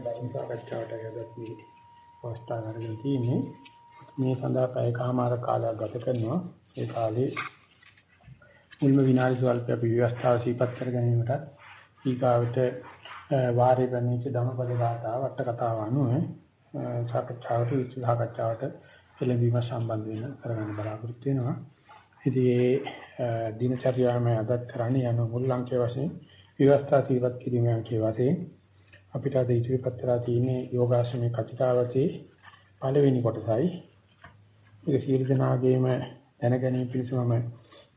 ධර්ම සාකච්ඡාවට යොදත් මේ අවස්ථාව ගන්න තියෙන්නේ මේ සඳහා පැයකමාර කාලයක් ගත කරනවා ඒ කාලේ මුල්ම විනාඩි ස්වල්පයක් අපි ව්‍යවස්ථාව සිහිපත් කර ගැනීමට ඊගාවට වාරේ බණීච ධම්මපද ගාථා වට කතාව අනුව සාකච්ඡාවට විච සාකච්ඡාවට එළඹීම සම්බන්ධ වෙන කරගන්න බලාපොරොත්තු වෙනවා. ඉතින් ඒ දිනචර්යාවම අදත් කරන්නේ යන මුල් අංකයේ වශයෙන් ව්‍යවස්ථා සිහිපත් කිරීමේ අංකයේ වශයෙන් අපිට අද ඉදිරිපත් කරලා තියෙන්නේ යෝගාශ්‍රමයේ කතිකාවතේ පළවෙනි කොටසයි. ඒක සියලු දෙනාගේම දැනගැනීම පිණිසම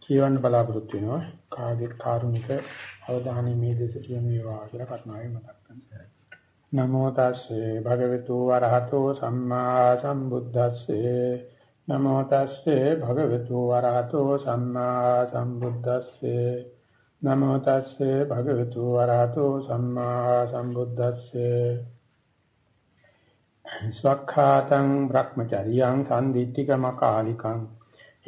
කියවන්න බලාපොරොත්තු වෙනවා. කාගේ කාරුණික අවධානය මේ දෙසට යොමු වේවා කියලා කරුණාවෙන් මතක් කරනවා. නමෝ තස්සේ භගවතු වරහතෝ සම්මා සම්බුද්දස්සේ නමෝ තස්සේ භගවතු වරහතෝ සම්මා සම්බුද්දස්සේ නමෝ තස්සේ භගවතු වරහතෝ සම්මා සම්බුද්දස්සේ. ස්වක්ඛාතං බ්‍රහ්මචරියං සම්දිත්තිකමකාලිකං.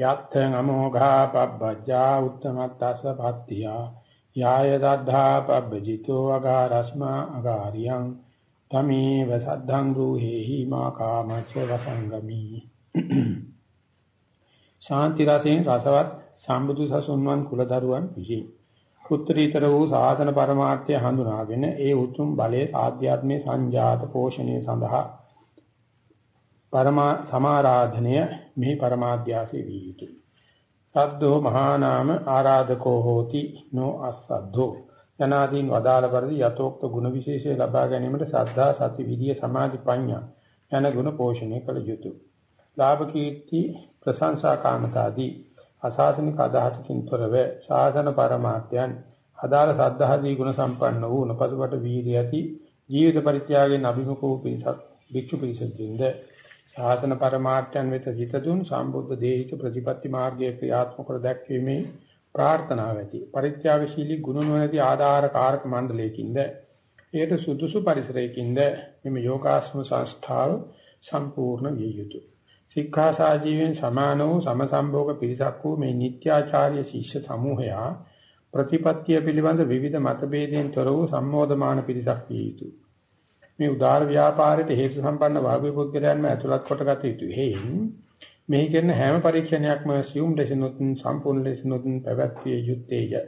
යත්තං අමෝඝා පබ්බජ්ජා උත්තමත්තස පත්තියා යාය දද්ධා පබ්බජිතෝ අගාරස්මා අගාරියං. තමේව සද්ධං රූහේහි මා කාමච්ච වසංගමි. ශාන්ති රසෙන් රසවත් සම්බුදු සසුන්වන් කුලදරුවන් විසින්. උත්තරීතර වූ සාසන પરමාර්ථය හඳුනාගෙන ඒ උතුම් බලයේ ආධ්‍යාත්මේ සංජාත පෝෂණය සඳහා පරමා සමාරාධනය මෙහි පරමාධ්‍යාසී විය යුතුය. සද්දෝ මහා නාම ආරාධකෝ හෝති නෝ අස්සද්දෝ යනාදීන් වදාළ පරිදි යතෝක්ත ගුණ විශේෂය ලබා ගැනීමට සද්ධා සති විදිය සමාධි ප්‍රඥා යන ගුණ පෝෂණය කළ යුතුය. ලාභ කීර්ති ප්‍රශංසා කාමතාදී අසාසනික අදහසකින් තොරව ශාසන පරමාර්ථයන් අදාළ සද්ධාදී ගුණ සම්පන්න වූ උනපදවට වීර්ය ඇති ජීවිත පරිත්‍යාගයෙන් අභිමුඛ වූ පිරිසක් භික්ෂු පිරිසින්ද ශාසන පරමාර්ථයන් වෙත සිත දුන් සම්බුද්ධ දේහිත ප්‍රතිපatti මාර්ගයේ ක්‍රියාත්මක කර දැක්වීමේ ප්‍රාර්ථනාව ඇති. පරිත්‍යාගශීලී ගුණ නොනැති ආධාර කාරක මණ්ඩලයකින්ද එයට සුදුසු පරිසරයකින්ද මෙම යෝගාශ්‍රම සංස්ථාව සම්පූර්ණ විය යුතුය. ශික්ෂාසාජීවෙන් සමාන වූ සමසම්භෝග පිරිසක් වූ මේ නිත්‍යාචාර්ය ශිෂ්‍ය සමූහයා ප්‍රතිපත්තිය පිළිබඳ විවිධ මතභේදයෙන් තොර වූ සම්මෝධමාන පිරිසක් විය යුතුය. මේ උදාර ව්‍යාපාරයට හේතු සම්පන්න වාග්වි පුද්ගලයන්ම ඇතුළත් කොටගත යුතුය. හේයින් මෙහි කරන හැම පරීක්ෂණයක්ම සියුම් ලෙසිනුත් සම්පූර්ණ ලෙසිනුත් පැවැත්විය යුත්තේය.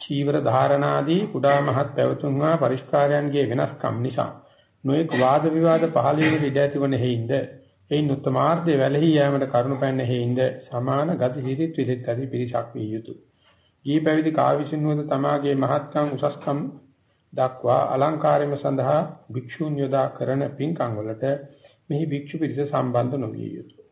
චීවර ධාරණාදී කුඩා මහත් පැවතුම්වා පරිස්කාරයන්ගේ වෙනස්කම් නිසා නොඑක් වාද විවාද පහළ වීම ඉඩ ඇතිවන හේින්ද එයින් උත්තමාර්ථය වැළහි යෑමට කරුණු පැන්න හේින්ද සමාන ගති සිරිත් විදිත් ඇති පිරිසක් විය යුතුය. ඊ පැවිදි කාවිසිනුවද තමාගේ මහත්කම් උසස්කම් දක්වා අලංකාරයම සඳහා භික්ෂුන් යොදා කරන පින්කම් වලට මෙහි භික්ෂු පිරිස සම්බන්ධ නොවිය යුතුය.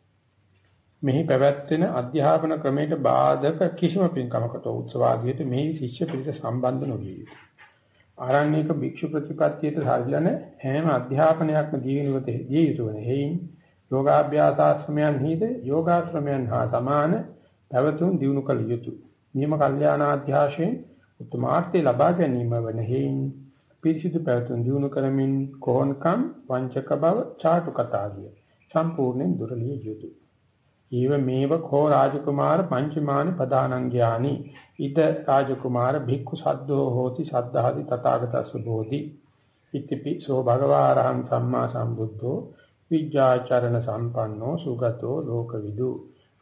මෙහි පැවැත්වෙන අධ්‍යාපන ක්‍රමයට බාධක කිසිම පින්කමකට උත්සවාදීට මෙහි ශිෂ්‍ය පිරිස සම්බන්ධ නොවිය යුතුය. ආරණ්‍යක භික්ෂු ප්‍රතිපත්තියට සරිලන හැම අධ්‍යාපනයක්ම දීවිනුවත දී යුතුය වන හේයින් යෝගාභ්‍යාසාශ්‍රමයන් හිද යෝගාශ්‍රමයන් හා සමාන පැවතුම් දිනු කළ යුතුය. නියම කල්යාණාධ්‍යාශයෙන් උතුමාර්ථය ලබා ගැනීම වන හේයින් පිරිසිදු පැවතුම් දිනු කරමින් කොහොන්කම් වංචක බව චාටු කතාදිය සම්පූර්ණයෙන් දුරලිය යුතුය. ඊව මේව කෝ රාජකුමාර පංචමාන පදානංග්‍යානි ඉද රාජකුමාර භික්ඛු සද්දෝ හෝති සද්ධාදි තථාගතස්ස බෝධි ඉතිපි සෝ භගවාරහං සම්මා සම්බුද්ධෝ විජ්ජාචරණ සම්පන්නෝ සුගතෝ ලෝකවිදු.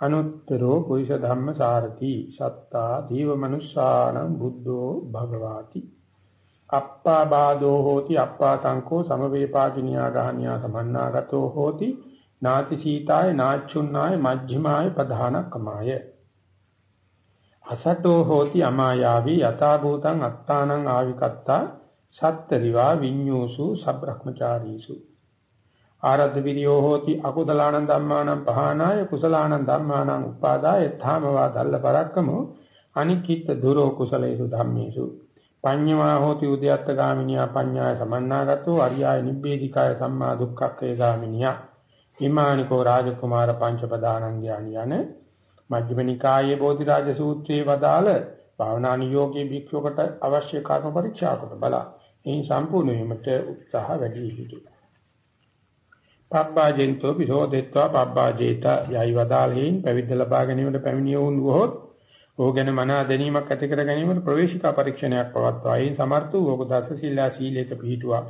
අනුත්තරෝ පුරිස ධම්ම සාරති. සත්තා දීව මනුස්සාණං බුද්ධෝ භගවාති. අප්පා බාදෝ හෝති. අප්පා තංකෝ සමවේපාකිනියා ගහනියා සමන්නාගතෝ හෝති. නාති සීතාය නාච්චුන්නාය මජ්ක්‍ධිමාය ප්‍රධානකමාය අසටෝ හෝති අමායාවි යතා භූතං අත්තානං ආවිකත්තා සත්තරිවා විඤ්ඤෝසු සබ්‍රහ්මචාරීසු. ආරද්ධ විරියෝ හෝති අකුසලානං ධම්මානං පහනාය කුසලානං ධම්මානං උපාදාය ධාමවා දල්ල පරක්කමෝ අනික්කිට දුරෝ කුසලේසු ධම්මේසු. පඤ්ඤමා හෝති උද්‍යත්ත ගාමිනියා පඤ්ඤාය සමන්නාගතෝ අරියාය නිබ්බේධිකාය සම්මා දුක්ඛක්ඛේ ගාමිනියා. හිමානිකෝ රාජකුමාර පංචපදානං ඥානියන මජ්ක්‍ධිම නිකායේ බෝධිරාජ සූත්‍රයේ වදාළ භාවනා නියෝගී භික්ෂුවකට අවශ්‍ය කර්ම පරීක්ෂා කොට බලා එයින් සම්පූර්ණ වීමට උත්සාහ වැඩි යුතුය. පබ්බාජෙන්තෝ පිසෝදෙත්වා පබ්බාජේත යයි වදාළෙන් පැවිද්ද ලබා ගැනීමට පැමිණිය වුන් වොහොත් ඕගෙන මනා දැනීමක් ඇති කර ගැනීමට ප්‍රවේශිකා පරීක්ෂණයක් පවත්වා. ඒ සමර්ථ වූ ඔබ දස සීලා සීලයක පිහිටුවා.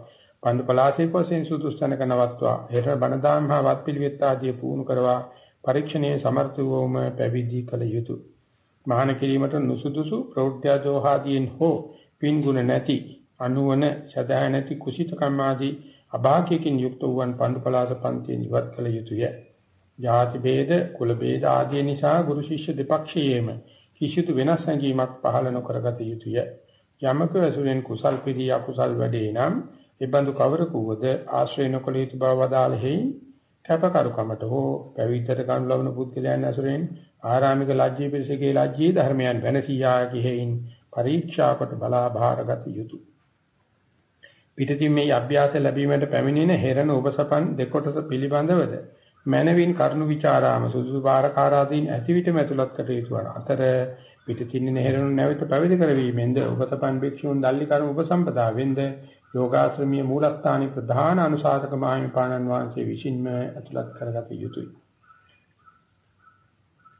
පන්දු පලාසේක වශයෙන් සුදුස්තනක නවත්වා. හේර බණ දාම් හා වත් පිළිවෙත් ආදී පුහුණු කරවා පරීක්ෂණයේ සමර්ථ වූවම පැවිදි කළ යුතුය. මහාන කිරීමට නුසුදුසු ප්‍රෞಢ්‍ය දෝහාදීන් හෝ පින් ගුණ නැති අනුවන සදා නැති කුසිත කම්මාදී අභාග්‍යකින් යුක්ත වූවන් පණ්ඩු පලාස පන්තියෙන් ඉවත් කළ යුතුය. ಜಾති ભેද, කුල ભેද ආදී නිසා ගුරු ශිෂ්‍ය දෙපක්ෂයේම කිසිදු වෙනස් නැගීමක් පහළ නොකරගත යුතුය. යමක ඇසුරෙන් කුසල් පිළි අකුසල් වැඩේ නම් ඒබඳු කවරක වූද ආශ්‍රය නොකළ යුතු බව වදාළෙහි කැපකරුකමට හෝ පැවිද්දට ගනු ලබන පුද්ගලයන් ඇසුරෙන් ආරාමික ලජ්ජී පිරිසකේ ලජ්ජී ධර්මයන් වෙනසියා කිහෙයින් පරීක්ෂාකට බලා භාරගත යුතුය. පිටතින් මේ අභ්‍යාස ලැබීමට පැමිණෙන හෙරණ උපසපන් දෙකොටස පිළිබඳවද මනවින් කරුණු ਵਿਚාරාම සුදුසු බාරකාරාදීන් ඇතිවිතම ඇතුළත් කර යුතු වන අතර පිටතින් හෙරණු නැවත පැවිදි කරවීමෙන්ද උපසපන් භික්ෂූන් දල්ලි කර්ම උපසම්පදාවෙන්ද යෝගාශ්‍රමීය මූලස්ථානී ප්‍රධාන අනුශාසක මහින්පාණන් වහන්සේ විසින්ම ඇතුළත් කරගත යුතුය.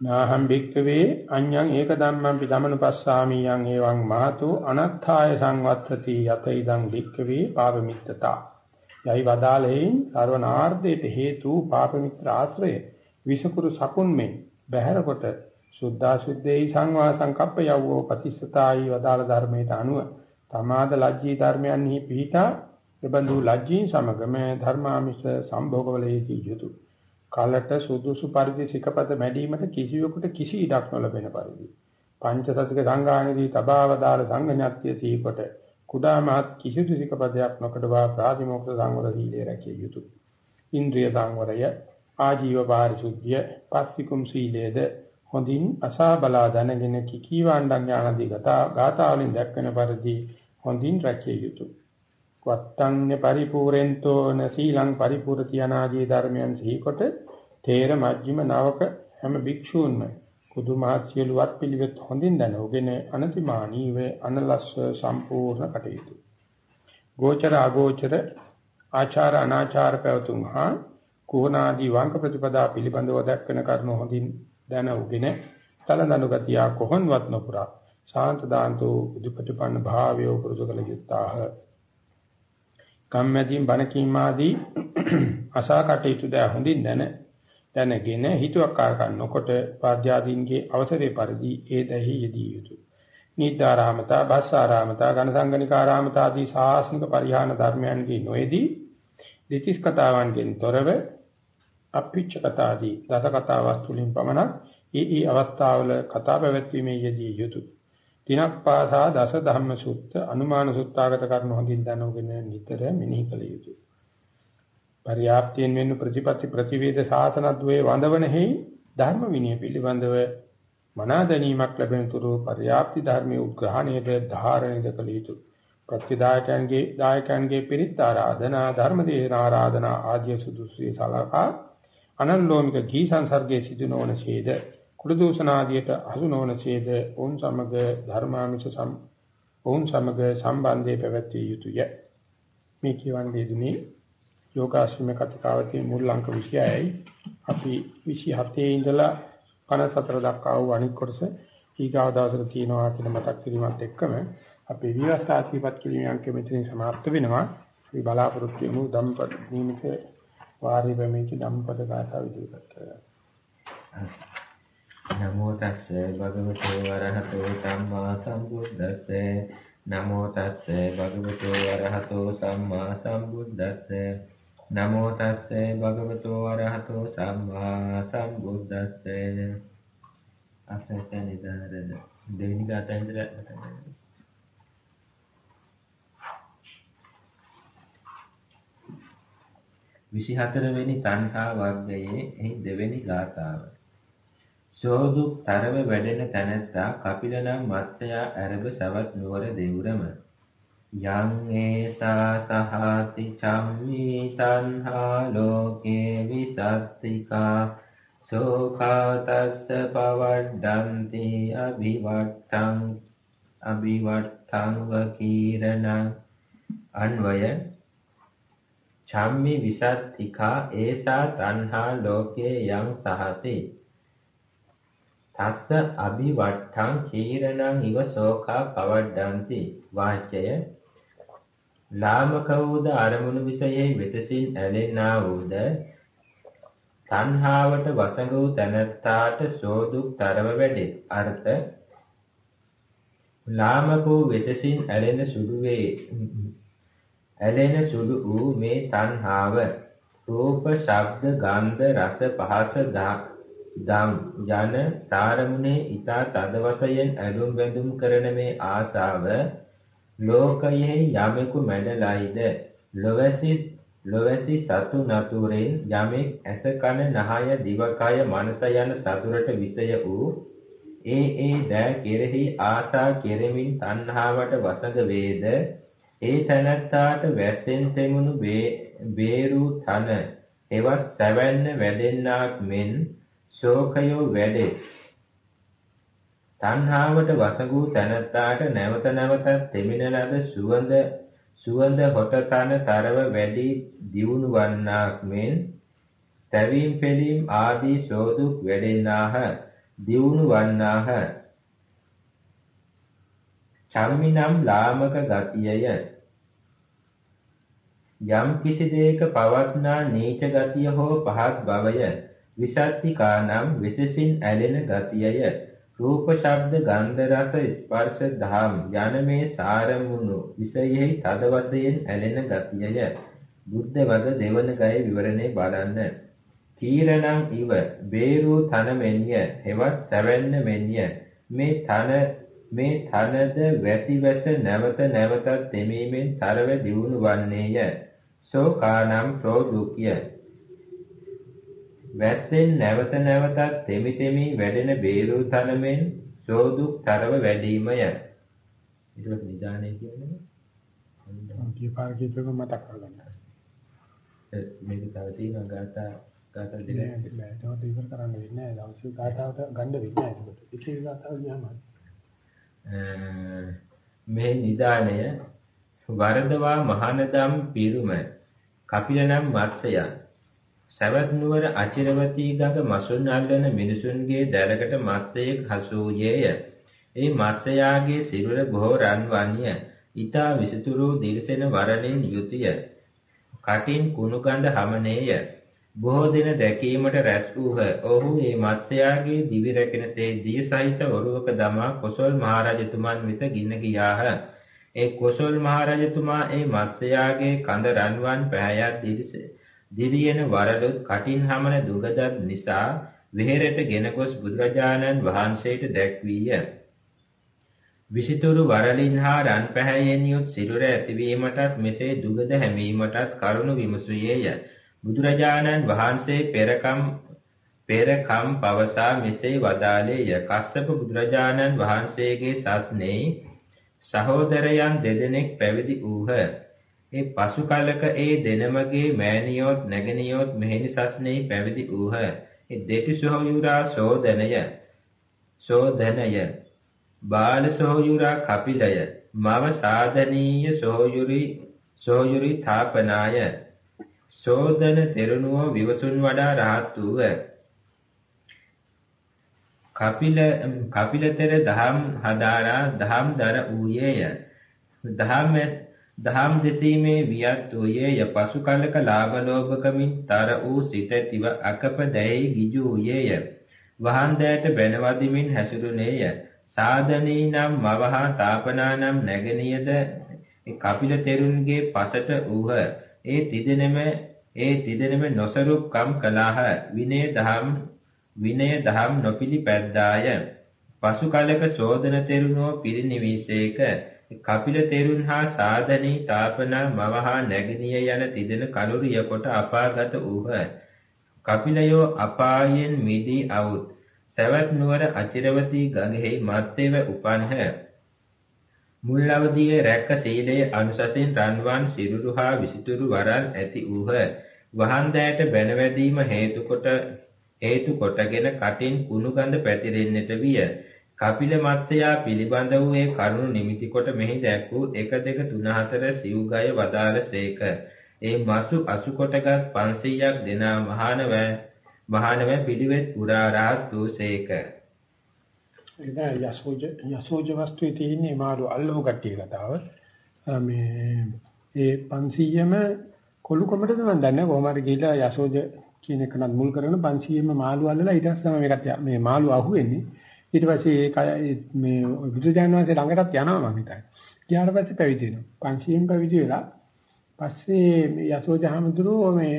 නාහම් භික්කවේ අඤ්ඤං ඒක ධම්මං පිටමනුපස්සාමි යං එවං මහතු අනත්ථාය සංවත්තති යත ඉදං භික්කවේ පාපමිත්තතා යයි වදාළෙයින් සර්වනාර්ථයට හේතු පාපමිත්‍ර ආශ්‍රය. විසකුරු සකුන් මෙන් බහැර කොට සුද්ධා සුද්ධේයි සංවා සංකප්ප යවෝ ප්‍රතිසතායි වදාළ ධර්මයට අනුව තමාද ලජ්ජී ධර්මයන්හි පිහිටා එබඳු ලජ්ජීන් සමගම ධර්මාමිෂ සම්භෝගවලෙහි යුතුය. කලට සුදුසු පරිදි සිකපද මැඩීමට කිසිවෙකුට කිසි ඉඩක් නොලැබෙන පරිදි පංචසතික සංගාණේදී තබාවදාල සංඝඥාත්‍ය සීකොට කුඩා මහත් කිසිදු සිකපදයක් නොකඩවා ප්‍රාතිමෝක්ෂ සංවර සීලය රැකිය යුතුය. ඉන්ද්‍රිය සංවරය ආජීව පාරිශුද්ධිය පස්සිකුම් සීලයේද හොඳින් අසා බලා දැනගෙන කිකීවාණ්ඩං ඥානදී ගතා ගාථාවලින් දැක්වෙන පරිදි හොඳින් රැකිය යුතුය. වත්තඤ්ඤ පරිපූර්ෙන්තෝ න සීලං පරිපූර්ති අනාදී ධර්මයන් සිහිකොට තේර මජ්ක්‍ධිම නවක හැම භික්ෂූන්ම කුදුමහත් සියලුවත් පිළිවෙත් හොඳින් දැනගෙන අනතිමානීව අනලස්ව සම්පූර්ණ කටයුතු. ගෝචර අගෝචර ආචාර අනාචාර පැවතුම් හා කුහනාදී වංක ප්‍රතිපදා පිළිබඳව දක්වන කරුණු හොඳින් දැනගෙන තලදනු ගතිය කොහොන්වත් නොපුරා ශාන්ත දාන්තෝ උදුපටිපන්න භාවය පුරුදු කළ යුත්තාහ කම්මැදීන් බණ කීම ආදී අසා කටයුතු දෑ හොඳින් දැන දැනගෙන හිතුවක්කාරකම් නොකොට පාද්‍යාදීන්ගේ අවසරේ පරිදි ඒ දැහි යෙදිය යුතුය. නිද්දාරාමතා, බස්සාරාමතා, ඝනසංගනිකාරාමතා ආදී සාසනික පරිහාන ධර්මයන්ගේ නොයේදී දිතිස් කතාවන්ගෙන් තොරව අපිච්ච කතා ආදී දස කතා වස්තුලින් පමණක් ඒ ඒ අවස්ථාවල කතා පැවැත්වීමේ යෙදිය යුතුය. දිනක් පාසා දස ධම්ම සුත්ත අනුමාන සුත්තාගත කරන හොඳින් දැනගෙන නිතර මෙනෙහි කළ යුතුය. පරියාප්තියෙන් වෙන ප්‍රතිපatti ප්‍රතිවේද සාසනද්වේ වඳවනෙහි ධර්ම විනය පිළිබඳව මනා දැනීමක් ලැබෙන තුරු පරියාප්ති ධර්මයේ උද්ඝාණයට ධාරණය කළ යුතුය. ප්‍රතිදායකයන්ගේ දායකයන්ගේ පිරිත් ආරාධනා ධර්ම දේශනා ආරාධනා ආදී සුදුසුසේ සලකා අනන්ලෝමික ගී සංසර්ගයේ සිදු නොවන ඡේද කුඩ දූෂණාදියට අසු නොවනසේද ඔවුන් සමග ධර්මානුශ සම් ඔවුන් සමග සම්බන්ධයේ පැවැත්විය යුතුය. මේ කියවන්නේ දුනේ යෝගාශ්‍රම කතිකාවතේ මුල් අංක 26යි අපි 27 ඉඳලා 54 දක්වා වූ අනික් කොටස ඊගාව දවසට තියෙනවා කියන මතක් කිරීමත් එක්කම අපේ විවස්ථාත්මකපත් කිරීමේ අංකෙ මෙතනින් සමාප්ත වෙනවා. අපි බලාපොරොත්තු වෙමු ධම්පද නිමිත වාරි බැමේක ධම්පද ගාථා විදිහට කරගන්න නමෝ තස්ස භගවතු වරහතෝ සම්මා සම්බුද්දස්ස. නමෝ තස්ස භගවතු වරහතෝ සම්මා සම්බුද්දස්ස. නමෝ තස්ස භගවතු වරහතෝ සම්මා සම්බුද්දස්ස. අපසෙන් ඉදාරද දෙවෙනි ගාතෙන් ඉඳලා මතක 24 වෙනි තණ්හා වර්ගයේ එහි දෙවෙනි ගාතාව සෝදුක් තරව වැඩෙන තැනැත්තා කපිල නම් මත්ස්‍යයා ඇරඹ සවත් නුවර දෙවුරම. යං ඒසා සහති චම්මී තණ්හා ලෝකේ විසත්තිකා. සෝඛාතස්ස පවඩ්ඩಂತಿ අභිවට්ටං අභිවට්ටං වකීරණං අන්වය චම්මි විසත්තිකා ඒසා තණ්හා ලෝකේ යං සහති. තස්ස අභිවට්ඨං කීරණං ඉව ශෝකා පවඩ්ඩಂತಿ වාචය. ලාමක වූද අරමුණු විෂයෙහි වෙතසින් ඇලෙන්නා වූද? තණ්හාවට වසඟ වූ තැනැත්තාට සෝදුක් තරව වැඩේ. අර්ථ ලාමක වූ වෙතසින් ඇලෙන සුළු වේ ඇලෙන සුළු වූ මේ තණ්හාව. රූප ශබ්ද ගන්ධ රස පහස දම් යන සාරමුණේ ඊතා තද වශයෙන් ඇලුම් බැඳුම් කරන මේ ආසාව ලෝකයෙහි යමෙකු මැඩලයිද ලොවැසි ලොවැසි සතු නතුරෙන් යමෙක් ඇස කන නහය දිවකය මනස යන සතුරට විෂය වූ ඒ ඒ දෑ කෙරෙහි ආසා කෙරෙමින් තණ්හාවට වසඟ වේද? ඒ තනත්තාට වැස්සෙන් තෙමුණු බේරු තන එවත් සැවැන්න වැඩෙන්නාක් මෙන් ශෝකයෝ වැඩේ. තණ්හාවට වසඟූ තැනැත්තාට නැවත නැවතත් තෙමින ලද සුවඳ සුවඳ හොටතන තරව වැඩි දියුණු වන්නාක් මෙන් තැවීම් පෙළීම් ආදී සෝදුක් වැඩෙන්නාහ දියුණු වන්නාහ. චම්මිනම් ලාමක ගතියය. යම් කිසි දෙයක පවත්නා නීච ගතිය හෝ පහත් බවය. විසත්තිකානම් විශේෂින් ඇලෙන ගතියය. රූප ශබ්ද ගන්ධ රස ස්පර්ශ ධම් යන මේ සාරමුණු විෂයෙහි තද වශයෙන් ඇලෙන ගතියය. බුද්ධ වද දෙවන ගය විවරණේ බලන්න. කීරණං ඉව බේරූ තන මෙන්ය හෙවත් සැවැන්න මෙන්ය. මේ තන මේ තනද වැසි වැස නැවත නැවතත් දෙමීමෙන් තරව දියුණු වන්නේය. සෝකානම් ප්‍රෝදුක්ය වැස්සෙන් නැවත නැවතත් තෙමි තෙමි වැඩෙන බේරූ තනමෙන් සෝදුක් තරව වැඩිමය. ඊට නිදානේ කියන්නේ කීපාර කීපෙක මතක් කරගන්න. මේක තව තියෙනවා ගාථා ගාථා දෙක නෑ ඒකට ඉවර කරන්න වෙන්නේ නෑ. දවසේ ගාථාවට ගන්න වෙන්නේ නෑ ඒකට. එක ගාථාව ගියාම මේ නිදානය වරදවා මහානදම් පිරුම කපිලනම් මත්සයන් සවැත් නුවර අචිරවතී ගඟ මසුන් අල්ලන මිනිසුන්ගේ දැලකට මත්ස්‍යයෙක් හසු වූයේය. ඒ මත්ස්‍යයාගේ සිරුර බොහෝ රන්වන්ය. ඊතා විසිතුරු දිර්සෙන වරණින් යුතුය. කටින් කුණු ගඳ හමනේය. බොහෝ දින දැකීමට රැස් වූහ. ඔහු මේ මත්ස්‍යයාගේ දිවි රැකෙනසේ දී සහිත ඔරුවක දමා කොසල් මහරජතුමන් වෙත ගින්න ගියාහ. ඒ කොසල් මහරජතුමා ඒ මත්ස්‍යයාගේ කඳ රන්වන් පැහැයක් දිරිසේ දිරියන වරලොත් කටින් හමන දුගදත් නිසා වෙහෙරට ගෙන ගොස් බුදුරජාණන් වහන්සේට දැක්වීය. විසිතුරු වරලින් හා රන් පැහැයෙන් යුත් සිරුර ඇතිවීමටත් මෙසේ දුගද හැමීමටත් කරුණු විමසුයේය. බුදුරජාණන් වහන්සේ පෙරකම් පෙරකම් පවසා මෙසේ වදාළේය. කස්සප බුදුරජාණන් වහන්සේගේ සස්නේ සහෝදරයන් දෙදෙනෙක් පැවිදි වූහ. ඒ පසු කලක ඒ දෙනමගේ මෑණියොත් නැගණියොත් මෙහෙණි සස්නෙහි පැවිදි වූහ. ඒ දෙටි සොහොයුරා සෝදනය සෝදනය බාල සොහොයුරා කපිලය මව සාදනීය සොහොයුරි සොහොයුරි තාපනාය සෝදන තෙරණුව විවසුන් වඩා රහත් වූහ. කපිල කපිලතර දහම් හදාරා දහම් දර ඌයේය. දහම් දහම් දෙසීමේ වියත් වූයේය පසු කලක ලාභ ලෝභකමින් තර වූ සිත තිව අකප දැයි ගිජු වූයේය. වහන් දෑට බැනවදිමින් හැසිරුණේය. සාදනී නම් මවහා තාපනා නම් නැගණියද? කපිල තෙරුන්ගේ පසට ඌහ ඒ තිදෙනම ඒ තිදෙනම නොසරුක්කම් කළාහ. විනය දහම් විනය දහම් නොපිළිපැද්දාය. පසු කලක සෝදන තෙරුණෝ පිරිනිවිසේක. කපිල තෙරුන් හා සාදනී තාපනා මව හා නැගණිය යන තිදෙන කලුරිය කොට අපාගත වූහ. කපිලයෝ අපායෙන් මිදී අවුත්. සවැත් නුවර අචිරවතී ගඟෙහි මත්තේව උපන්හ. මුල් අවදියේ රැක්ක සීලයේ අනුසසින් රන්වන් සිරුරු හා විසිතුරු වරන් ඇති වූහ. වහන් දෑට බැනවැදීම හේතු කොට හේතු කොටගෙන කටින් කුණු ගඳ පැතිරෙන්නට විය. කපිල මත්ස්‍යයා පිළිබඳ වූ ඒ කරුණු නිමිති කොට මෙහි දැක් වූ 1 2 3 4 සිව්ගය වදාළසේක. ඒ මසු අසු කොටගත් 500ක් දෙනා මහානව මහානව පිළිවෙත් පුරා රහත් වූසේක. ඒක යසෝජ යසෝජ වස්තුවේ තියෙන්නේ මාළු අල්ලමු කට්ටිය කතාව. මේ ඒ 500ම කොළු කොමටද මම දන්නේ කොහොම හරි ගිහිල්ලා යසෝජ කියන එක නම් මුල් කරගෙන 500ම මාළු අල්ලලා ඊට පස්සේ මේකට මේ මාළු අහුවෙන්නේ. ඊට පස්සේ ඒ මේ බුදුජානක වහන්සේ ළඟටත් යනවා මම හිතන්නේ. ගියාට පස්සේ පැවිදි වෙනවා. 500න් පැවිදි වෙලා පස්සේ මේ යසෝජ හාමුදුරුවෝ මේ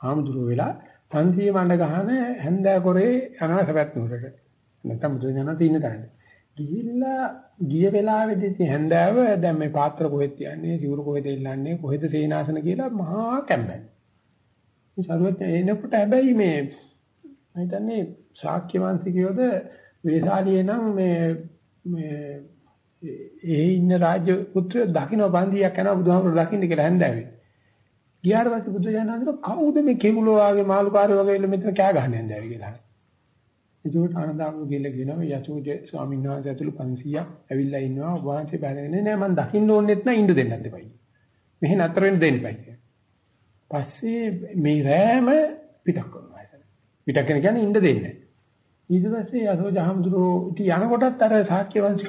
හාමුදුරුවෝ වෙලා 500 මණ්ඩ ගහන හැන්දෑ කොරේ යනවා සපැත් නුරට. නැත්නම් බුදුජානක ඉන්න තැනට. ගිහිල්ලා ගිය වෙලාවේදී හැන්දෑව දැන් මේ පාත්‍ර කොහෙද තියන්නේ සිවුරු කොහෙද ඉල්ලන්නේ කොහෙද සේනාසන කියලා මහා කැම්බයි. මේ සරුවත් එනකොට හැබැයි මේ මම හිතන්නේ ශාක්‍ය වංශිකයෝද වේසාලියේ නම් මේ මේ ඒ ඉන්න රාජ්‍ය පුත්‍ර දකින්න බන්දියක් යනවා බුදුහාමුදුරු දකින්න කියලා හැන්දෑවේ. ගියාට පස්සේ බුදුජානක කවුද මේ කෙමුලෝ වගේ මාළුකාරයෝ වගේ මෙතන කෑ ගහන්නේ හැන්දෑවේ කියලා. ඒකට ආනන්දාම ගිහලා කියනවා යසෝජ ස්වාමීන් වහන්සේ ඇතුළු 500ක් ඇවිල්ලා ඉන්නවා වහන්සේ බැලගෙන නෑ මම දකින්න ඕනෙත් නෑ ඉඳ දෙන්නත් දෙපයි. මෙහෙ නතර වෙන්න දෙන්න එපයි. පස්සේ මේ රෑම පිටක් කරනවා එතන. පිටක් කරන කියන්නේ ඉඳ දෙන්නේ. ඊට පස්සේ යසෝජ හම්දුරෝ ඉති යනකොටත් අර ශාක්‍ය වංශ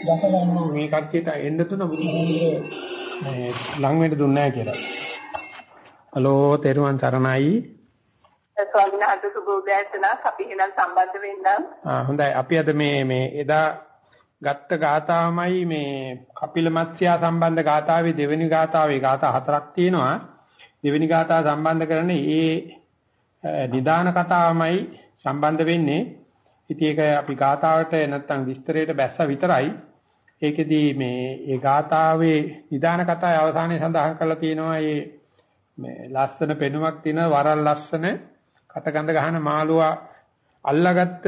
දකගන්න මේ කට්ටියට එන්න තුන මේ ලඟ වෙන්න දුන්නේ නැහැ කියලා. හලෝ තෙරුවන් සරණයි ස්වාමීන් වහන්සේ සුබෝදෑසනක් අපි එහෙනම් සම්බන්ධ වෙන්නම්. ආ හොඳයි අපි අද මේ මේ එදා ගත්ත ගාතාවමයි මේ කපිල මත්ස්‍යා සම්බන්ධ ගාතාවේ දෙවෙනි ගාතාවේ ගාතා හතරක් තියෙනවා. දෙවෙනි ගාතාව සම්බන්ධ කරන්නේ ඒ නිදාන කතාවමයි සම්බන්ධ වෙන්නේ. ඉතින් ඒක අපි ගාතාවට නැත්තම් විස්තරයට බැස්ස විතරයි. ඒකෙදී මේ ඒ ගාතාවේ නිදාන කතාවේ අවසානයේ සඳහන් කරලා තියෙනවා මේ ලස්සන පෙනුමක් තියෙන වරල් ලස්සන කටගඳ ගහන මාළුවා අල්ලාගත්ත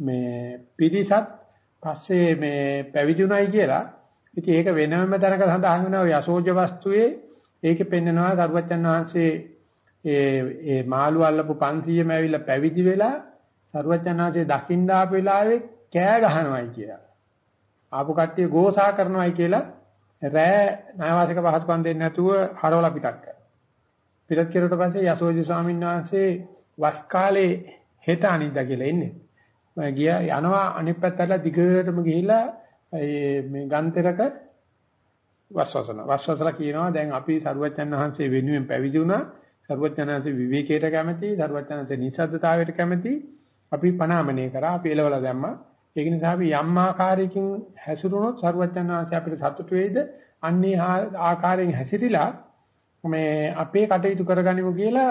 මේ පිරිසත් පස්සේ මේ පැවිදුණයි කියලා. ඉතින් ඒක වෙනම තැනක සඳහන් වෙනවා යසෝජ වස්තුවේ ඒකේ පෙන්නනවා සරුවච්චන් වහන්සේ ඒ ඒ මාළු අල්ලපු 500ම ඇවිල්ලා පැවිදි වෙලා සරුවච්චන් වහන්සේ දකින්න ආපු වෙලාවේ කෑ ගහනවායි කියලා. ආපු කට්ටිය ගෝසා කරනවායි කියලා රෑ නායවාසික පහසුකම් දෙන්නේ නැතුව හරවලා පිටත් කරනවා. පිටත් කෙරුවට පස්සේ යසෝජි ස්වාමීන් වහන්සේ වස් කාලේ හෙට අනිද්දා කියලා ඉන්නේ. මම ගියා යනවා අනිත් පැත්තට දිගටම ගිහිල්ලා මේ ගන්තරක වස්වසන වස්වසලා කියනවා දැන් අපි සරුවච්චන් වහන්සේ වෙනුවෙන් පැවිදි වුණා. සරුවච්චන් වහන්සේ විවේකයට කැමති, සරුවච්චන් වහන්සේ නිසද්දතාවයට කැමති. අපි පනාමණය කරා, අපි එලවලා දැම්මා. ඒක නිසා අපි යම් ආකාරයකින් හැසිරුණොත් සරුවච්චන් වහන්සේ අපිට සතුටු වෙයිද? අන්නේ ආකාරයෙන් හැසිරීලා මේ අපේ කටයුතු කරගනිමු කියලා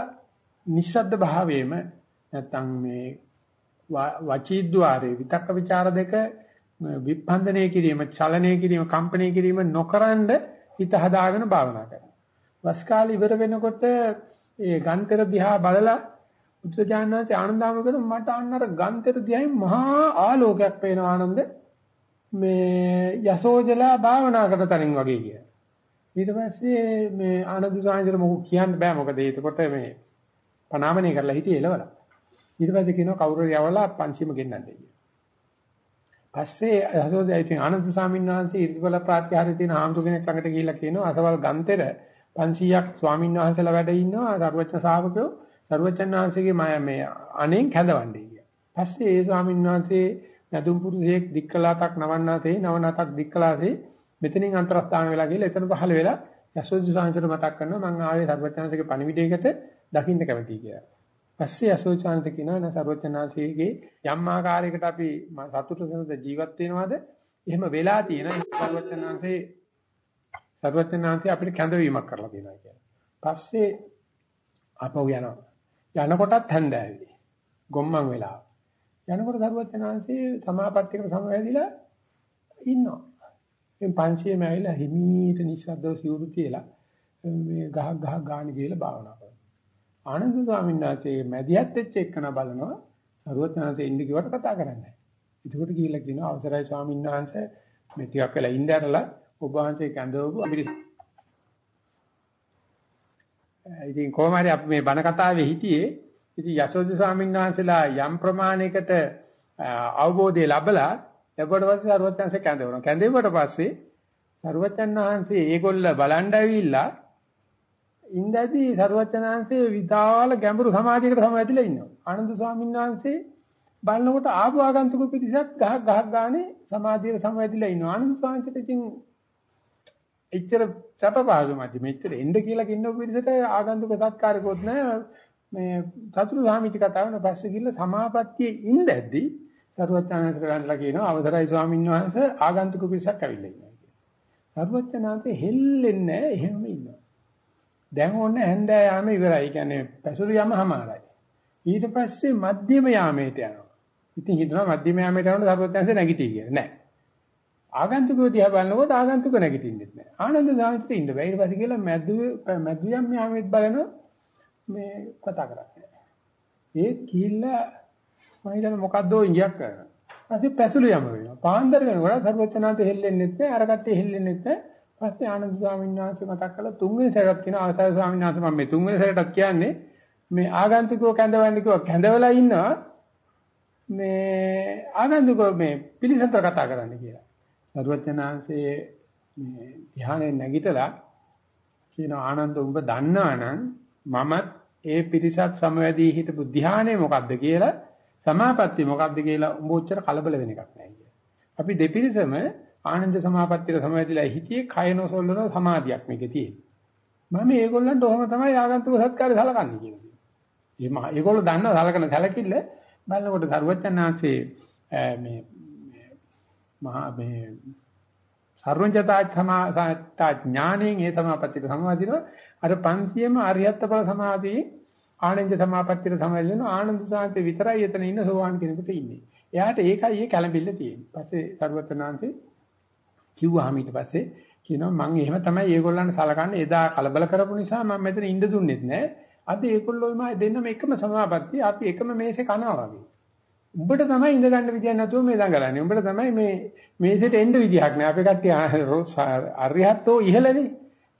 නිස්සද්ද භාවයේම නැත්තම් මේ වචීද්්වාරේ විතක්ක ਵਿਚාර දෙක විපන්දනය කිරීම, චලනය කිරීම, කම්පණය කිරීම නොකරනද හිත හදාගෙන භාවනා කරනවා. වස් කාලේ ඉවර වෙනකොට ඒ ගන්තර දිහා බලලා බුදුජානනාච ආනන්දාම කියන මට අන්නර ගන්තර දිහායි මහා ආලෝකයක් පේන ආනන්ද මේ යසෝජලා භාවනා කරන තනින් වගේ කිය. ඊට පස්සේ මේ ආනන්ද සාහිත්‍ය මොකක් කියන්න බෑ මොකද ඒකකොට මේ පනාමනේ කරලා හිටියේ එලවලා. ඊට පස්සේ කියනවා කවුරු හරි යවලා පංචීම ගෙන්නන්නේ කියලා. පස්සේ අසෝදයි ඉතින් ආනන්ද ස්වාමීන් වහන්සේ ඉර්ධිවල ප්‍රාත්‍යාහාරය තියෙන ආම්තු කෙනෙක් ළඟට ගිහිල්ලා කියනවා අසවල් ගන්තෙර 500ක් ස්වාමීන් වහන්සේලා වැඩ ඉන්නවා සර්වඥ ශාවකයෝ සර්වඥ වහන්සේගේ මේ අනෙන් කැඳවන්නේ කියලා. පස්සේ ඒ ස්වාමීන් වහන්සේ නදුම් පුරුෂයෙක් දික්කලාතක් නවන්නාතේ නවනාතක් දික්කලාතේ මෙතනින් අන්තරස්ථාන වෙලා ගිහලා එතන පහළ වෙලා යසෝජි සාංශට මතක් කරනවා මම ආවේ සර්වඥාන්සේගේ පණිවිඩයකට දකින්න කැමතියි කියලා. පස්සේ අසෝචාන්ත කියනවා න සර්වඥාන්සේගේ යම් ආකාරයකට අපි සතුට සනද ජීවත් වෙනවද? එහෙම වෙලා තියෙන සර්වඥාන්සේ සර්වඥාන්සේ අපිට කැඳවීමක් කරලා දෙනවා කියලා. පස්සේ අපව යනවා. යනකොටත් හැන්දෑවේ. ගොම්මන් වෙලා. යනකොට සර්වඥාන්සේ සමාපත්තියකට සමවැදිලා ඉන්නවා. මේ 500 මැවිලා හිමීට නිස්සද්දව සිවුරු තියලා මේ ගහ ගහ ගාන කියලා භාවනා කරනවා. ආනන්ද ස්වාමීන් වහන්සේ මැදිහත් වෙච්ච එකන බලනවා සරුවත්නාන්සේ ඉන්න කිව්වට කතා කරන්නේ නැහැ. ඒකට ගිහිල්ලා කියනවා අවසරයි ස්වාමීන් වහන්සේ මේ ටිකක් වෙලා ඉන්න ඇරලා ඔබ වහන්සේ කැඳවපු අපිට ඉතින් කොහොම හරි අපි මේ බණ කතාවේ හිටියේ ඉතින් යසෝද ස්වාමීන් වහන්සේලා යම් ප්‍රමාණයකට අවබෝධය ලැබලා ලැබුවට පස්සේ සරුවත්නාන්සේ කැඳවනවා. කැඳෙව්වට පස්සේ සරුවත්යන් වහන්සේ ඒගොල්ල බලන් ඇවිල්ලා ඉඳදී සරුවචනාංශයේ විදාල ගැඹුරු සමාධියකට සමවැදිලා ඉන්නවා. ආනන්ද ස්වාමීන් වහන්සේ බලනකොට ආපු ආගන්තුක පිරිසක් ගහක් ගහක් ගානේ සමාධියට සමවැදිලා ඉන්නවා. ආනන්ද සාංශිත ඉතින් එච්චර සපපාගමදි මෙච්චර එන්න කියලා කින්නෝ පිරිසට ආගන්තුක සත්කාරකෝත් නැහැ. මේ සතුරු සාමිච්ච කතාවන පස්සේ ගිහලා සමාපත්තියේ ඉඳද්දි සරුවචනාංශ ගන්නලා කියනවා අවසරයි ස්වාමීන් වහන්සේ ආගන්තුක පිරිසක් ඇවිල්ලා ඉන්නවා කියලා. සරුවචනාංශ හෙල්ලෙන්නේ නැහැ එහෙම ඉන්නවා. දැන් ඕනේ හැන්දෑ යාම ඉවරයි. කියන්නේ පැසුරු යම හමාරයි. ඊට පස්සේ මධ්‍යම යාමයට යනවා. ඉතින් හිතනවා මධ්‍යම යාමයට යනකොට සරුවචනාංශ නැගිටී කියලා. නෑ. ආගන්තුකෝ දිහා බලනකොට ආගන්තුක නැගිටින්නෙත් නෑ. ආනන්ද සාමිච්චට ඉන්න බෑ. ඊට පස්සේ කියලා මැදු මැදියම් යාමෙත් බලනවා මේ කතා කරන්නේ. ඒ කිහිල්ලා මම හිතන්නේ මොකද්දෝ ඉංගියක් කරනවා. ඊපස්සේ පැසළු යම වෙනවා. පාන්දර වෙනකොට සර්වචනාන්ත හෙල්ලෙන්නෙත් නැහැ, අර කට්ටිය හෙල්ලෙන්නෙත් නැහැ. පස්සේ ආනන්ද ස්වාමීන් වහන්සේ මතක් කළා තුන්වෙනි සැරයක් කියන ආසාර ස්වාමීන් වහන්සේ මම මේ තුන්වෙනි සැරටත් කියන්නේ මේ ආගන්තුකෝ කැඳවන්නේ කිව්වා කැඳවලා ඉන්නවා මේ ආගන්තුකෝ මේ පිළිසතර කතා කරන්න කියලා. සර්වචනාංශයේ මේ ධ්‍යානෙ නැගිටලා කියන ආනන්ද උඹ දන්නා නම් මමත් ඒ පිරිසත් සමවැදී හිටපු ධ්‍යානෙ මොකද්ද කියලා සමාපත්තිය මොකක්ද කියලා උඹ උච්චර කලබල වෙන එකක් නෑ කිය. අපි දෙපිරිසම ආනන්ද සමාපත්තියට සමවැදිලා හිටියේ කය නොසොල්ලන සමාධියක් මේකේ තියෙන්නේ. මම මේගොල්ලන්ට ඔහොම තමයි ආගන්තුක සත්කාරය සලකන්නේ කියලා. මේ ඒගොල්ලෝ දන්න සලකන සැලකිල්ල බලනකොට සරුවචනාංශේ මේ මහා මේ සර්වඥතා සමාසතා ඥාණයෙන් ඒ සමාපත්තියට සමාදිනවා අර 500ම අරියත්ත බල සමාධියේ ආනන්ද සමාපත්තියට සමවැදෙන ආනන්ද සාන්තේ විතරයි එතන ඉන්න සෝවාන් කෙනෙකුට ඉන්නේ. එයාට ඒකයි ඒ කැළඹිල්ල තියෙන්නේ. පස්සේ සරුවතනාංශේ කිව්වහම ඊට පස්සේ කියනවා මම එහෙම තමයි ඒගොල්ලන් සලකන්නේ එදා කලබල කරපු නිසා මම මෙතන ඉන්න දුන්නෙත් නැහැ. අද ඒගොල්ලෝම දෙන්නම එකම සමාපත්තිය අපි එකම මේසේ කනවා වගේ. උඹට තමයි ඉඳ ගන්න විදියක් නැතුව මේ දඟලන්නේ. උඹට තමයි මේ මේසෙට එන්න විදියක් නෑ. අපේ කට්ටිය අරිහත්ෝ ඉහළනේ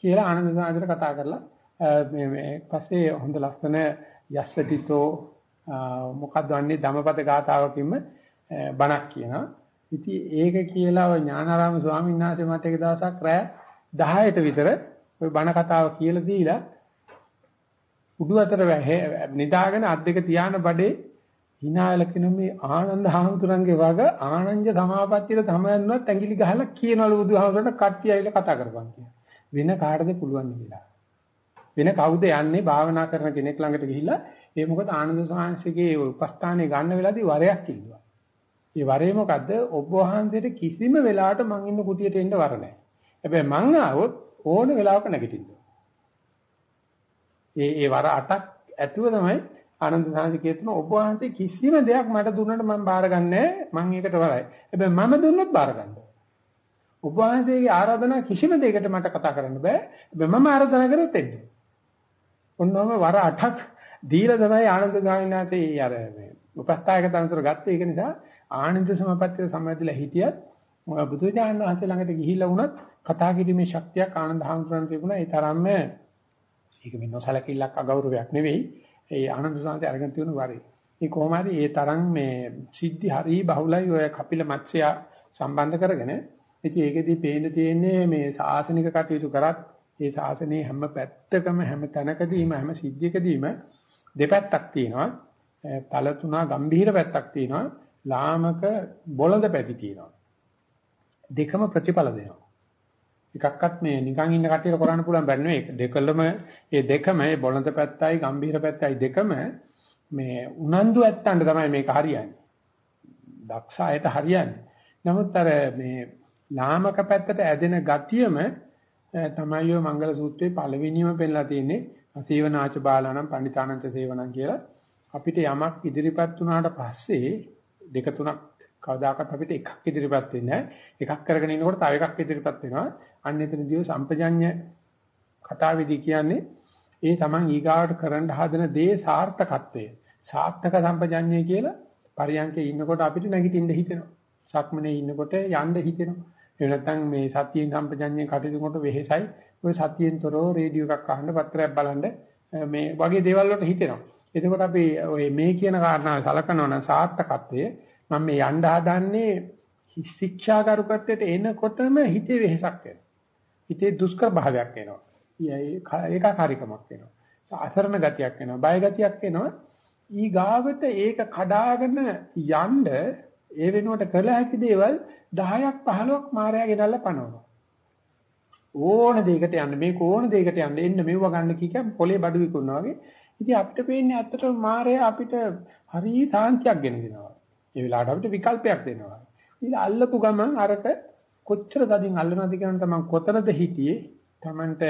කියලා ආනන්ද සාන්තට කතා කරලා මේ මේ පස්සේ හොඳ ලස්සන යස්සතිතෝ මොකක්ද වන්නේ ධම්මපද ගාථාවකින්ම බණක් කියනවා. ඉතින් ඒක කියලා ඥානාරාම ස්වාමීන් වහන්සේ මට එක දවසක් රෑ 10ට විතර ওই බණ කතාව කියලා දීලා උඩු අතර නිදාගෙන අත් දෙක තියාන බඩේ hinaයල කියන මේ ආනන්ද හාමුදුරන්ගේ වග ආනන්ද සමාපත්තියට තමයන්වත් ඇඟිලි ගහලා කියනවලු බුදුහාමුදුරන්ට කට්ටිය ඇවිල්ලා කතා කරපන් කියලා. වෙන කාටද පුළුවන් කියලා. වෙන කවුද යන්නේ භාවනා කරන කෙනෙක් ළඟට ගිහිල්ලා ඒ මොකද ආනන්ද සාංශිකේ උපස්ථානේ ගන්න වෙලාවදී වරයක් කිව්වා. ඒ වරේ මොකද්ද? ඔබ වහන්සේට කිසිම වෙලාවකට මං ඉන්න කුටියට එන්න වර නැහැ. හැබැයි මං ආවොත් ඕන වෙලාවක නැගිටින්න. ඒ ඒ වර අටක් ඇතුව තමයි ආනන්ද සාංශිකේ තුන ඔබ වහන්සේ කිසිම දෙයක් මට දුන්නට මම බාරගන්නේ මං ඒකට වරයි. හැබැයි මම දුන්නොත් බාරගන්නවා. ඔබ වහන්සේගේ ආරාධනා කිසිම දෙයකට මට කතා කරන්න බෑ. හැබැයි මම ආරාධනා කරොත් එන්නේ. ඔන්නෝම වර 8ක් දීලා තමයි ආනන්ද ගාමිනාතේ අර මේ උපස්ථායක තනතුර ගත්තේ ඒක නිසා ආනන්ද සමපත්තිය සම්බන්ධලා හිටියත් බුදුජානක වහන්සේ ළඟට ගිහිල්ලා වුණත් කතා කිරීමේ ශක්තියක් ආනන්ද හාමුදුරන් තිබුණා ඒ තරම්ම ඒක මේ නොසලකිල්ලක් අගෞරවයක් නෙවෙයි ඒ ආනන්ද සාන්ති අරගෙන තියෙන වරේ ඒ කොහොම හරි ඒ තරම් මේ සිද්ධි හරි බහුලයි ඔය කපිල මත්ස්‍ය සම්බන්ධ කරගෙන ඉතින් ඒකෙදී පේන්න තියෙන්නේ මේ සාසනික කටයුතු කරත් ඒ ශාසනයේ හැම පැත්තකම හැම තැනකදීම හැම සිද්ධියකදීම දෙපැත්තක් තියෙනවා. තල තුනා ගම්භීර පැත්තක් තියෙනවා. ලාමක බොළඳ පැති තියෙනවා. දෙකම ප්‍රතිඵල දෙනවා. එකක්වත් මේ නිකන් ඉන්න කටියට කරන්න පුළුවන් බෑ නෙවෙයි. දෙකලම මේ දෙකම මේ බොළඳ පැත්තයි ගම්භීර පැත්තයි දෙකම මේ උනන්දු ඇත්තන්ට තමයි මේක හරියන්නේ. දක්ෂ අයට හරියන්නේ. නමුත් අර මේ ලාමක පැත්තට ඇදෙන ගතියම තමයි ඔය මංගල සූත්‍රයේ පළවෙනියම පෙන්නලා තියෙන්නේ අසීවනාච බාලානම් පණිතානන්ත සේවනම් කියලා අපිට යමක් ඉදිරිපත් වුණාට පස්සේ දෙක තුනක් කවදාකවත් අපිට එකක් ඉදිරිපත් වෙන්නේ එකක් කරගෙන ඉන්නකොට තව එකක් ඉදිරිපත් වෙනවා අන්න එතනදී සම්පජඤ්ඤ කතාවේදී කියන්නේ ඒ තමන් ඊගාවට කරන්න හදන දේ සාර්ථකත්වය සාර්ථක සම්පජඤ්ඤය කියලා පරියන්කේ ඉන්නකොට අපිට නැගිටින්න හිතෙනවා සක්මනේ ඉන්නකොට යන්න හිතෙනවා එහෙම නැත්නම් මේ සතියෙන් සම්පජඤ්ඤේ කටයුතු කොට වෙහෙසයි. ඔය සතියෙන් තොරව රේඩියෝ එකක් අහන්න පත්‍රයක් බලන්න මේ වගේ දේවල් වලට හිතෙනවා. එතකොට අපි ඔය මේ කියන කාරණාව සලකනවා නම් සාර්ථකත්වය මම මේ යන්න හදන්නේ ශික්ෂාගරුකත්වයට එනකොටම හිතේ වෙහෙසක් වෙනවා. හිතේ දුෂ්කර භාවයක් එනවා. ඒකාකාරීකමක් එනවා. අසරණ ගතියක් එනවා. බය ගතියක් එනවා. ඊ ගාවට ඒක කඩාගෙන යන්න ඒ වෙනුවට කළ හැකි දේවල් 10ක් 15ක් මායя ගෙනල්ලා පනවනවා. ඕන දෙයකට යන්න මේක ඕන දෙයකට යන්න එන්න මෙව්ව ගන්න කිකම් පොලේ බඩු විකුණනවා වගේ. ඉතින් අපිට පේන්නේ ඇත්තටම මායя අපිට හරි සාන්තියක් ගෙන දෙනවා. ඒ වෙලාවට අපිට විකල්පයක් දෙනවා. ඉතින් අල්ලපු ගමන් අරක කොච්චර තදින් අල්ලනවද කියන තමන් කොතනද හිටියේ තමන්ට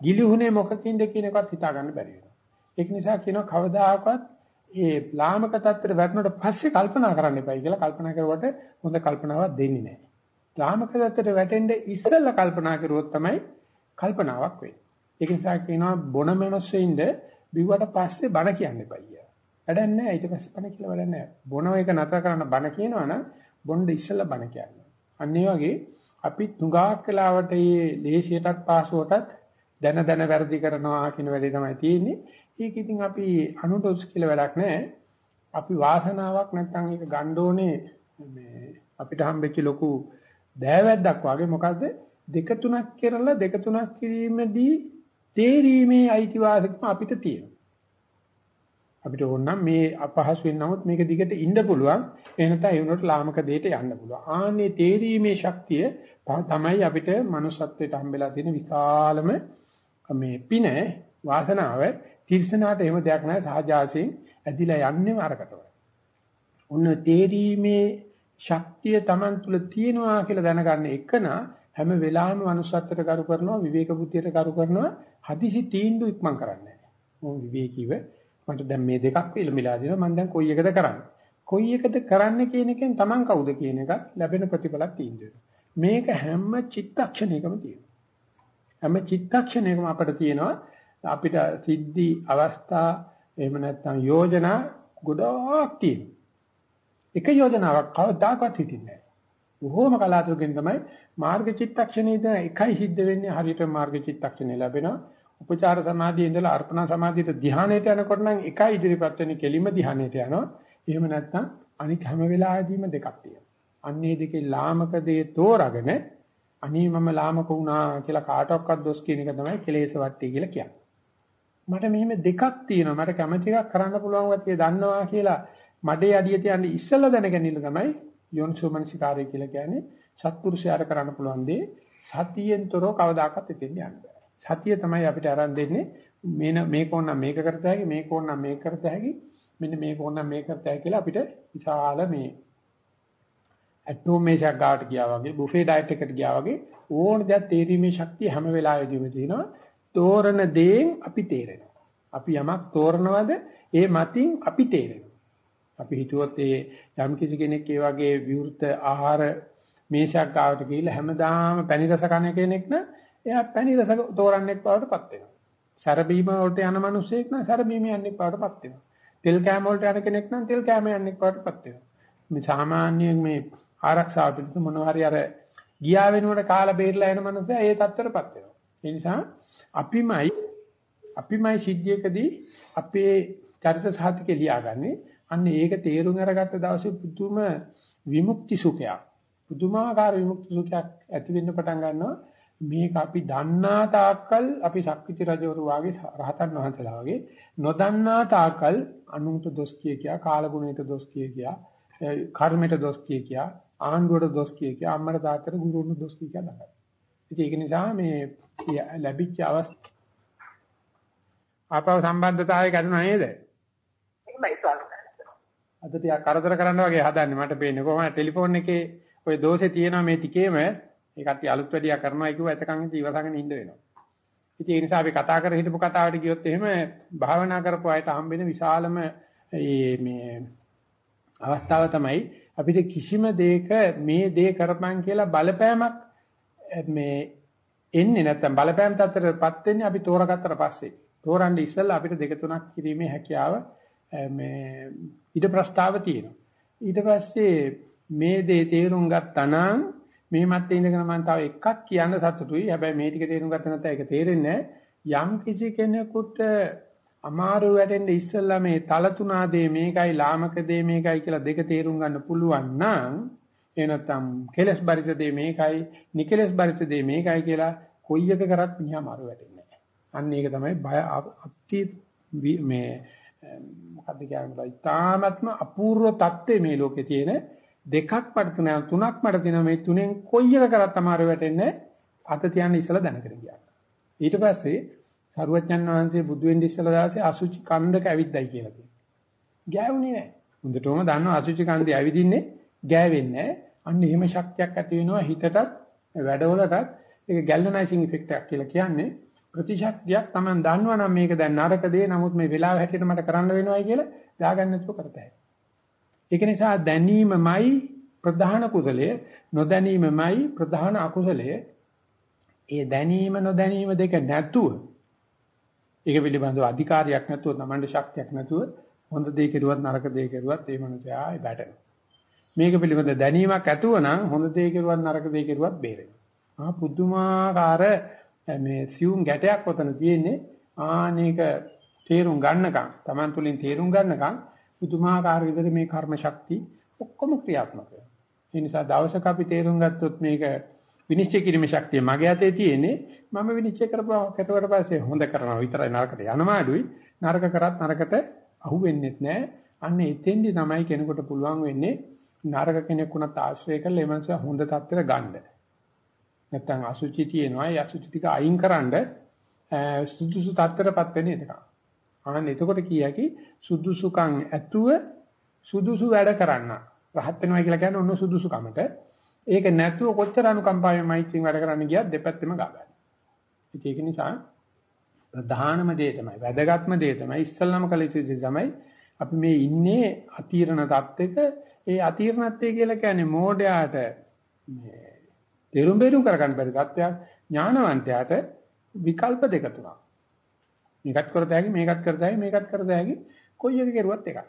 ගිලිහුනේ මොකකින්ද කියන එකත් හිතා ගන්න බැරි වෙනවා. ඒක නිසා කියනවා කවදාකවත් ඒ ලාමක தත්තර වැටුණට පස්සේ කල්පනා කරන්න එපයි කියලා කල්පනා කරුවට හොඳ කල්පනාවක් දෙන්නේ නැහැ. ලාමක தත්තර වැටෙන්න ඉස්සෙල්ලා කල්පනා කරුවොත් තමයි කල්පනාවක් වෙන්නේ. ඒක නිසා කියනවා බොන මනසෙින්ද බිව්වට පස්සේ බණ කියන්න එපයි කියලා. වැඩක් නැහැ ඊට පස්සේ බණ කියලා වැඩක් නැහැ. බොන එක නතර කරන්න බණ කියනවනම් බොණ්ඩ ඉස්සෙල්ලා බණ කියන්නේ. අන්න ඒ වගේ අපි තුඟාක් වෙලාවට මේ දේශයටත් පාසුවටත් දැන දැන වැරදි කරනවා කියන වැඩේ තමයි තියෙන්නේ. ඒක ඉතින් අපි අනුතොස් කියලා වැඩක් නැහැ. අපි වාසනාවක් නැත්නම් ඒක ගන්න ඕනේ මේ අපිට හම්බෙච්ච ලොකු දෑවැද්දක් වගේ මොකද්ද දෙක තුනක් කරලා දෙක තුනක් කිරීමේදී තේරීමේ අයිතිවාසිකම අපිට තියෙනවා. අපිට ඕනනම් මේ අපහසු වෙන නමුත් මේක දිගට ඉන්න පුළුවන්. එනත ඒ වුණොත් ලාමක දෙයට යන්න පුළුවන්. ආන්නේ තේරීමේ ශක්තිය තමයි අපිට manussත්වයට හම්බෙලා තියෙන විශාලම මේ පින වාසනාව තිරසනාට එහෙම දෙයක් නැහැ සහජාසයෙන් ඇදිලා යන්නේ අරකට. ඔන්න තේරීමේ ශක්තිය Taman තුල තියෙනවා කියලා දැනගන්න එකන හැම වෙලාවෙම manussත්වයට කරු කරනවා විවේක බුද්ධියට කරු කරනවා හදිසි තීන්දුව ඉක්මන් කරන්නේ නැහැ. මොන් විවේකීව මට දැන් මේ දෙකක් ඉල්මිලා දෙනවා. මම දැන් කොයි එකද කරන්නේ? කොයි එකද කරන්නේ කියන එකෙන් Taman කවුද කියන එක ලැබෙන ප්‍රතිඵලක් තීන්දුව මේක හැම චිත්තක්ෂණයකම තියෙනවා. හැම චිත්තක්ෂණයකම අපිට තියෙනවා අපිට සිද්ධි අවස්ථා එහෙම නැත්නම් යෝජනා ගොඩාක් තියෙනවා. එක යෝජනාවක් කවදාකවත් හිටින්නේ නැහැ. බොහෝම කලාතුරකින් තමයි මාර්ග චිත්තක්ෂණයේද එකයි සිද්ධ වෙන්නේ හරියට මාර්ග චිත්තක්ෂණය ලැබෙනවා. උපචාර සමාධියේ ඉඳලා අර්පණා සමාධියට ධ්‍යානයට යනකොට නම් එකයි ඉදිරිපත් වෙන්නේ කෙලිම ධ්‍යානයට යනවා. එහෙම නැත්නම් අනික හැම වෙලාවෙදීම දෙකක් තියෙනවා. අන්නේ දෙකේ ලාමක දේ තෝරාගෙන අනේ මම ලාමක වුණා කියලා කාටවත් දොස් කියන එක තමයි කෙලෙස් වට්ටි කියලා කියන්නේ. මට මෙහෙම දෙකක් තියෙනවා. මට කැමති එකක් කරන්න පුළුවන් වත්තේ දන්නවා කියලා මඩේ අඩිය තියන්නේ ඉස්සෙල්ලා දැනගැනීම තමයි යොන්සෝමනසිකාරය කියලා කියන්නේ. සත්පුරුෂයාර කරන්න පුළුවන් දේ සතියෙන්තරෝ කවදාකවත් එතෙන් යන්න බෑ. සතිය තමයි අපිට අරන් දෙන්නේ. මේන මේක ඕන මේක කරත හැකි මේක ඕන මේක කරත හැකි. මෙන්න මේක ඕන මේක කරත හැකි කියලා අපිට විශාල මේ ඇටෝමේෂක් ගාවට ගියා වගේ බුෆේ ඩයට් එකට ගියා වගේ ඕන දෙයක් තේරීමේ ශක්තිය හැම වෙලාවෙදීම තියෙනවා. තෝරන දේෙන් අපි තේරෙනවා. අපි යමක් තෝරනවද ඒ මතින් අපි තේරෙනවා. අපි හිතුවොත් ඒ යම් කිසි කෙනෙක් ඒ වගේ විවෘත ආහාර මේෂක් ගාවට ගිහිල්ලා හැමදාම පැණි රස කන කෙනෙක් නම් එයා පැණි රස තෝරන්නෙක් බවටපත් වෙනවා. සරබීම වලට යන මිනිසෙක් නම් සරබීම යන්නෙක් බවටපත් වෙනවා. තෙල් කෑම වලට යන කෙනෙක් නම් තෙල් කෑම යන්නෙක් බවටපත් වෙනවා. මේ සාමාන්‍යයෙන් මේ ආරක්ෂාව පිළිබඳ මොනවා හරි අර ගියා වෙනුවට කාලා බේරලා එන මනුස්සයා ඒ තත්ත්වයටපත් වෙනවා. ඒ නිසා අපිමයි අපිමයි සිද්ධියකදී අපේ චරිත සාහිත්‍ය ලියාගන්නේ අන්න ඒක තේරුම් අරගත්ත දවසේ පුදුම විමුක්ති සුඛයක් පුදුමාකාර විමුක්ති සුඛයක් ඇති වෙන්න පටන් ගන්නවා මේක අපි දන්නා තාක්කල් අපි ශක්තිති රජවරු වාගේ රහතන් වහන්සේලා වගේ නොදන්නා තාක්කල් අනුන්ට දොස් කිය කියා කාලගුණයට දොස් කිය කියා කර්මයට දොස් කිය කියා ආණ්ඩුවට දොස් කිය කියා අම්මට තාත්තට ගුරුවරුන්ට දොස් කිය කියා දඟයි. ඉතින් ඒක නිසා මේ ලැබිච්ච අවස්ථාව ආපව සම්බන්ධතාවය ගන්නවා නේද? එහෙමයි ස්වාමීනි. අද තියා කරදර කරන්න වගේ හදන්නේ මට පේන්නේ කොහොමද ටෙලිෆෝන් එකේ ওই දෝෂේ තියෙනවා මේ ටිකේම ඒ කට්ටිය අලුත් වැඩියා කරනවා කිව්වා එතකන් ජීවසගෙන ඉන්න වෙනවා. ඉතින් ඒ නිසා අපි කතා කර හිටපු කතාවට ගියොත් එහෙම භාවනා කරපු අයට හම්බෙන විශාලම මේ අවස්ථාව තමයි අපිට කිසිම දෙයක මේ දේ කරපන් කියලා බලපෑමක් මේ එන්නේ නැත්තම් බලපෑම් තත්ත්වයටපත් වෙන්නේ අපි තෝරාගත්තට පස්සේ. තෝරන්නේ ඉස්සෙල්ලා අපිට දෙක තුනක් කිරීමේ හැකියාව මේ ඊට ප්‍රස්තාව තියෙනවා. ඊට පස්සේ මේ දේ තේරුම් ගත්තා නම් මේ මැත්තේ ඉඳගෙන මම තව එකක් කියන්න සතුටුයි. හැබැයි මේ ටික තේරුම් ගත්ත නැත්නම් ඒක තේරෙන්නේ යම් කිසි කෙනෙකුට අමාරු වැටෙන්න ඉස්සෙල්ලා මේ තල තුනා දේ මේකයි ලාමක දේ මේකයි කියලා දෙක තේරුම් ගන්න පුළුවන් නම් එනතම් කෙලස් බරිත දේ මේකයි නිකලස් බරිත දේ මේකයි කියලා කොයි එක කරත් මියා මාරු වැටෙන්නේ නැහැ. අන්න ඒක තමයි බය අති මේ මොකද්ද කියන්නේ ඉතාමත්ම අපූර්ව தත්ත්වයේ මේ ලෝකේ තියෙන දෙකක් මට තුනක් තුනක් මට තියෙනවා මේ තුනෙන් කොයි එක කරත් අමාරු වෙටෙන්නේ අත තියන්න ඉස්සලා දැනගෙන ගියා. ඊට පස්සේ සරුවච්චන් වහන්සේ බුදු වෙන්න ඉස්සලා දාසේ අසුචි කන්දක ඇවිද්දයි කියලා කියනවා. ගෑවුනේ නැහැ. හොඳටම දන්නවා අසුචි කන්දේ ඇවිදින්නේ ගෑවෙන්නේ නැහැ. අන්න එහෙම ශක්තියක් ඇති වෙනවා හිතටත් වැඩවලටත් ඒක ගැල්වනයිසිං ඉෆෙක්ට් එකක් කියලා කියන්නේ ප්‍රතිශක්තියක් Taman දන්නවනම් මේක දැන් නරක දේ නමුත් මේ වෙලාව හැටියට මට කරන්න වෙනවයි කියලා දාගන්න නැතුව කරතයි. ඒක නිසා දැනීමමයි ප්‍රධාන කුසලය නොදැනීමමයි ප්‍රධාන අකුසලය. ඒ දැනීම නොදැනීම දෙක නැතුව ඒක පිළිබඳව අධිකාරියක් නැතුව Tamanට ශක්තියක් නැතුව හොඳ දේ කෙරුවත් නරක දේ කෙරුවත් ඒ මනුස්සයා ආයි බැටෙනවා. මේක පිළිබඳ දැනීමක් ඇතුව නම් හොඳ දේ කෙරුවත් නරක දේ කෙරුවත් බේරෙනවා. ආ පුදුමාකාර මේ සියුම් ගැටයක් ඔතන තියෙන්නේ ආනේක තේරුම් ගන්නකම් Taman තුලින් තේරුම් ගන්නකම් පුදුමාකාර විදිහට මේ කර්ම ශක්ති ඔක්කොම ක්‍රියාත්මක වෙනවා. ඒ නිසා දවසක අපි තේරුම් ගත්තොත් මේක විනිශ්චය කිරීමේ ශක්තිය මගේ අතේ තියෙන්නේ මම විනිශ්චය කරපුවා කරුවට පස්සේ හොඳ කරනවා විතරයි නරකට යනවා අඩුයි නරක කරත් නරකට අහු වෙන්නේ නැහැ. අන්න එතෙන්දි තමයි කෙනෙකුට පුළුවන් වෙන්නේ නරක කෙනෙක් වුණත් ආශ්‍රය කරලා ඒ මනස හොඳ තත්ත්වයට ගන්න. නැත්තම් අසුචි තියෙනවා ඒ අසුචි ටික අයින්කරනද සුදුසු තත්ත්වයටපත් වෙන්නේ එතක. ආන්න එතකොට කියකි සුදුසුකම් ඇතුව සුදුසු වැඩ කරන්න. රහත් වෙනවා කියලා කියන්නේ ඔන්න සුදුසුකමට. ඒක නැතුව කොච්චර අනුකම්පාවෙන් මෛත්‍රියෙන් වැඩ කරන්න ගියත් දෙපැත්තෙම ගාගන්න. ඒක නිසා ප්‍රධානම දේ තමයි වැදගත්ම දේ තමයි ඉස්සල්ලාම කළ යුතු දේ තමයි අපි මේ ඉන්නේ අතීරණ தත්ත්වයක ඒ අතීරණත්වය කියලා කියන්නේ මෝඩයාට මේ තේරුම් බේරුම් කරගන්න බැරි තත්ත්වයක් ඥානවන්තයාට විකල්ප දෙක තුනක්. මේකත් කරත හැකි මේකත් කරත හැකි මේකත් කරත හැකි. කොයි එක කරුවත් එකයි.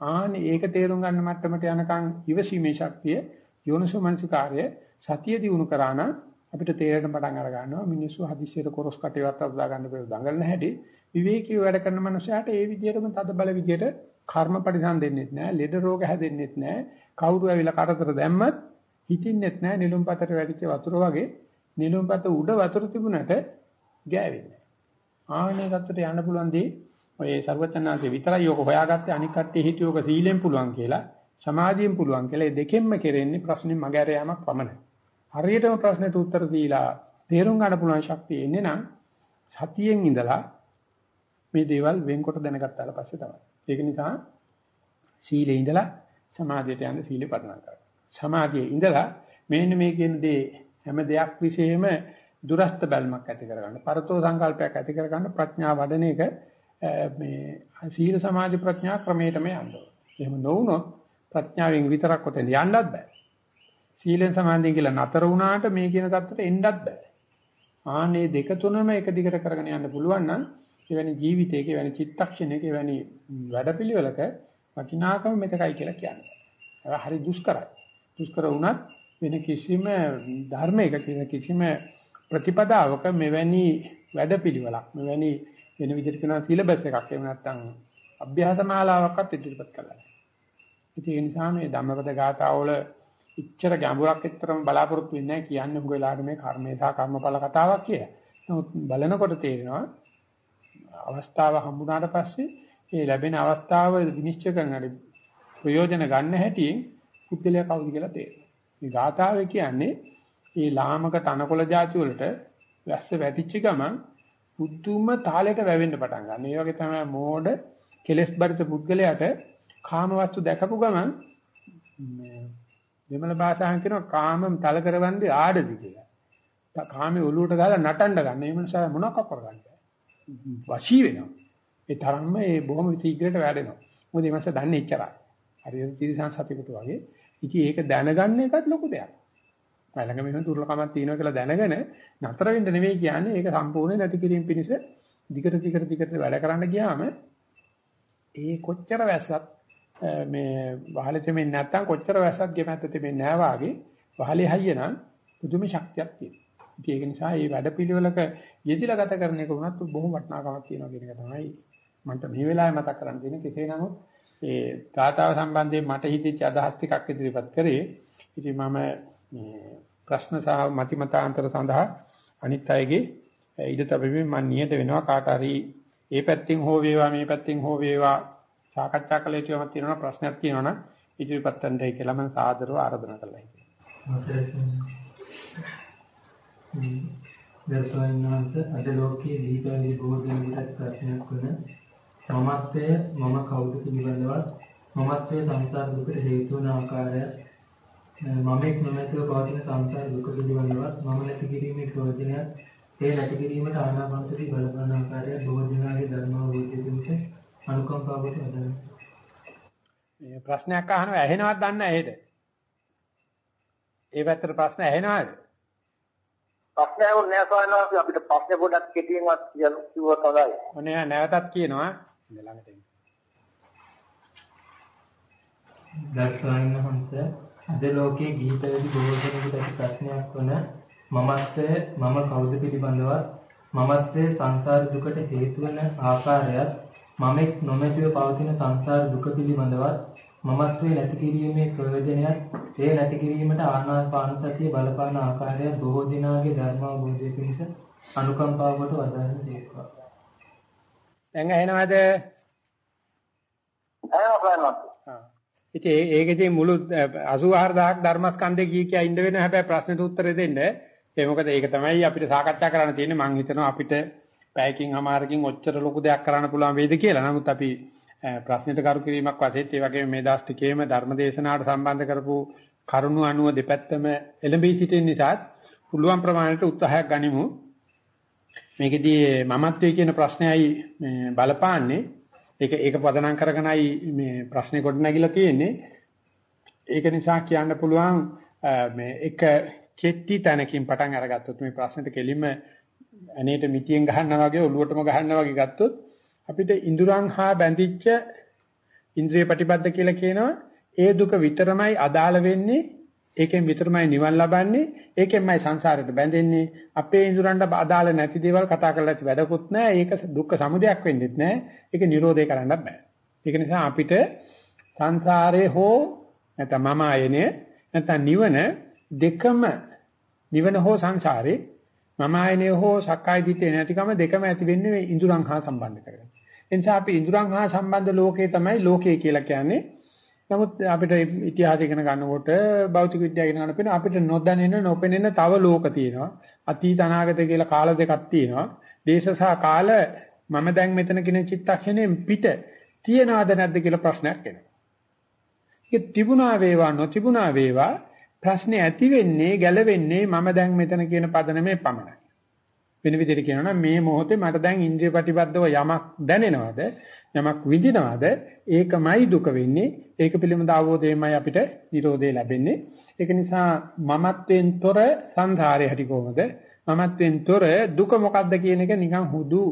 ආනේ ඒක තේරුම් ගන්න මට්ටමට යනකම් ඉවසීමේ ශක්තිය යෝනිසෝමනසිකාර්ය සතිය දිනු කරා නම් අපිට තේරෙන පටන් අර ගන්නවා මිනිස්සු හදිස්සියට කොරස් කටේවත් අදා ගන්න බැරි දඟලන හැටි. විවේකීව වැඩ කරන මනුස්සයාට ඒ විදිහටම තද බල විදිහට කර්ම පරිසම් දෙන්නෙත් නැහැ ලෙඩ රෝග හැදෙන්නෙත් නැහැ කවුරු ඇවිල්ලා කරදර දැම්මත් හිතින්නෙත් නැහැ නිලුම්පතට වැටිච්ච වතුර වගේ. නිලුම්පත උඩ වතුර තිබුණට ගෑවෙන්නේ. ආනේ ගත්තට යන්න පුළුවන් දේ ඔය ਸਰවචනාංශේ විතරයි ඕක හොයාගත්තේ අනික් කට්ටිය හිතුවක සීලෙන් පුළුවන් කියලා සමාධියෙන් පුළුවන් කියලා ඒ දෙකෙන්ම කෙරෙන්නේ ප්‍රශ්නේ මගහැර යාමක් පමණයි. හරියටම ප්‍රශ්නෙට උත්තර දීලා තේරුම් ගන්න පුළුවන් ශක්තිය එන්නේ නම් සතියෙන් ඉඳලා මේ දේවල් වෙන්කොට දැනගත්තාට පස්සේ තමයි. ඒක නිසා සීලේ ඉඳලා සමාධියට යන සීලේ පදනම් කරගන්න. සමාධියේ ඉඳලා මෙන්න මේ කියන දේ හැම දෙයක් විශේෂම දුරස්ත බැල්මක් ඇති කරගන්න. පරතෝ සංකල්පයක් ඇති කරගන්න ප්‍රඥා වඩන එක මේ සීල සමාධි ප්‍රඥා ක්‍රමයටම යන්න ඕනේ. එහෙම නොවුනොත් ප්‍රඥාවෙන් විතරක් ඔතෙන් යන්නත් බෑ. සීලෙන් සමාධියෙන් කියලා නතර වුණාට මේ කියන தත්තට එන්නත් බෑ. ආනේ දෙක තුනම එක දිගට කරගෙන යන්න පුළුවන් නම් එවැනි ජීවිතයක එවැනි චිත්තක්ෂණයක එවැනි වැඩපිළිවෙලක වටිනාකම මෙතකයි කියලා කියන්නේ. ඒක හරි දුෂ්කරයි. දුෂ්කර වුණත් වෙන කිසිම ධර්මයක කිසිම ප්‍රතිපදාවක මෙවැනි වැඩපිළිවෙලක් මෙවැනි වෙන විදිහට කරන සිලබස් එකක් එහෙම නැත්නම් අභ්‍යාස මාලාවක්වත් ඉදිරිපත් කළා නැහැ. ඒ නිසා මේ ධම්මපද ගාථාවල ඉච්ඡර ගැඹුරක් විතරම බලාපොරොත්තු වෙන්නේ නැහැ කියන්නේ මොකද වෙලාවට මේ කර්මේ සහ කර්මඵල කතාවක් කියලා. නමුත් බලනකොට තේරෙනවා අවස්ථාව හම්බුනාට පස්සේ ඒ ලැබෙන අවස්ථාව විනිශ්චය කරන්නට ප්‍රයෝජන ගන්න හැටියෙන් පුද්ගලයා කවුද කියලා තේරෙනවා. මේ ගාථාවේ කියන්නේ මේ ලාමක තනකොළ જાති වලට වැස්ස වැටිච්ච ගමන් පුදුම තාලයට වැවෙන්න පටන් ගන්නවා. මේ වගේ තමයි මෝඩ කෙලස් බරිත පුද්ගලයාට කාම වස්තු දැකපු ගමන් දෙමළ භාෂාවෙන් කියනවා කාමම් තල කරවන්නේ ආඩදි කියලා. කාමේ ඔලුවට දාලා නටන්න ගන්න. ඒ මනුස්සයා මොනවක් කරගන්නද? වශී වෙනවා. ඒ තරම්ම ඒ බොහොම ශීඝ්‍රයට වැඩෙනවා. මොකද මේ මනුස්සයා දන්නේ එච්චරයි. හරියට තිරසන් සතිපුට වගේ. ඉතින් ඒක දැනගන්න එකත් ලොකු දෙයක්. ළඟ මෙහෙම දුර්ලභකමක් තියෙනවා කියලා දැනගෙන නතර වෙන්න නෙවෙයි කියන්නේ ඒක සම්පූර්ණ නැති කිරීම පිණිස දිගට දිගට දිගට වැඩ කරන්න ගියාම ඒ කොච්චර වැස්සත් මේ වහලෙ තෙමෙන්නේ නැත්තම් කොච්චර වැස්සක් ගෙමැත්ත තෙමෙන්නේ නැහැ වාගේ වහලේ හයිය නම් පුදුම ශක්තියක් තියෙනවා. ඉතින් ඒක නිසා මේ වැඩපිළිවෙලක යෙදිලා ගත කරන එක උනත් බොහොම වටිනාකමක් තියෙනවා කියන එක තමයි මන්ට මේ වෙලාවේ මතක් කරන්න තියෙන්නේ. කෙසේ නමුත් ඒ ගාථාව සම්බන්ධයෙන් මට හිතෙච්ච අදහස් ටිකක් ඉදිරිපත් කරේ. ඉතින් මම මේ ප්‍රශ්න සහ මතිමතාන්තර සඳහා අනිත් අයගේ ඉදිරියට අපි මම නියත වෙනවා කාට හරි ඒ පැත්තෙන් හෝ වේවා මේ පැත්තෙන් හෝ වේවා සාකච්ඡා කළ යුතු යමක් තියෙනවා ප්‍රශ්නයක් තියෙනවා නම් ඉදිරිපත් කරන්නයි කියලා මම සාදරව ආරාධනා කළා. දර්ශනනාන්ත අද ලෝකයේ දීපවි බොහෝ දෙනෙකුට ප්‍රශ්නයක් වන මමත්වය මම කවුද පිළිබඳවත් මමත්වයේ සංසාර දුකට හේතු වන ආකාරය මමෙක් නොමැතිව පවතින සංසාර දුක පිළිබඳවත් මම නැති කිරීමේ ප්‍රයෝජනය ඒ නැති කිරීමට ආනාපානසති බලපාන ආකාරය බොහෝ දෙනාගේ ධර්මාවබෝධය පිණිස අනුකම්පාවට වදන. මේ ප්‍රශ්නයක් අහනවා ඇහෙනවද දන්නේ නැහැ ඒද? ඒ පැත්තට ප්‍රශ්න ඇහෙනවද? ප්‍රශ්නයක් නෑ සෝනවාසි අපිට ප්‍රශ්න පොඩක් කෙටියෙන්වත් කිව්වොත් හොඳයි. ඔනේ නැවතත් කියනවා ළඟට එන්න. දර්ශන වහන්ස අද ලෝකයේ ගීතවලදී බොහෝ දෙනෙකුට ඇති ප්‍රශ්නයක් වන මමත්වය මම කවුද පිළිබඳවත් මමත්වයේ සංසාර දුකට හේතු වන ආකාරයත් මමෙක් නොමැතිව පවතින සංසාර දුක පිළිබඳවත් මමත්වයේ නැති කිරීමේ ප්‍රයෝජනයත් ඒ නැති කිරීමට ආනාපාන සතිය බලපාන ආකාරය බොහෝ දිනාගේ ධර්ම අවබෝධය පිණිස අනුකම්පාවට වදාළන දේක්වා. දැන් ඇහෙනවද? ඇහෙනවා ඉතින් ඒකෙදී මුළු 84000ක් ධර්මස්කන්ධේ කී කියා ඉන්න වෙන හැබැයි ප්‍රශ්නෙට උත්තර දෙන්න. ඒ මොකද ඒක තමයි අපිට සාකච්ඡා කරන්න තියෙන්නේ. මම හිතනවා අපිට පැයකින් අමාරකින් ඔච්චර ලොකු දෙයක් කරන්න පුළුවන් වේද කියලා. නමුත් අපි ප්‍රශ්නෙට කරු කිරීමක් වශයෙන් ඒ වගේම මේ දවස් ටිකේම ධර්මදේශනාවට සම්බන්ධ කරපු කරුණු අනුව දෙපැත්තම එළඹී සිටින නිසා පුළුවන් ප්‍රමාණයට උත්සාහයක් ගනිමු. මේකෙදී මමත්වයේ කියන ප්‍රශ්නයයි බලපාන්නේ ඒක ඒක පදනම් කරගෙනයි මේ ප්‍රශ්නේ කොට නැගිලා තියෙන්නේ. ඒක නිසා කියන්න පුළුවන් මේ එක කෙටි තැනකින් පටන් අරගත්තොත් මේ ප්‍රශ්නෙට කෙලින්ම අනේට මිටියෙන් ගහනවා වගේ ඔලුවටම ගහනවා වගේ ගත්තොත් අපිට ඉඳුරන් හා බැඳිච්ච ඉන්ද්‍රිය ප්‍රතිබද්ධ කියලා කියනවා ඒ දුක විතරමයි අදාළ වෙන්නේ ඒකෙන් විතරමයි නිවන් ලබන්නේ ඒකෙන්මයි සංසාරයට බැඳෙන්නේ අපේ ඉඳුරන්ට අදාළ නැති දේවල් කතා කරලා ඇති වැඩකුත් නැහැ ඒක දුක්ඛ සමුදයක් වෙන්නෙත් නැහැ ඒක නිරෝධය කරන්නත් බෑ ඒක නිසා අපිට සංසාරේ හෝ නැත්නම් මම ආයනේ නැත්නම් නිවන දෙකම නිවන හෝ සංසාරේ මම ආයනේ හෝ සක්කාය දිට්ඨිය නැතිකම දෙකම ඇති වෙන්නේ මේ ඉඳුරන් හා සම්බන්ධ කරගෙන. ඒ නිසා අපි ඉඳුරන් හා සම්බන්ධ ලෝකේ තමයි ලෝකය කියලා කියන්නේ. නමුත් අපිට ඉතිහාසය ඉගෙන ගන්නකොට භෞතික විද්‍යාව ඉගෙන ගන්නකොට අපිට නොදැනෙන නොපෙනෙන තව ලෝක තියෙනවා. අතීත අනාගත කියලා කාල දෙකක් තියෙනවා. දේශ සහ කාල මම දැන් මෙතන කියන චිත්තක්ෂණයෙන් පිට තියනවද නැද්ද කියලා ප්‍රශ්නයක් එනවා. ඒක තිබුණා වේවා නොතිබුණා වේවා ප්‍රශ්නේ ඇති වෙන්නේ ගැලවෙන්නේ මම දැන් මෙතන කියන පදනමේ පමණයි. වෙන විදිහට කියනවා නම් මේ මොහොතේ මට දැන් ඉන්ද්‍රිය ප්‍රතිබද්ධව යමක් දැනෙනවද යමක් විඳිනවද ඒකමයි දුක වෙන්නේ. ඒක පිළිබඳ අවබෝධයමයි අපිට නිරෝධය ලැබෙන්නේ. ඒක නිසා මමත්වෙන් තොර සංසාරේ හැටි කොහොමද? මමත්වෙන් තොර දුක මොකක්ද කියන එක නිකන් හුදු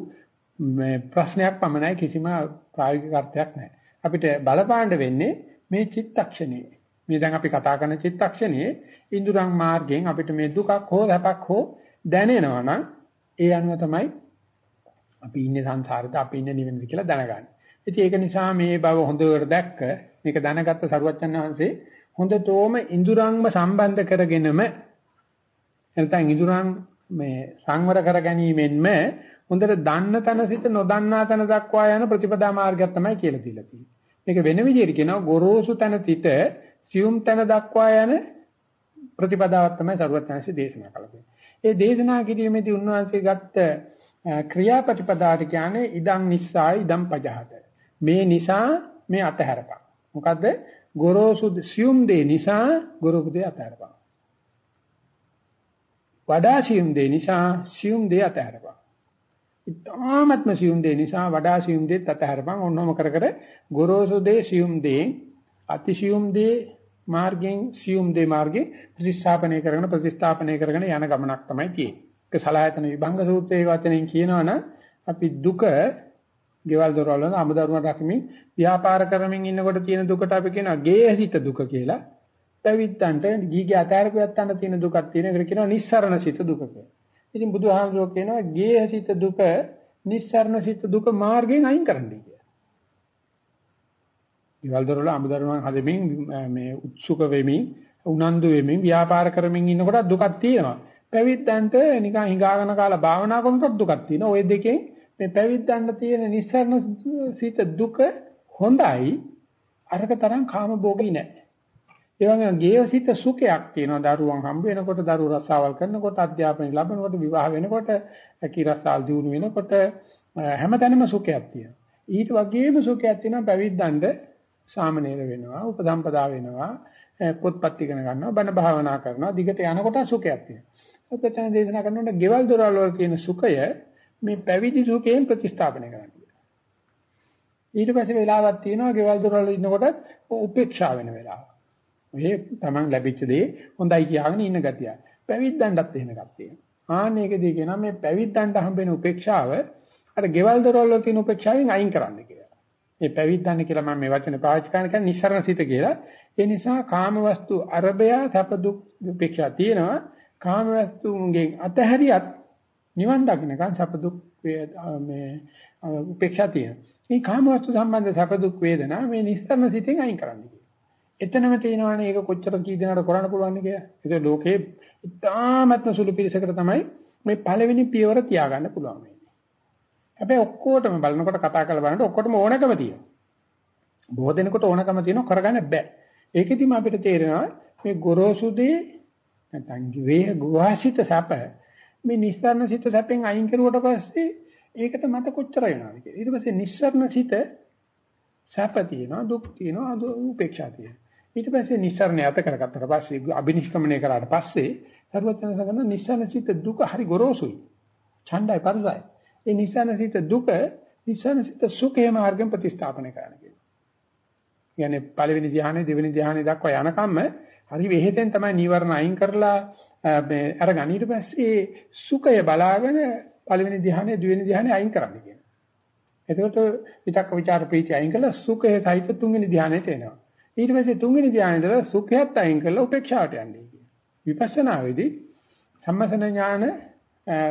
මේ ප්‍රශ්නයක් පමණයි කිසිම ප්‍රායෝගික අර්ථයක් නැහැ. අපිට බලපාන්න වෙන්නේ මේ චිත්තක්ෂණේ මේ දැන් අපි කතා කරන චිත්තක්ෂණයේ ඉන්ද්‍රයන් මාර්ගයෙන් අපිට මේ දුකක් හෝ සැපක් හෝ දැනෙනවා නම් ඒ අනුව තමයි අපි ඉන්නේ සංසාරෙද අපි ඉන්නේ නිවෙනද කියලා දැනගන්නේ. ඉතින් ඒක නිසා මේ බව හොඳට දැක්ක මේක දැනගත්ත සරුවච්චන් වහන්සේ හොඳටම ඉඳුරන්ම සම්බන්ධ කරගෙනම නැත්නම් ඉඳුරන් මේ සංවර කර ගැනීමෙන්ම හොඳට දන්න තැන සිට නොදන්නා තැන දක්වා යන ප්‍රතිපදා මාර්ගයක් තමයි කියලා දීලා තියෙන්නේ. මේක වෙන විදිහට කියනවා ගොරෝසු තැන සිට සියුම් තැන දක්වා යන ප්‍රතිපදාවක් තමයි සරුවත්නාංශ දේශනා කළේ. ඒ දේශනා කිරීමේදී උන්වහන්සේ ගත්ත ක්‍රියාපටිපදාට කියන්නේ ඉදං නිස්සාය ඉදං පජහත. මේ නිසා මේ අතහැරපන්. මොකද්ද? ගොරෝසු සියුම් දේ නිසා ගොරෝසු දේ අතහැරපන්. වඩා සියුම් දේ නිසා සියුම් දේ අතහැරපන්. ඉතාමත්ම සියුම් දේ නිසා වඩා සියුම් දේ අතහැරපන්. ඔන්නෝම කර කර ගොරෝසු දේ සියුම් දේ අතිසියුම් දේ මාර්ගයෙන් සියුම් දේ මාර්ගේ ප්‍රතිස්ථාපනය කරගෙන ප්‍රතිස්ථාපනය කරගෙන යන ගමනක් තමයි තියෙන්නේ. ඒක සලආයතන විභංග සූත්‍රයේ වචනෙන් කියනවනම් අපි දුක ගෙවල් දොරවල් වල අමුදරුවන් රකිමින් ව්‍යාපාර කරමින් ඉන්නකොට තියෙන දුකට අපි කියනවා ගේහසිත දුක කියලා. පැවිද්දන්ට ගීගේ අතාරපු යත්තන්ට තියෙන දුකක් තියෙන එකට කියනවා නිස්සරණ සිත දුක කියලා. ඉතින් බුදුහාමුදුරුවෝ කියනවා ගේහසිත දුක නිස්සරණ සිත දුක මාර්ගයෙන් අයින් කරන්නයි කියලා. ඊවල දොරල අමුදරුවන් හදමින් මේ උත්සුක වෙමින් උනන්දු වෙමින් ව්‍යාපාර කරමින් ඉන්නකොට දුකක් තියෙනවා. පැවිද්දන්ට නිකන් හිඟාගෙන කාලා භාවනා කරනකොට දුකක් තියෙනවා. ওই දෙකෙන් මේ පැවිද්දන්න තියෙන නිස්සාරණ සිත දුක හොඳයි අරක තරම් කාම භෝගී නැහැ. ඒ වගේම ගේවසිත සුඛයක් තියෙනවා දරුවන් හම්බ වෙනකොට දරුවෝ රසාවල් කරනකොට අධ්‍යාපනය ලැබනකොට විවාහ වෙනකොට කිරසාල් දිනු වෙනකොට හැමතැනම සුඛයක් තියෙනවා. ඊට වගේම සුඛයක් තියෙනවා පැවිද්දන්ට සාමනීර වෙනවා, උපදම්පදා වෙනවා, පොත්පත් ඉගෙන ගන්නවා, බණ භාවනා කරනවා, දිගට යනකොට සුඛයක් තියෙනවා. ඔතන දේශනා කරනකොට ගෙවල් දොරවල් වල තියෙන සුඛය මේ පැවිදි සුඛයෙන් ප්‍රතිස්ථාපනය කරනවා. ඊට පස්සේ වෙලාවක් තියෙනවා ගෙවල් දොරවල් ඉන්නකොට උපේක්ෂා වෙන වෙලාව. මේ Taman ලැබිච්ච දේ හොඳයි කියාගෙන ඉන්න ගතිය. පැවිද්දන්ටත් එහෙම එකක් තියෙනවා. ආන්නේකදී කියනවා මේ පැවිද්දන්ට හම්බෙන උපේක්ෂාව අර ගෙවල් දොරවල් වල තියෙන උපේක්ෂාවෙන් අයින් කරන්න කියලා. මේ පැවිද්දන්න කියලා මම මේ වචනේ පාවිච්චි කරන කියන්නේ නිස්සරණ සිත කියලා. ඒ නිසා කාමවස්තු අරබය සැප දුක් උපේක්ෂා තියෙනවා. කාමවස්තුන්ගෙන් අතහැරියත් නිවන් දකින්නකන් සැප දුක් මේ උපේක්ෂා තියෙනවා. මේ කාමවස්තු සම්බන්ධ සැප දුක් වේදනා මේ නිස්සරණ සිතෙන් අයින් කරන්න එතනම තියෙනවානේ ඒක කොච්චර කී දෙනාට කරන්න පුළුවන් කියලා. ඒක ලෝකේ ඉතාමත්ම සුළු පිළිසකට තමයි මේ පළවෙනි පියවර තියාගන්න පුළුවන් වෙන්නේ. හැබැයි ඔක්කොටම බලනකොට කතා කරලා බලනකොට ඔක්කොටම ඕනකම තියෙනවා. බොහෝ දෙනෙකුට ඕනකම තියෙනවා කරගන්න බෑ. ඒකෙදිම අපිට තේරෙනවා මේ ගොරෝසු දේ නැත්නම් වේ ගුවාසිත සැප මේ නිස්සාරණ සිත සැපෙන් අයින් කරුවට පස්සේ ඒකට මට කොච්චර වෙනවද කියලා. ඊට පස්සේ නිස්සාරණ සිත සැප තියෙනවා දුක් තියෙනවා උපේක්ෂා තියෙනවා. ඊට පස්සේ නිස්සාරණ යත කරගත්තට පස්සේ අබිනිෂ්ක්‍මණය කරාට පස්සේ සර්වඥ සගන නිස්සාරණ සිත දුක හරි ගොරෝසුයි. ඡණ්ඩයි පරිසයි. ඒ නිස්සාරණ සිත දුක නිස්සාරණ සිත සුඛේ මාර්ගෙන් ප්‍රතිස්ථාපනය කරන්න කියනවා. කියන්නේ පළවෙනි ධ්‍යානෙ දෙවෙනි ධ්‍යානෙ දක්වා යනකම්ම හරි වෙහෙතෙන් තමයි නීවරණ අයින් කරලා මේ අරගන්න ඊට පස්සේ සුඛය බලාගෙන පළවෙනි ධ්‍යානෙ දෙවෙනි ධ්‍යානෙ අයින් කරන්න කියනවා. එතකොට විතක්ක ਵਿਚාර ප්‍රීති අයින් කළා සුඛය සහිත තුන්වෙනි ධ්‍යානෙට එනවා. ඊට පස්සේ තුන්වෙනි ධ්‍යානෙදලා සුඛයත් අයින් කරලා උපේක්ෂාවට යන්නේ කියනවා. විපස්සනාවේදී සම්මසන ඥාන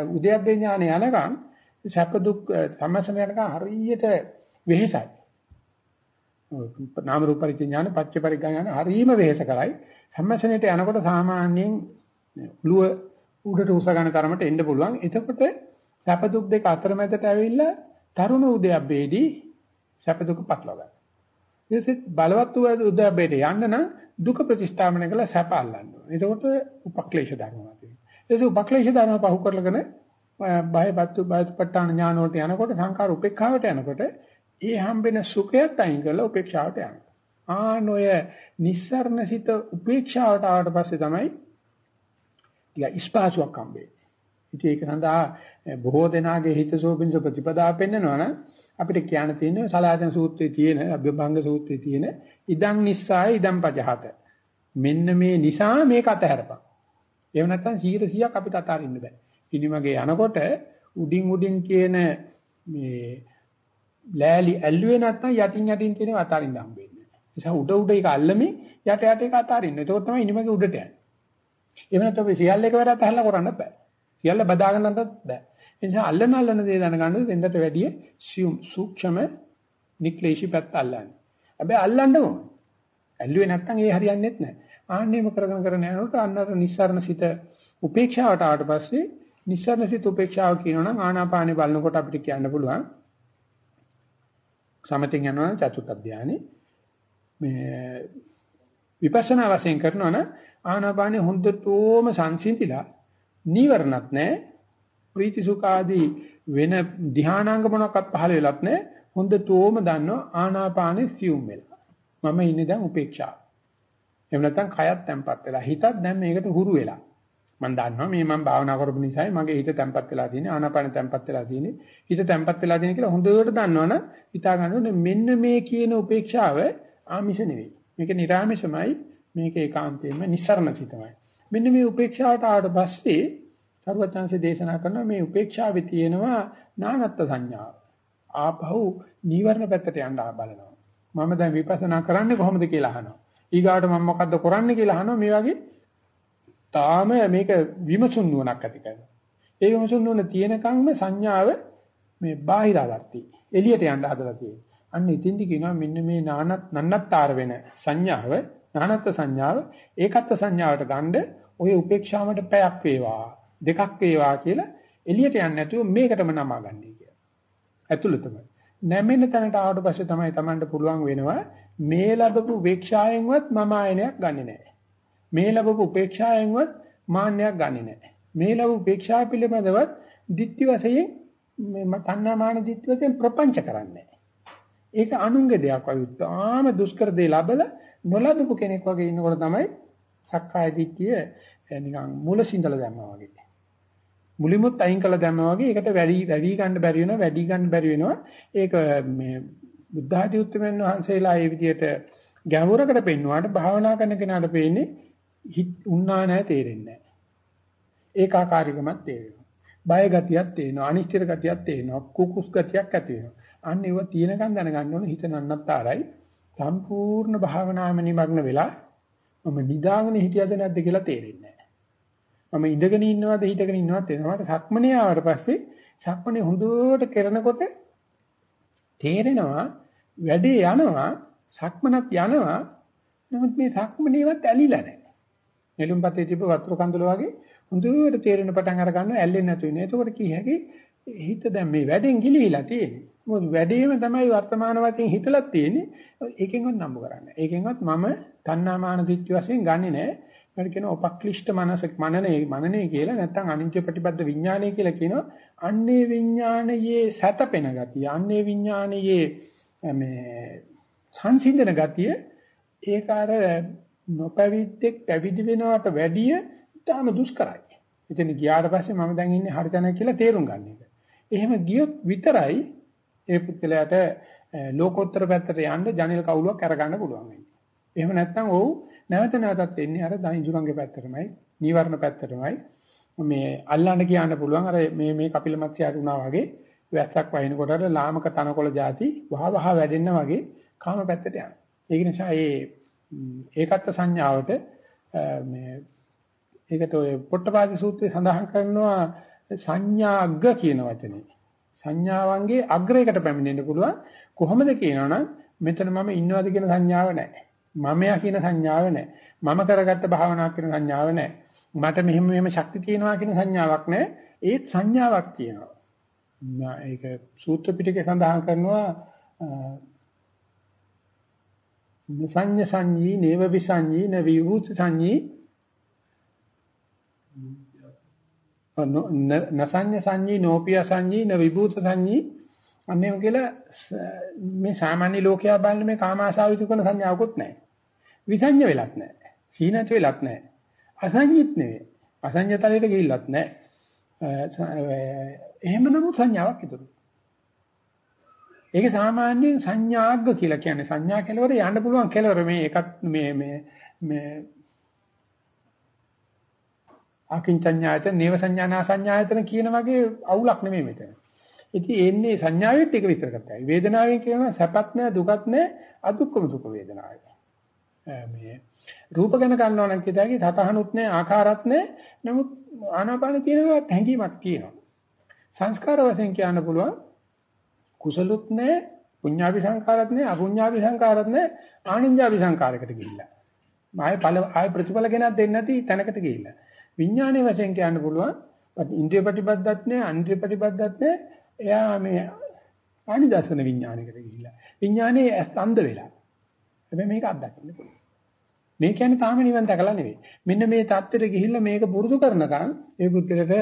උද්‍යප්පේ ඥාන යනකම් සැප දුක් සම්මසන යනකම් හරියට වෙහෙසයි. නාම රූප පරිඥාන පච්ච පරිඥාන හරීම වෙහෙස කරයි. සම්මසනයට යනකොට සාමාන්‍යයෙන් ඔළුව උඩට උස ගන්න තරමට එන්න පුළුවන්. එතකොට සැප දුක් දෙක අතරමැදට ඇවිල්ලා තරුණ උදයබ්බේදී සැප දුක පටලවා ගන්න. ඊටසේ බලවත් උදයබ්බේට යන්න නම් දුක ප්‍රතිස්ථාපනය කරලා සැප අල්ලන්න ඕනේ. එතකොට උපක්ලේශ ධර්මවා තියෙනවා. ඒක උපක්ලේශ ධර්ම පහු කරලාගෙන බයපත්තු බයපට්ඨාන ඥාන වලට යනකොට සංකාර උපේක්ඛාවට යනකොට ඒ හම්බෙන සුඛයත් අයින් කරලා උපේක්ෂාවට යනවා. ආනෝය නිස්සරණ සිත උපේක්ෂාවට ආවට පස්සේ තමයි ටික ස්පාසුවක් හම්බෙන්නේ. ඉතින් ඒක සඳහා බොහෝ දෙනාගේ හිතසෝපින්ස ප්‍රතිපදා පෙන්නනවනම් අපිට කියන්න තියෙන්නේ සලායතන සූත්‍රයේ තියෙන අභ්‍යභංග සූත්‍රයේ තියෙන ඉදං නිස්සාය ඉදං පජහත. මෙන්න මේ නිසා මේක අතහැරපන්. එහෙම නැත්නම් 100%ක් අපිට අතාරින්න බෑ. ඉනිමගේ යනකොට උඩින් උඩින් කියන මේ ලෑලි ඇල්ලුවේ නැත්නම් යටින් යටින් තියෙන අතාරින්න හම්බෙන්නේ. ඒ නිසා උඩ උඩ එක අල්ලමින් යට යට එක අතාරින්න. ඒක තමයි ඉනිමගේ උඩට යන්නේ. එහෙම නැත්නම් අපි සියල්ල එකවර අතහැරලා කරන්න බෑ. සියල්ල බදාගන්නත් බෑ. ඒ නිසා අල්ලන අල්ලන දේ දැනගන්න වෙනදට වැඩිය සූක්ෂම නික්ලේශී පැත්ත අල්ලන්නේ. හැබැයි අල්ලන්න ඕන. ඇල්ලුවේ නැත්නම් ඒ හරියන්නේත් නැහැ. ආන්නේම කරගෙන කරගෙන යනකොට අන්නතර නිස්සාරණ සිත උපේක්ෂාවට ආවට පස්සේ නිස්සාරණ සිත උපේක්ෂාව කියනවනම් ආනාපානේ බලනකොට අපිට කියන්න පුළුවන් සමතෙන් යනවා චතුත් අධ්‍යානෙ මේ විපස්සනා වශයෙන් කරනවා නම් ආනාපානෙ හොඳටම සංසිඳිලා නීවරණත් නැහැ. ප්‍රීති සුඛ ආදී වෙන ධානාංග මොනක්වත් පහළ වෙලත් නැහැ. හොඳටම දන්නවා ආනාපානෙ සියුම් වෙලා. මම ඉන්නේ දැන් උපේක්ෂාව එහෙම නැත්නම් කයත් තැම්පත් වෙලා. හිතත් දැන් මේකට හුරු වෙලා. මම දන්නවා මේ මම භාවනා කරපු නිසායි මගේ හිත තැම්පත් වෙලා තියෙන්නේ ආනාපාන තැම්පත් වෙලා තියෙන්නේ. හිත තැම්පත් වෙලා තියෙන කියලා හොඳට දන්නවනම් හිතා ගන්න මෙන්න මේ කියන උපේක්ෂාව ආමිෂ නෙවෙයි. මේක නිර්ආමිෂමයි මේක ඒකාන්තයෙන්ම නිස්සරණ සිතමයි මෙන්න මේ උපේක්ෂාවට ආවට පස්සේ සර්වඥාන්සේ දේශනා කරන මේ උපේක්ෂාවේ තියෙනවා නානත්ත් සංඥාව. ආපහු නීවරණ පැත්තට යන්න බලනවා. මම දැන් විපස්සනා කරන්නේ කොහොමද කියලා අහනවා. ඊගාට මම මොකද්ද කරන්නේ කියලා අහනවා. මේ වගේ තාම මේක විමසුන් නුවණක් ඇති කරනවා. ඒ විමසුන් නුවණ තියෙනකන්ම සංඥාව මේ බාහිරවර්ති එළියට යන්න හදලා තියෙනවා. අන්න ඉතින්දි කියනවා මෙන්න මේ නානත් නන්නත්තර වෙන සංඥාව නානත් සංඥාව ඒකත් සංඥාවට ගන්න ඔය උපේක්ෂාවට පැයක් වේවා දෙකක් වේවා කියලා එළියට යන්නේ නැතුව මේකටම නමාගන්නයි කියලා. ඇතුළතම. නැමෙන තැනට ආවට පස්සේ තමයි Tamanට පුළුවන් වෙනවා මේ ලැබපු උපේක්ෂාවෙන්වත් මම ආයනයක් ගන්නෙ නැහැ. මේ ලැබපු උපේක්ෂාවෙන්වත් මාන්නයක් ගන්නෙ නැහැ. මේ ලැබපු උපේක්ෂාව පිළිබඳවත් ditthi වශයෙන් මේ තණ්හා මාන ditthi වශයෙන් ප්‍රපංච කරන්නේ ඒක අනුංග දෙයක් වගේ තාම දුෂ්කර දේ ලැබලා නොලබපු කෙනෙක් වගේ ඉන්නකොට තමයි සක්කාය දිට්ඨිය නිකන් මුල සිඳලා දැම්මා වගේ. මුලිමුත් අයින් කළා දැම්මා වගේ ඒකට වැඩි වැඩි ගන්න බැරි වෙනවා වැඩි ගන්න බැරි වෙනවා. ඒක මේ බුද්ධ ආදී උත්තරමන් වහන්සේලා මේ විදිහට ගැඹුරකට පෙන්වුවාට භාවනා කරන කෙනාට පේන්නේ උන්නා නැහැ තේරෙන්නේ නැහැ. ඒකාකාරීකමක් තේරෙනවා. බය ගතියක් තේරෙනවා. අනිශ්චිත ගතියක් තේරෙනවා. කුකුස් ගතියක් ඇති වෙනවා. අන්න ඒව තියෙනකන් දැනගන්න ඕනේ හිත නන්නත්තරයි. සම්පූර්ණ භාවනාවෙ නිමග්න වෙලා මම නිදාගෙන හිටියද නැද්ද කියලා තේරෙන්නේ නැහැ. මම ඉඳගෙන ඉන්නවද හිටගෙන ඉන්නවද තේරෙනවා. සක්මනේ ආවට පස්සේ සක්මනේ හොඳට කරනකොට තේරෙනවා වැඩේ යනවා සක්මනක් යනවා නමුත් මේ සක්මනේවත් ඇලිලා නැහැ. නෙළුම්පතේ තිබ්බ වතුර කඳුල වගේ හොඳට තේරෙන පටන් අර ගන්නවා ඇල්ලෙන්නේ නැතු වෙන. එතකොට කී හැකි හිත දැන් මේ වැඩෙන් ගිලිහිලා තියෙන්නේ. මොකද වැඩේම තමයි වර්තමාන වශයෙන් හිතලා තියෙන්නේ. ඒකෙන්වත් නම්බු කරන්නේ. ඒකෙන්වත් මම තණ්හාමාන දිට්ඨි වශයෙන් ගන්නෙ නෑ. මම කියන උපක්ලිෂ්ඨ මනස මනනේ මනනේ කියලා නැත්නම් අනිත්‍ය ප්‍රතිබද්ධ විඥානය කියලා කියනවා. අන්නේ විඥානයේ සැතපෙන ගතිය, අන්නේ විඥානයේ මේ සංසිඳන ගතිය ඒක අර නොපැවිද්දෙක් පැවිදි වෙනවට වැඩිය ඉතාම දුෂ්කරයි. එතන ගියාට පස්සේ මම දැන් ඉන්නේ හරි තැනක කියලා තේරුම් ගන්න එක. එහෙම ගියොත් විතරයි ඒ පුද්ගලයාට ලෝකෝත්තර පැත්තට යන්න ජනේල කවුලක් අරගන්න පුළුවන් වෙන්නේ. එහෙම නැත්නම් ඔව් නැවත නැවතත් එන්නේ අර දනිජුරංගේ පැත්තටමයි, නීවරණ පැත්තටමයි. මේ අල්ලන්න කියන්න පුළුවන් අර මේ මේ කපිල මත්ස්‍යයට උනා වගේ වැස්සක් වහිනකොට අර ලාමක තනකොළ ಜಾති වහ වහ වැඩෙන්න වගේ කාම පැත්තට යනවා. ඒක නිසා මේ ඒකත් සංඥාවට මේ ඒකට ඔය පොට්ටපාද සූත්‍රයේ සඳහන් කරනවා සංඥාග්ග කියන වචනේ. සංඥාවන්ගේ අග්‍රයකට පැමිණෙන්න පුළුවන් කොහොමද කියනවනම් මෙතන මම ඉන්නවද කියන සංඥාව නැහැ. මමයා කියන සංඥාව නැහැ. මම කරගත්ත භාවනාවක් කියන සංඥාව නැහැ. මට මෙහෙම මෙහෙම ශක්ති තියෙනවා කියන සංඥාවක් නැහැ. ඒත් සංඥාවක් තියෙනවා. ඒක සූත්‍ර පිටකේ සඳහන් කරනවා සංඤ්ඤ සංඤී නේව විසංඤී න විවුත් සංඤී නසඤ්ඤ සංඤී නෝපිය සංඤී න විභූත සංඤී අන්නේම කියලා මේ සාමාන්‍ය ලෝකයා බලන මේ කාමාශාව විසු කරන සංඥාවකුත් නැහැ. විසඤ්ඤ වෙලක් නැහැ. සීනත් වෙලක් නැහැ. අසඤ්ඤිත් නෙවෙයි. අසඤ්ඤ තලයට ගිහිල්ලත් නැහැ. එහෙම නමුත් සංඥාවක් ඉතුරු. ඒක සාමාන්‍යයෙන් සංඥාග්ග කියලා කියන්නේ සංඥා කෙලවර යන්න පුළුවන් කෙලවර මේ එකත් මේ මේ මේ අකින්චඤ්ඤායතන නේව සංඥානා සංඥායතන කියන වගේ අවුලක් නෙමෙයි මෙතන. ඉතින් එන්නේ සංඥාවෙත් එක විස්තර කරතයි. වේදනාවෙන් කියනවා සැපත් නැහැ දුකත් නැහැ අදුක්කම දුක වේදනාවයි. මේ රූප ගැන ගන්නවා නම් කියතයි සතහනුත් නැහැ ආකාරත් නැහැ. නමුත් ආනාපාන තියෙනවා හැඟීමක් තියෙනවා. සංස්කාර වශයෙන් කියන්න පුළුවන් කුසලුත් නැහැ පුඤ්ඤාභි සංකාරත් නැහැ අපුඤ්ඤාභි සංකාරත් නැහැ ආනිඤ්ඤාභි සංකාරයකට ගිහිල්ලා. ආයේ ඵල ආයේ ප්‍රතිඵල ගෙනත් දෙන්නේ නැති තැනකට ගිහිල්ලා. විඥානයේ වශයෙන් කියන්න පුළුවන්. ඉන්ද්‍රිය ප්‍රතිබද්ධත් නැහැ අන්ද්‍රිය ප්‍රතිබද්ධත් නැහැ. එයා මේ ආනිදර්ශන විඥානයකට ගිහිල්ලා. විඥානයේ අස්තන්ද වෙලා. හැබැයි මේක අත්දකින්න පුළුවන්. මේ කියන්නේ තාම නිවන් දැකලා නෙවෙයි. මෙන්න මේ தත්ත්වෙට ගිහිල්ලා මේක පුරුදු කරනකම් ඒ බුද්ධලට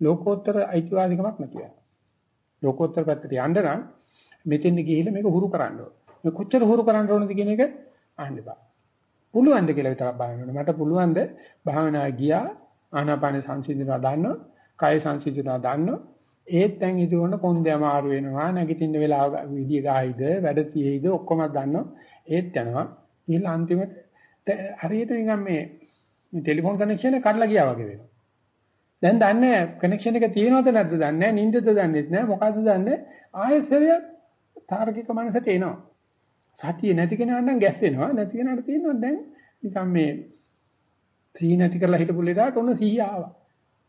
ලෝකෝත්තර අයිතිවාදිකමක් නැතිව ලෝකෝත්තර පැත්තට යන්න නම් මෙතෙන්ද ගිහිල්ලා මේක හුරු කරන්න ඕනේ. මේ කොච්චර හුරු කරන්න ඕනද කියන එක අහන්න බෑ පුළුවන්ද කියලා විතරක් බලන්න ඕනේ. මට පුළුවන්ද භාවනා ගියා ආනාපාන සංසිඳනවා දන්නවා, කය සංසිඳනවා දන්නවා. ඒත් දැන් ඉදිරියට කොන්දේ අමාරු වෙනවා, නැගිටින්න වෙලාව විදිය ගායිද, වැඩ තියෙයිද ඔක්කොම දන්නවා. ඒත් යනවා. ඊළ අන්තිමට හරියට නිකන් මේ මේ ටෙලිෆෝන් කනෙක්ෂන් එක කඩලා ගියා වගේ වෙනවා. දැන් දන්නේ කනෙක්ෂන් එක තියෙනවද නැද්ද දන්නේ නැහැ, නිින්දද දන්නේ නැහැ, මොකද්ද දන්නේ ආයෙත් සෙවියක් තාර්කික මනසට එනවා. සතිය නැති කෙනාට නම් ගැස් වෙනවා, නැති කෙනාට තියෙනවා දැන් නිකන් මේ සීහ නැති කරලා හිටපු ලෙඩට ඔන්න සීහ ආවා.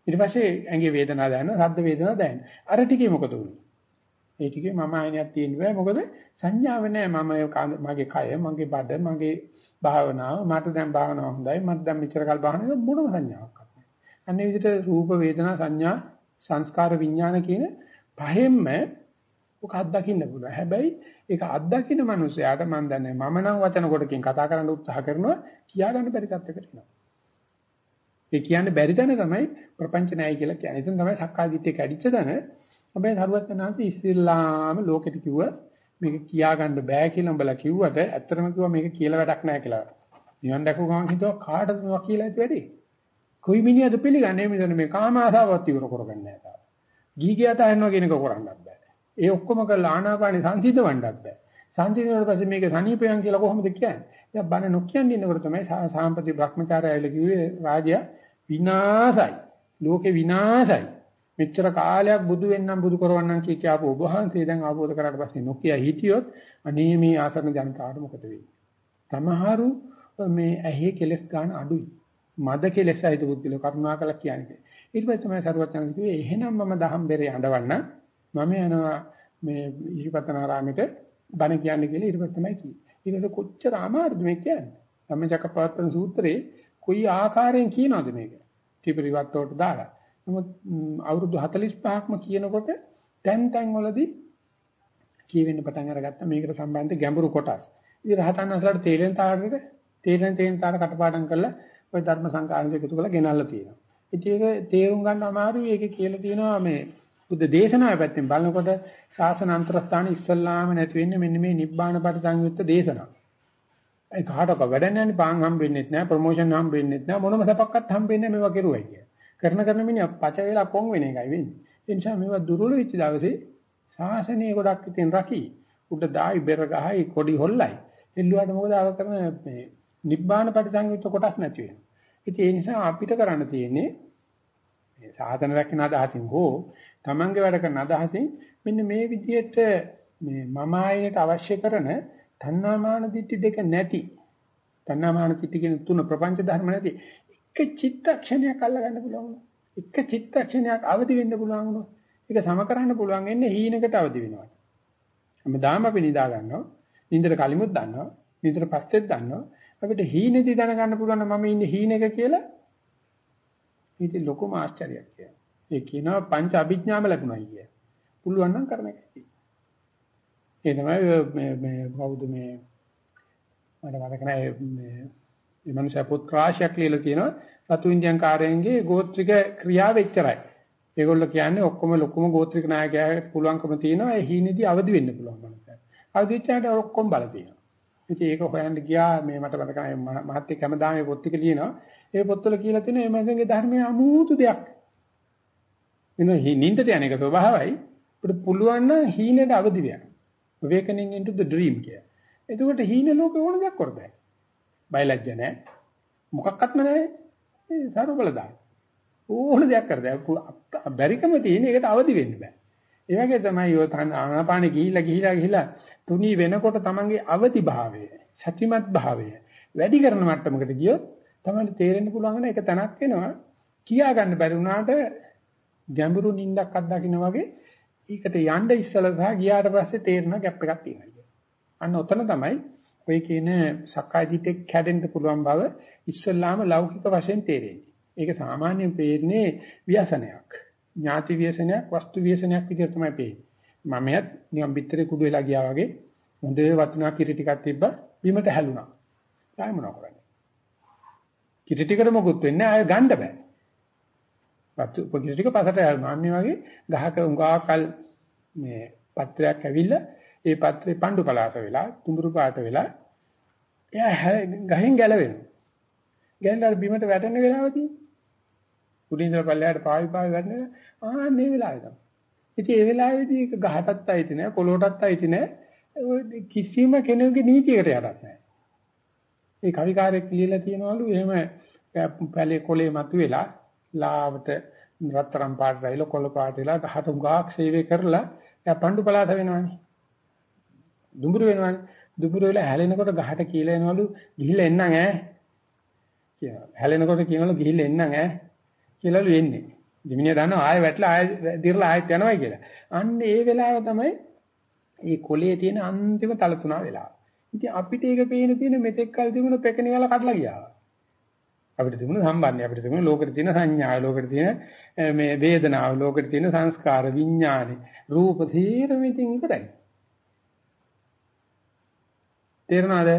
ඊට පස්සේ ඇඟේ වේදනාව දැනෙනවා, ශබ්ද වේදනාව දැනෙනවා. අර ටිකේ මොකද වුනේ? ඒ ටිකේ මම ආයනයක් තියෙන්න බෑ. මොකද සංඥාව නෑ. මම මගේ කය, මගේ බඩ, මගේ භාවනාව, මට දැන් භාවනාව හොඳයි. මට දැන් මෙච්චර කල් භාවනාව මොනම සංඥාවක් නැහැ. අන්නේ විදිහට රූප, වේදනා, සංඥා, සංස්කාර, විඥාන කියන පහෙන්ම ඔක අත්දකින්න පුළුවන්. හැබැයි ඒක අත්දකින්න මනුස්සයාට මම දන්නේ මම නම් වචන කොටකින් කතා කරන්න උත්සාහ කරනවා කියාගන්න බැරි තත්යකට එනවා. ඒ කියන්නේ බැරි තැන තමයි ප්‍රපංච නැහැ කියලා කියන්නේ. එතන තමයි සක්කාය දිට්ඨිය කැඩිච්ච තැන. හැබැයි හරුවත්නාන්ති ඉස්ලාම ලෝකෙට කිව්ව මේක කියාගන්න බෑ කියලා උඹලා කිව්වට ඇත්තටම කිව්වා මේක කියලා වැඩක් නැහැ කියලා. නිවන් දැකපු ගමන් හිතුවා කාටද මේවා කියලා ඇති වැඩි? කොයි මිනිහද පිළිගන්නේ මෙතන මේ කාම ආසාවත් ඉවර කරගන්නේ නැහැ. ගීගියත හයනවා කියන එක කරන්නත් බෑ. ඒ ඔක්කොම කරලා ආනාපානෙ සංසිඳවන්නත් බෑ. සංසිඳුණාට පස්සේ මේක සනීපයන් කියලා කොහොමද කියන්නේ? දැන් බණ නොකියන්නේ ඉන්නකොට තමයි සාම්පති බ්‍රහ්මචාරය ඇවිල්ලා කිව්වේ රාජ්‍ය විනාසයි. ලෝකේ විනාසයි. මෙච්චර කාලයක් බුදු වෙන්නම් බුදු කරවන්නම් කිය කිය ආපු ඔබ වහන්සේ දැන් ආපෝද කරාට පස්සේ නොකිය හිටියොත් අනේ මේ ආසරණ ජනතාවට මොකද වෙන්නේ? තමහරු මේ ඇහි කෙලස් ගන්න අඩුයි. මද කෙලස් සහිත බුද්ධිල කරුණාකර කියන්නේ. ඊට පස්සේ තමයි සරුවත් යන කිව්වේ එහෙනම් මම දහම් බෙරේ අඬවන්න මම යනවා මේ ඊපතනාරාමෙට බණ කියන්නේ කියලා ඊට පස්සේ තමයි කිව්වේ. ඊට පස්සේ කොච්චර අමාරුද මේ කියන්නේ? ධම්මචක්කපවත්තන සූත්‍රයේ කොයි ආකාරයෙන් කියනවද මේක? ත්‍රිපරිවර්තවට දාලා. නමුත් අවුරුදු 45ක්ම කියනකොට තැන් තැන් වලදී කියවෙන්න පටන් අරගත්තා මේකට සම්බන්ධ ගැඹුරු කොටස්. ඉතින් රහතන් වහන්සේලාට තේරෙන තාරකට තේරෙන තේරෙන තාර කටපාඩම් කරලා ওই ධර්ම සංකාරණ එකතු කරලා ගෙනල්ලා තියෙනවා. ඉතින් ඒක තේරුම් ගන්න අමාරුයි. ඒකේ කියලා තියෙනවා මේ බුද්ධ දේශනාව පැත්තෙන් බලනකොට ශාසන අන්තරස්ථාන ඉස්සල්ලාම නැති වෙන්නේ මෙන්න මේ නිබ්බාන පරිසංයුක්ත දේශනාව. ඒ කාටක වැඩ නැන්නේ පාන් හම්බෙන්නේ නැහැ, ප්‍රොමෝෂන් හම්බෙන්නේ නැහැ, මොනම සපක්වත් හම්බෙන්නේ නැහැ මේවා කෙරුවයි කිය. කරන කරන මිනිහ පච වෙලා කොන් වෙන එකයි වෙන්නේ. ඒ නිසා මේවා දුර්වල වෙච්ච දවසේ ශාසනීය ගොඩක් ඉතින් රකි. උඩ දායි බෙර ගහයි කොඩි හොල්ලයි. එල්ලුවාට මොකද අව කරන මේ නිබ්බාන පරිසංයුක්ත කොටස් නැති වෙනවා. ඉතින් ඒ නිසා අපිට කරන්න තියෙන්නේ මේ සාධන රැකෙන අදහසින් හෝ Tamange වැඩ කරන අදහසින් මෙන්න මේ විදිහට මේ මම ආයනට අවශ්‍ය කරන තණ්හාමාන දිට්ඨි දෙක නැති. තණ්හාමාන දිට්ඨි කියන තුන ප්‍රපංච ධර්ම නැති. එක චිත්තක්ෂණයක් අල්ල ගන්න පුළුවන් එක චිත්තක්ෂණයක් අවදි වෙන්න පුළුවන් වුණා ඒක සම කරන්න පුළුවන් වෙන්නේ හීනකට අවදි වෙනවා. හැමදාම අපි නිදා ගන්නවා. නින්දට කලිමුත් දන්නවා. නින්දට පස්සෙත් දන්නවා. අපිට හීනෙදි දැනගන්න පුළුවන් මම ඉන්නේ හීනෙක කියලා. මේක ලොකුම ආශ්චර්යයක් කියලා. ඒ කියනවා පංච අභිඥාම ලැබුණයි කිය. පුළුවන් නම් කරන එකයි. ඒ තමයි මේ මේ කවුද මේ මට මතක නැහැ මේ මේ මනුෂ්‍ය පොත් රාශියක් ලියලා තියෙනවා රතු ඉන්දියන් කාර්යයන්ගේ ගෝත්‍රික ක්‍රියාව එච්චරයි. ඒගොල්ලෝ කියන්නේ ඔක්කොම ලොකුම ගෝත්‍රික නායකයාට පුළුවන්කම තියෙනවා ඒ හීනෙදි අවදි වෙන්න පුළුවන් මනුස්සයෙක්. අවදි වෙච්චාට ඔක්කොම බල තියෙනවා. ඉතින් ඒක හොයන්න ගියා මේ මට මතක නැහැ මහත්ය කැමදාම මේ පොත් ටික ලියනවා. ඒ පොත්වල කියලා තියෙනවා මේ මගේ ධර්මයේ අමුතු දෙයක්. එන නින්දට යන එක ස්වභාවයි. අපිට පුළුවන් නම් හීනෙට අවදි වෙන්න. Awakening into the dream කිය. එතකොට හීන ලෝකේ ඕන දෙයක් කරදයි. බයලජ්ජ නැහැ. මොකක්වත්ම නැහැ. ඒ සරුබලදා. ඕන දෙයක් කරදයි. බැරිකම තියෙන එකට අවදි වෙන්න බෑ. ඒ වගේ තමයි ඔය ආනාපානෙ ගිහිලා ගිහිලා ගිහිලා තුනී වෙනකොට තමන්ගේ අවදි භාවය, සතිමත් භාවය වැඩි කරන මට්ටමකට ගියොත් තමයි තේරෙන්න පුළුවන් වෙන එක තැනක් වෙනවා. කියා ගන්න බැරි වුණාට ගැඹුරු නිින්දක් අත්දකින්න වගේ ඒකට යන්න ඉස්සලා සහ ගියාට පස්සේ තේරෙන ගැප් එකක් තියෙනවා. අන්න ඔතන තමයි ඔය කියන සක්කාය දිට්ඨිය කැඩෙන්න පුළුවන් බව ඉස්සල්ලාම ලෞකික වශයෙන් තේරෙන්නේ. ඒක සාමාන්‍යයෙන් පේන්නේ ව්‍යසනයක්. ඥාති ව්‍යසනයක් වස්තු ව්‍යසනයක් විදිහට තමයි පේන්නේ. මමයත් නිකන් පිටරේ කුඩු වෙලා ගියා වගේ හොඳ වතුනා කිරි ටිකක් තිබ්බා බිමට හැලුණා. ආයෙ මොනව කරන්නේ? කිරි ටිකට මොකුත් වෙන්නේ ආයෙ ගන්න බෑ. වතු කිරි ටික පසට හැලුණා. අන්න වගේ ගහක උඟාකල් මේ පත්‍රයක් ඇවිල්ලා ඒ පත්‍රේ පඳු පලාස වෙලා තුඹුරු පාට වෙලා එයා ගහෙන් ගැලවෙනවා. ගැලලා බිමට වැටෙන වෙලාවදී උඩින් ඉඳලා පල්ලෙහාට පාවි පාවි වැටෙන ආ මේ වෙලාවේ තමයි. ඉතින් ඒ වෙලාවේදී ඒක ගහටත් අයිති නෑ කොළොටත් අයිති නෑ කිසිම කෙනෙකුගේ නීතියකට යටත් නෑ. ඒ කවිකාරයෙක් ලියලා තියනවලු එහෙම පැලේ කොලේ මතුවෙලා ලාවට රත්තරන් පාට රයිල කොළ පාට වෙලා ගහට උගාක් සේවය කරලා එයා පඳු පලාත වෙනවනේ. දුඹුරු වෙනවනේ. දුඹුරු වෙලා හැලෙනකොට ගහට කියලා එනවලු ගිහිල්ලා එන්නම් ඈ. කියලා. හැලෙනකොට කියනවලු ගිහිල්ලා එන්නම් ඈ. කියලාලු එන්නේ. දෙමිනිය දන්නවා ආයෙ වැටලා ආයෙ දිර්ලා ආයෙත් යනවා කියලා. අන්න ඒ වෙලාව තමයි මේ කොලේ තියෙන අන්තිම තල තුනා වෙලාව. ඉතින් අපිට ඒක පේන තියෙන මෙතෙක් කල් තිබුණ පෙකණිවල කඩලා ගියා. අපිට තිබුණ සම්බන්ධය අපිට තිබුණ ලෝකෙට තියෙන සංඥා ලෝකෙට තියෙන මේ වේදනාව ලෝකෙට තියෙන සංස්කාර විඥානෙ. රූප තීරම ඉතින් ඉවරයි. තේරෙනවද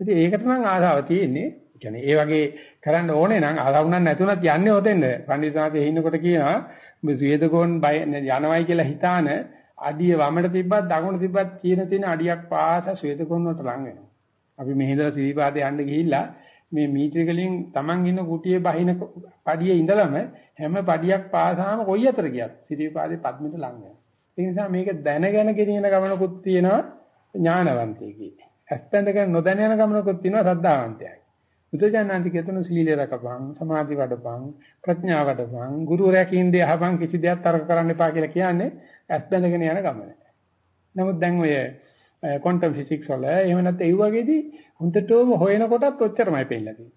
ඉතින් ඒකට නම් ආසාව තියෙන්නේ. කියන්නේ ඒ වගේ කරන්න ඕනේ නම් ආසාවුණක් නැතුණත් යන්නේ හොතෙන්ද? පඬිතුමාගේ හින්නකොට කියනවා වේදගෝන් බය යනවයි කියලා හිතාන අඩිය වමට තිබ්බත් දකුණට තිබ්බත් කියන තියෙන අඩියක් පාස වේදගෝන් වලට ලං වෙනවා. අපි මෙහෙදලා සිරිපාදේ යන්න ගිහිල්ලා මේ මීටර වලින් Taman ඉන්න කුටියේ බහින පඩියේ ඉඳලම හැම පඩියක් පාසාම කොයි අතර ගියත් සිරිපාදේ පද්මෙට ලං වෙනවා. ඒ නිසා මේක දැනගෙන ගෙනියන ගමනකුත් තියෙනවා ඥානවන්තයෙක්ගේ. ඇත්තඳගෙන නොදැන යන ගමනකුත් තියෙනවා සද්ධාවන්තයෙක්. බුදුජානනාන්ති කියතුණු සීලය රකපන්, සමාධි වඩපන්, ප්‍රඥාව වඩපන්, ගුරුවරයා කියන දේ අහපන් කිසි දෙයක් තර්ක කරන්න එපා කියලා කියන්නේ ඇත්තඳගෙන යන ගමන. නමුත් දැන් ඔය ක්වොන්ටම් ෆිසික්ස් වල එහෙම නැත්නම් ඒ වගේදී හුඳටම හොයන කොටත් ඔච්චරමයි පෙන්නලා තියෙන්නේ.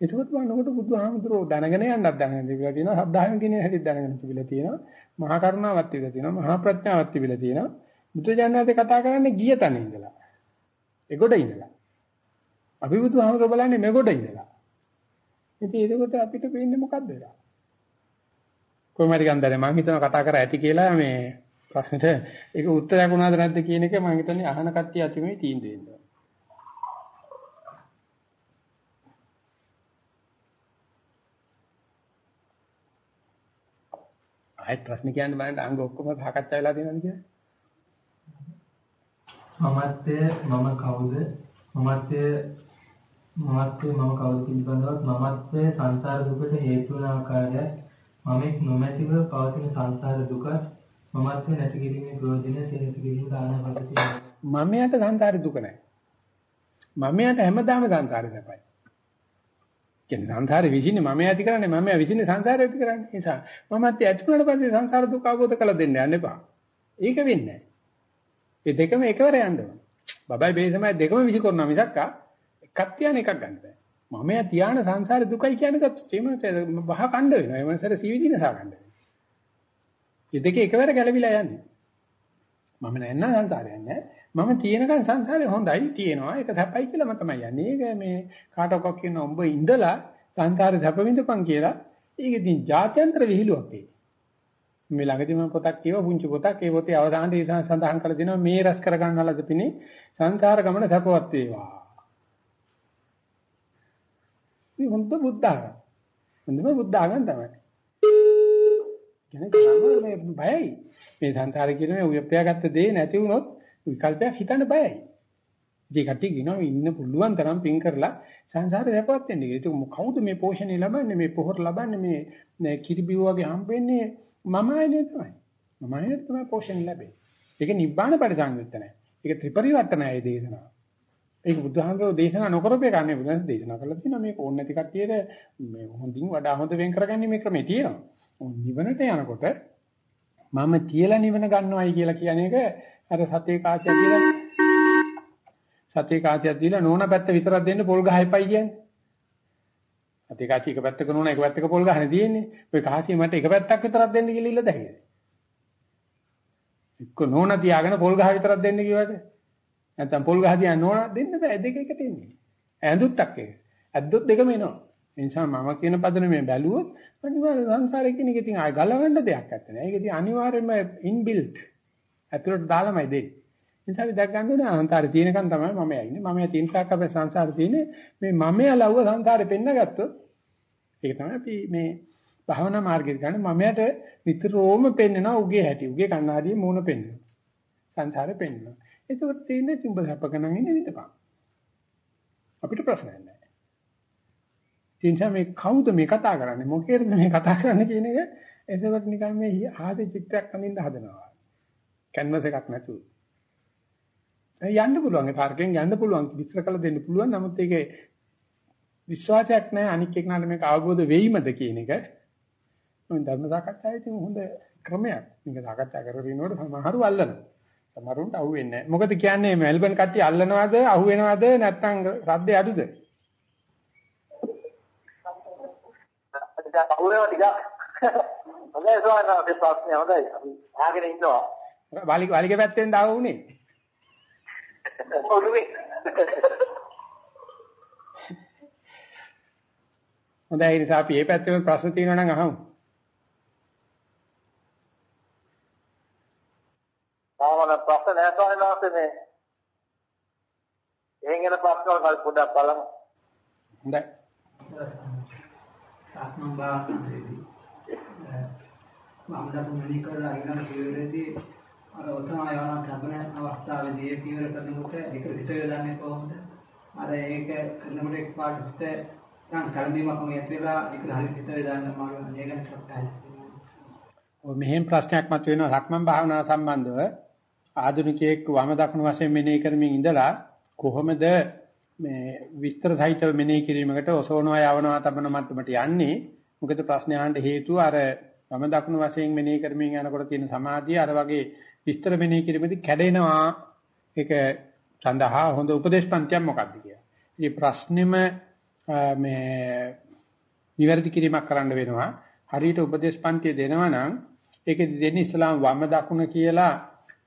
ඒකත් වන්නකොට බුදුහාමුදුරුවෝ දැනගෙන යන්නත් දැනගෙන තිබිලා තියෙනවා. සද්ධායෙන් කියන හැටි දැනගෙන තිබිලා තියෙනවා. මහා කරුණාවක් තිබිලා තියෙනවා. මහා ප්‍රඥාවක් තිබිලා තියෙනවා. බුදුජානනාතේ කතා කරන්නේ ගිය තැන ඉඳලා. එගොඩ ඉඳලා. අපි බුදුහාමුදුරුවෝ බලන්නේ මෙගොඩ ඉඳලා. ඉතින් ඒකකොට අපිට පේන්නේ මොකද්ද වෙලා? කොහොම හරි ගන්දරේ මම හිතනවා කතා කර ඇති කියලා මේ ප්‍රශ්නෙට ඒක උත්තරයක් වුණාද නැද්ද කියන එක මම හිතන්නේ අහන කට්ටිය අතිමේ තීන්දුව වෙනවා. ආයෙත් ප්‍රශ්න කියන්න බලන්න අංග ඔක්කොම සාකච්ඡා වෙලා තියෙනවද කියලා? මමත්වය මම කවුද? මමත්වය මමත්වය මම කවුද පිළිබඳව මමත්වය සංසාර දුකට හේතු වන ආකාරය මමෙක් නොමැතිව පවතින සංසාර දුක මමත්ව නැති කිරීමේ ප්‍රයෝජන තේරුම් ගැනීම ආනාපානසතිය. මමයට සංසාරේ දුක නැහැ. මමයට හැමදාම සංසාරේ නැපයි. කියන්නේ සංසාරේ විසින්නේ මම ඇති කරන්නේ මම විසින්නේ සංසාරේ ඇති කරන්නේ. ඒ නිසා මමත් ඇති කරන පස්සේ සංසාර දුක අවබෝධ කරලා දෙන්න යන්න එපා. ඒක වෙන්නේ නැහැ. මේ දෙකම එකවර යන්න ඕන. බබයි බේසමයි දෙකම විසිකරනවා මිසක් එකක් තියන එකක් ගන්න බෑ. මම තියාන සංසාරේ දුකයි කියන්නේ ගත්තොත් එහෙම බහ කණ්ඩ වෙනවා. ඒ මනසට සීවිදිනසා ගන්න. මේ දෙක එකවර ගැලවිලා යන්නේ. මම නැන්න සංසාරයක් නෑ. මම තියෙනකන් සංසාරේ හොඳයි තියෙනවා. ඒක සැපයි කියලා මම තමයි යන්නේ. ඒක මේ කාටවත් කියන උඹ ඉඳලා සංසාරේ සැප විඳපන් කියලා. ඒක ඉතින් ජාත්‍යන්තර විහිළුවක් ඒ. මේ ළඟදී මම පොතක් කියව පුංචි පොතක්. ඒ පොතේ අවසානයේ සඳහන් කරලා දෙනවා මේ රස කරගන්නලද පිණි සංසාර ගමන සැපවත් වේවා. මේ හොඳ බුද්ධාගම. හොඳම බුද්ධාගම තමයි. කියන්නේ ගම මේ බයයි. මේ සංසාරේ කියන මේ උයප්පයාගත්ත දේ නැති වුණොත් විකල්පයක් හිතන්න බයයි. ඒ කට්ටිය කියනවා ඉන්න පුළුවන් තරම් පින් කරලා සංසාරේ දැපවත් වෙන්න කියලා. ඒක කවුද මේ පෝෂණය ලබන්නේ මේ පොහොර ලබන්නේ මේ කිරිබිව වගේ හම්බෙන්නේ මම ආයනේ තමයි. මම ආයනේ තමයි පෝෂණය ලැබෙන්නේ. ඒක නිබ්බාන පරිසංයුක්ත නැහැ. ඒක ත්‍රිපරිවර්තනයි දේශනාව. ඒක බුදුහාමුදුරෝ දේශනා නොකරපේ කන්නේ බුදුන් දේශනා කළා තියෙනවා මේක ඕන නැති කට්ටියට මේ හොඳින් වඩා හොඳ වෙන් කරගන්නේ මේ ක්‍රමේ තියෙනවා. නිවනට යනකොට මම කියලා නිවන ගන්නවයි කියලා කියන එක අර සතේ කාසිය කියලා සතේ කාසියක් දීලා නෝන පැත්ත විතරක් දෙන්න පොල් ගහයිපයි කියන්නේ. සතේ කාසිය එක පැත්තක නෝන එක පැත්තක පොල් ගහනේ තියෙන්නේ. ඔය කාසිය මට එක පැත්තක් විතරක් දෙන්න කියලා ඉල්ල දැහිනේ. එක්ක නෝන තියාගෙන පොල් ගහ විතරක් දෙන්න කිව්වට නැත්නම් පොල් ගහ තියන්න නෝන දෙන්න බෑ දෙක එකට එන්නේ. ඇඳුත්තක් එක. ඇද්දොත් දෙකම එනවා. ඒ නිසා මම කියන පදනමේ බැලුවොත් අනිවාර්ය සංසාරේ කියන එක ඉතින් ආය ගලවන්න දෙයක් නැත්තේ. ඒක ඉතින් අනිවාර්යයෙන්ම ඉන්බිල්ට්. ඇතුළට දාලාමයි දෙන්නේ. ඒ නිසා අපි දැක් ගන්න ඕනේ අන්තරේ තියෙනකන් තමයි මම යන්නේ. මම තියෙන තාක් අපේ සංසාරේ තියෙන්නේ මේ මම යලව්ව සංසාරේ පෙන්න ගත්තොත් ඒක තමයි අපි මේ භාවනා මාර්ගය ගන්න මමයට නිතරම පෙන්නනවා උගේ හැටි. උගේ කන්නාඩියේ මූණ පෙන්නනවා. සංසාරේ පෙන්නනවා. ඒකත් තියෙන්නේ තිඹ හැපකනම් ඉන්නේ විතපන්. අපිට ප්‍රශ්නයක් නැහැ. ඒ නිසා මේ කවුද මේ කතා කරන්නේ මොකේද මේ කතා කරන්නේ කියන එක එතකොට නිකන් මේ ආදී චිත්‍රයක් අඳින්න හදනවා. කැන්වස් එකක් නැතුව. යන්න පුළුවන් ඒ පාර්කෙන් යන්න පුළුවන් විස්තර කළ දෙන්න පුළුවන් නමුත් ඒකේ විශ්වාසයක් නැහැ අනික් එක්කනට මේක අවබෝධ වෙයිමද කියන එක. මම ධර්ම සාකච්ඡාවේ හොඳ ක්‍රමයක්. මේක සාකච්ඡා කරගෙන ඉන්නකොට සමහරව අල්ලනවා. සමහරුන්ට අහුවෙන්නේ නැහැ. මොකද කියන්නේ මෙල්බන් කට්ටිය අල්ලනවද අහුවෙනවද නැත්නම් රද්දේ අඩුද? ටිකක් අහුවෙනවා ටිකක්. හොඳයි සෝනා අපේ ප්‍රශ්නේ හොඳයි. අපි ආගෙන ඉන්නවා. වාලික වාලික පැත්තෙන් දාව උනේ. ඔළුවේ. හොඳයි නිසා අපි මේ පැත්තේ ප්‍රශ්න තියෙනවා නම් අහමු. තාමන ප්‍රශ්න නැහැ ස්වාමීන් වහන්සේ මේ. එහෙන් එන ප්‍රශ්න වල පොඩ්ඩක් බලමු. හොඳයි. සක්මන් භාවනාවේදී මම දතු මෙලි කරලා ඊළඟ පියවරේදී අර ඔතන යන තබන අවස්ථාවේදී ඒ පියවර කරනකොට ඒක හිත යොදන්නේ කොහොමද? අර ඒක කරනකොට එක්පාරට හිත නම් කලබීමක් මේ ඇතුළේ ඒක හරියට හිත යොදන්න මම මේ ගැන ටිකක් ඔය මෙහෙම ප්‍රශ්නයක් මතුවෙනවා. සක්මන් භාවනාව සම්බන්ධව ආධුනිකයෙක් වම දකුණු වශයෙන් මෙනෙහි කරමින් ඉඳලා කොහොමද මේ විස්තර සහිතව මෙනෙහි කිරීමකට ඔසවනවා යවනවා තබන මට්ටමට යන්නේ මොකද ප්‍රශ්න අහන්න හේතුව අර වම දකුණු වශයෙන් මෙනෙහි කරමින් යනකොට තියෙන සමාධිය අර වගේ විස්තර මෙනෙහි කිරීමේදී කැඩෙනවා ඒක සඳහා හොඳ උපදේශපන්තියක් මොකක්ද කියලා. මේ ප්‍රශ්නෙම මේ නිවැරදි කිරීමක් කරන්න වෙනවා. හරියට උපදේශපන්තිය දෙනවා නම් ඒකෙදි දෙන්නේ ඉස්ලාම් වම දකුණ කියලා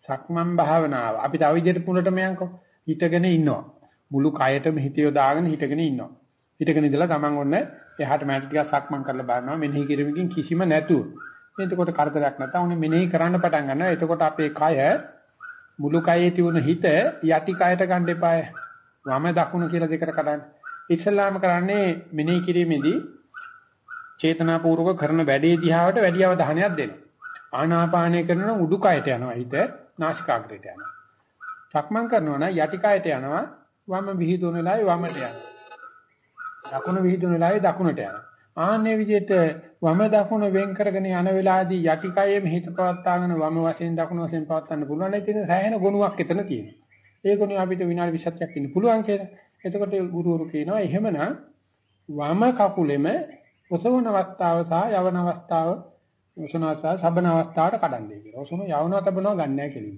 සක්මන් භාවනාව. අපි තව විදිහට පුලටම යන්කෝ. හිටගෙන ඉන්නවා. මුළු කයටම හිත යොදාගෙන හිටගෙන ඉන්නවා. හිටගෙන ඉඳලා Taman ඔන්න එහාට මෑට ටිකක් සක්මන් කරලා බලනවා. මෙනෙහි කිරීමකින් කිසිම නැතුව. එතකොට කරදරයක් නැත්නම් උනේ මෙනෙහි කරන්න පටන් ගන්නවා. එතකොට අපේ කය මුළු කයේ තියුණු හිත යටි කයට ගන්න එපාය. වම දකුණ කියලා දෙකට කඩන්න. ඉස්ලාම කරන්නේ මෙනෙහි කිරීමේදී චේතනාපූර්වක කරන වැඩේ දිහාවට වැඩි අවධානයක් දෙනවා. ආනාපානය කරනවා උඩුකයට යනවා හිත නාසිකාග්‍රයට යනවා. සක්මන් කරනවා නම් යටි කයට යනවා වම විහිදුන වෙලාවේ වමට යනවා. දකුණ විහිදුන වෙලාවේ දකුණට යනවා. ආන්නේ විදිහට වම දකුණ වෙන් කරගෙන යන වෙලාවේදී යටි කයෙම හිත පවත්වාගෙන වම වශයෙන් දකුණ වශයෙන් පවත්වන්න පුළුවන් නම් ඉතින් සෑහෙන ගුණයක් එතන තියෙනවා. ඒ ගුණය අපිට විනාඩි 20ක් ඉන්න පුළුවන් කියලා. එතකොට ගුරුවරු කියනවා එහෙමනම් වම කකුලෙම ඔසවන අවස්ථාව සහ යවන අවස්ථාව ඔසවනවස්ථාව සබන අවස්ථාවට කඩන්නේ කියලා. ඔසවන යවනවා තබනවා ගන්න නැහැ කෙලින්ම.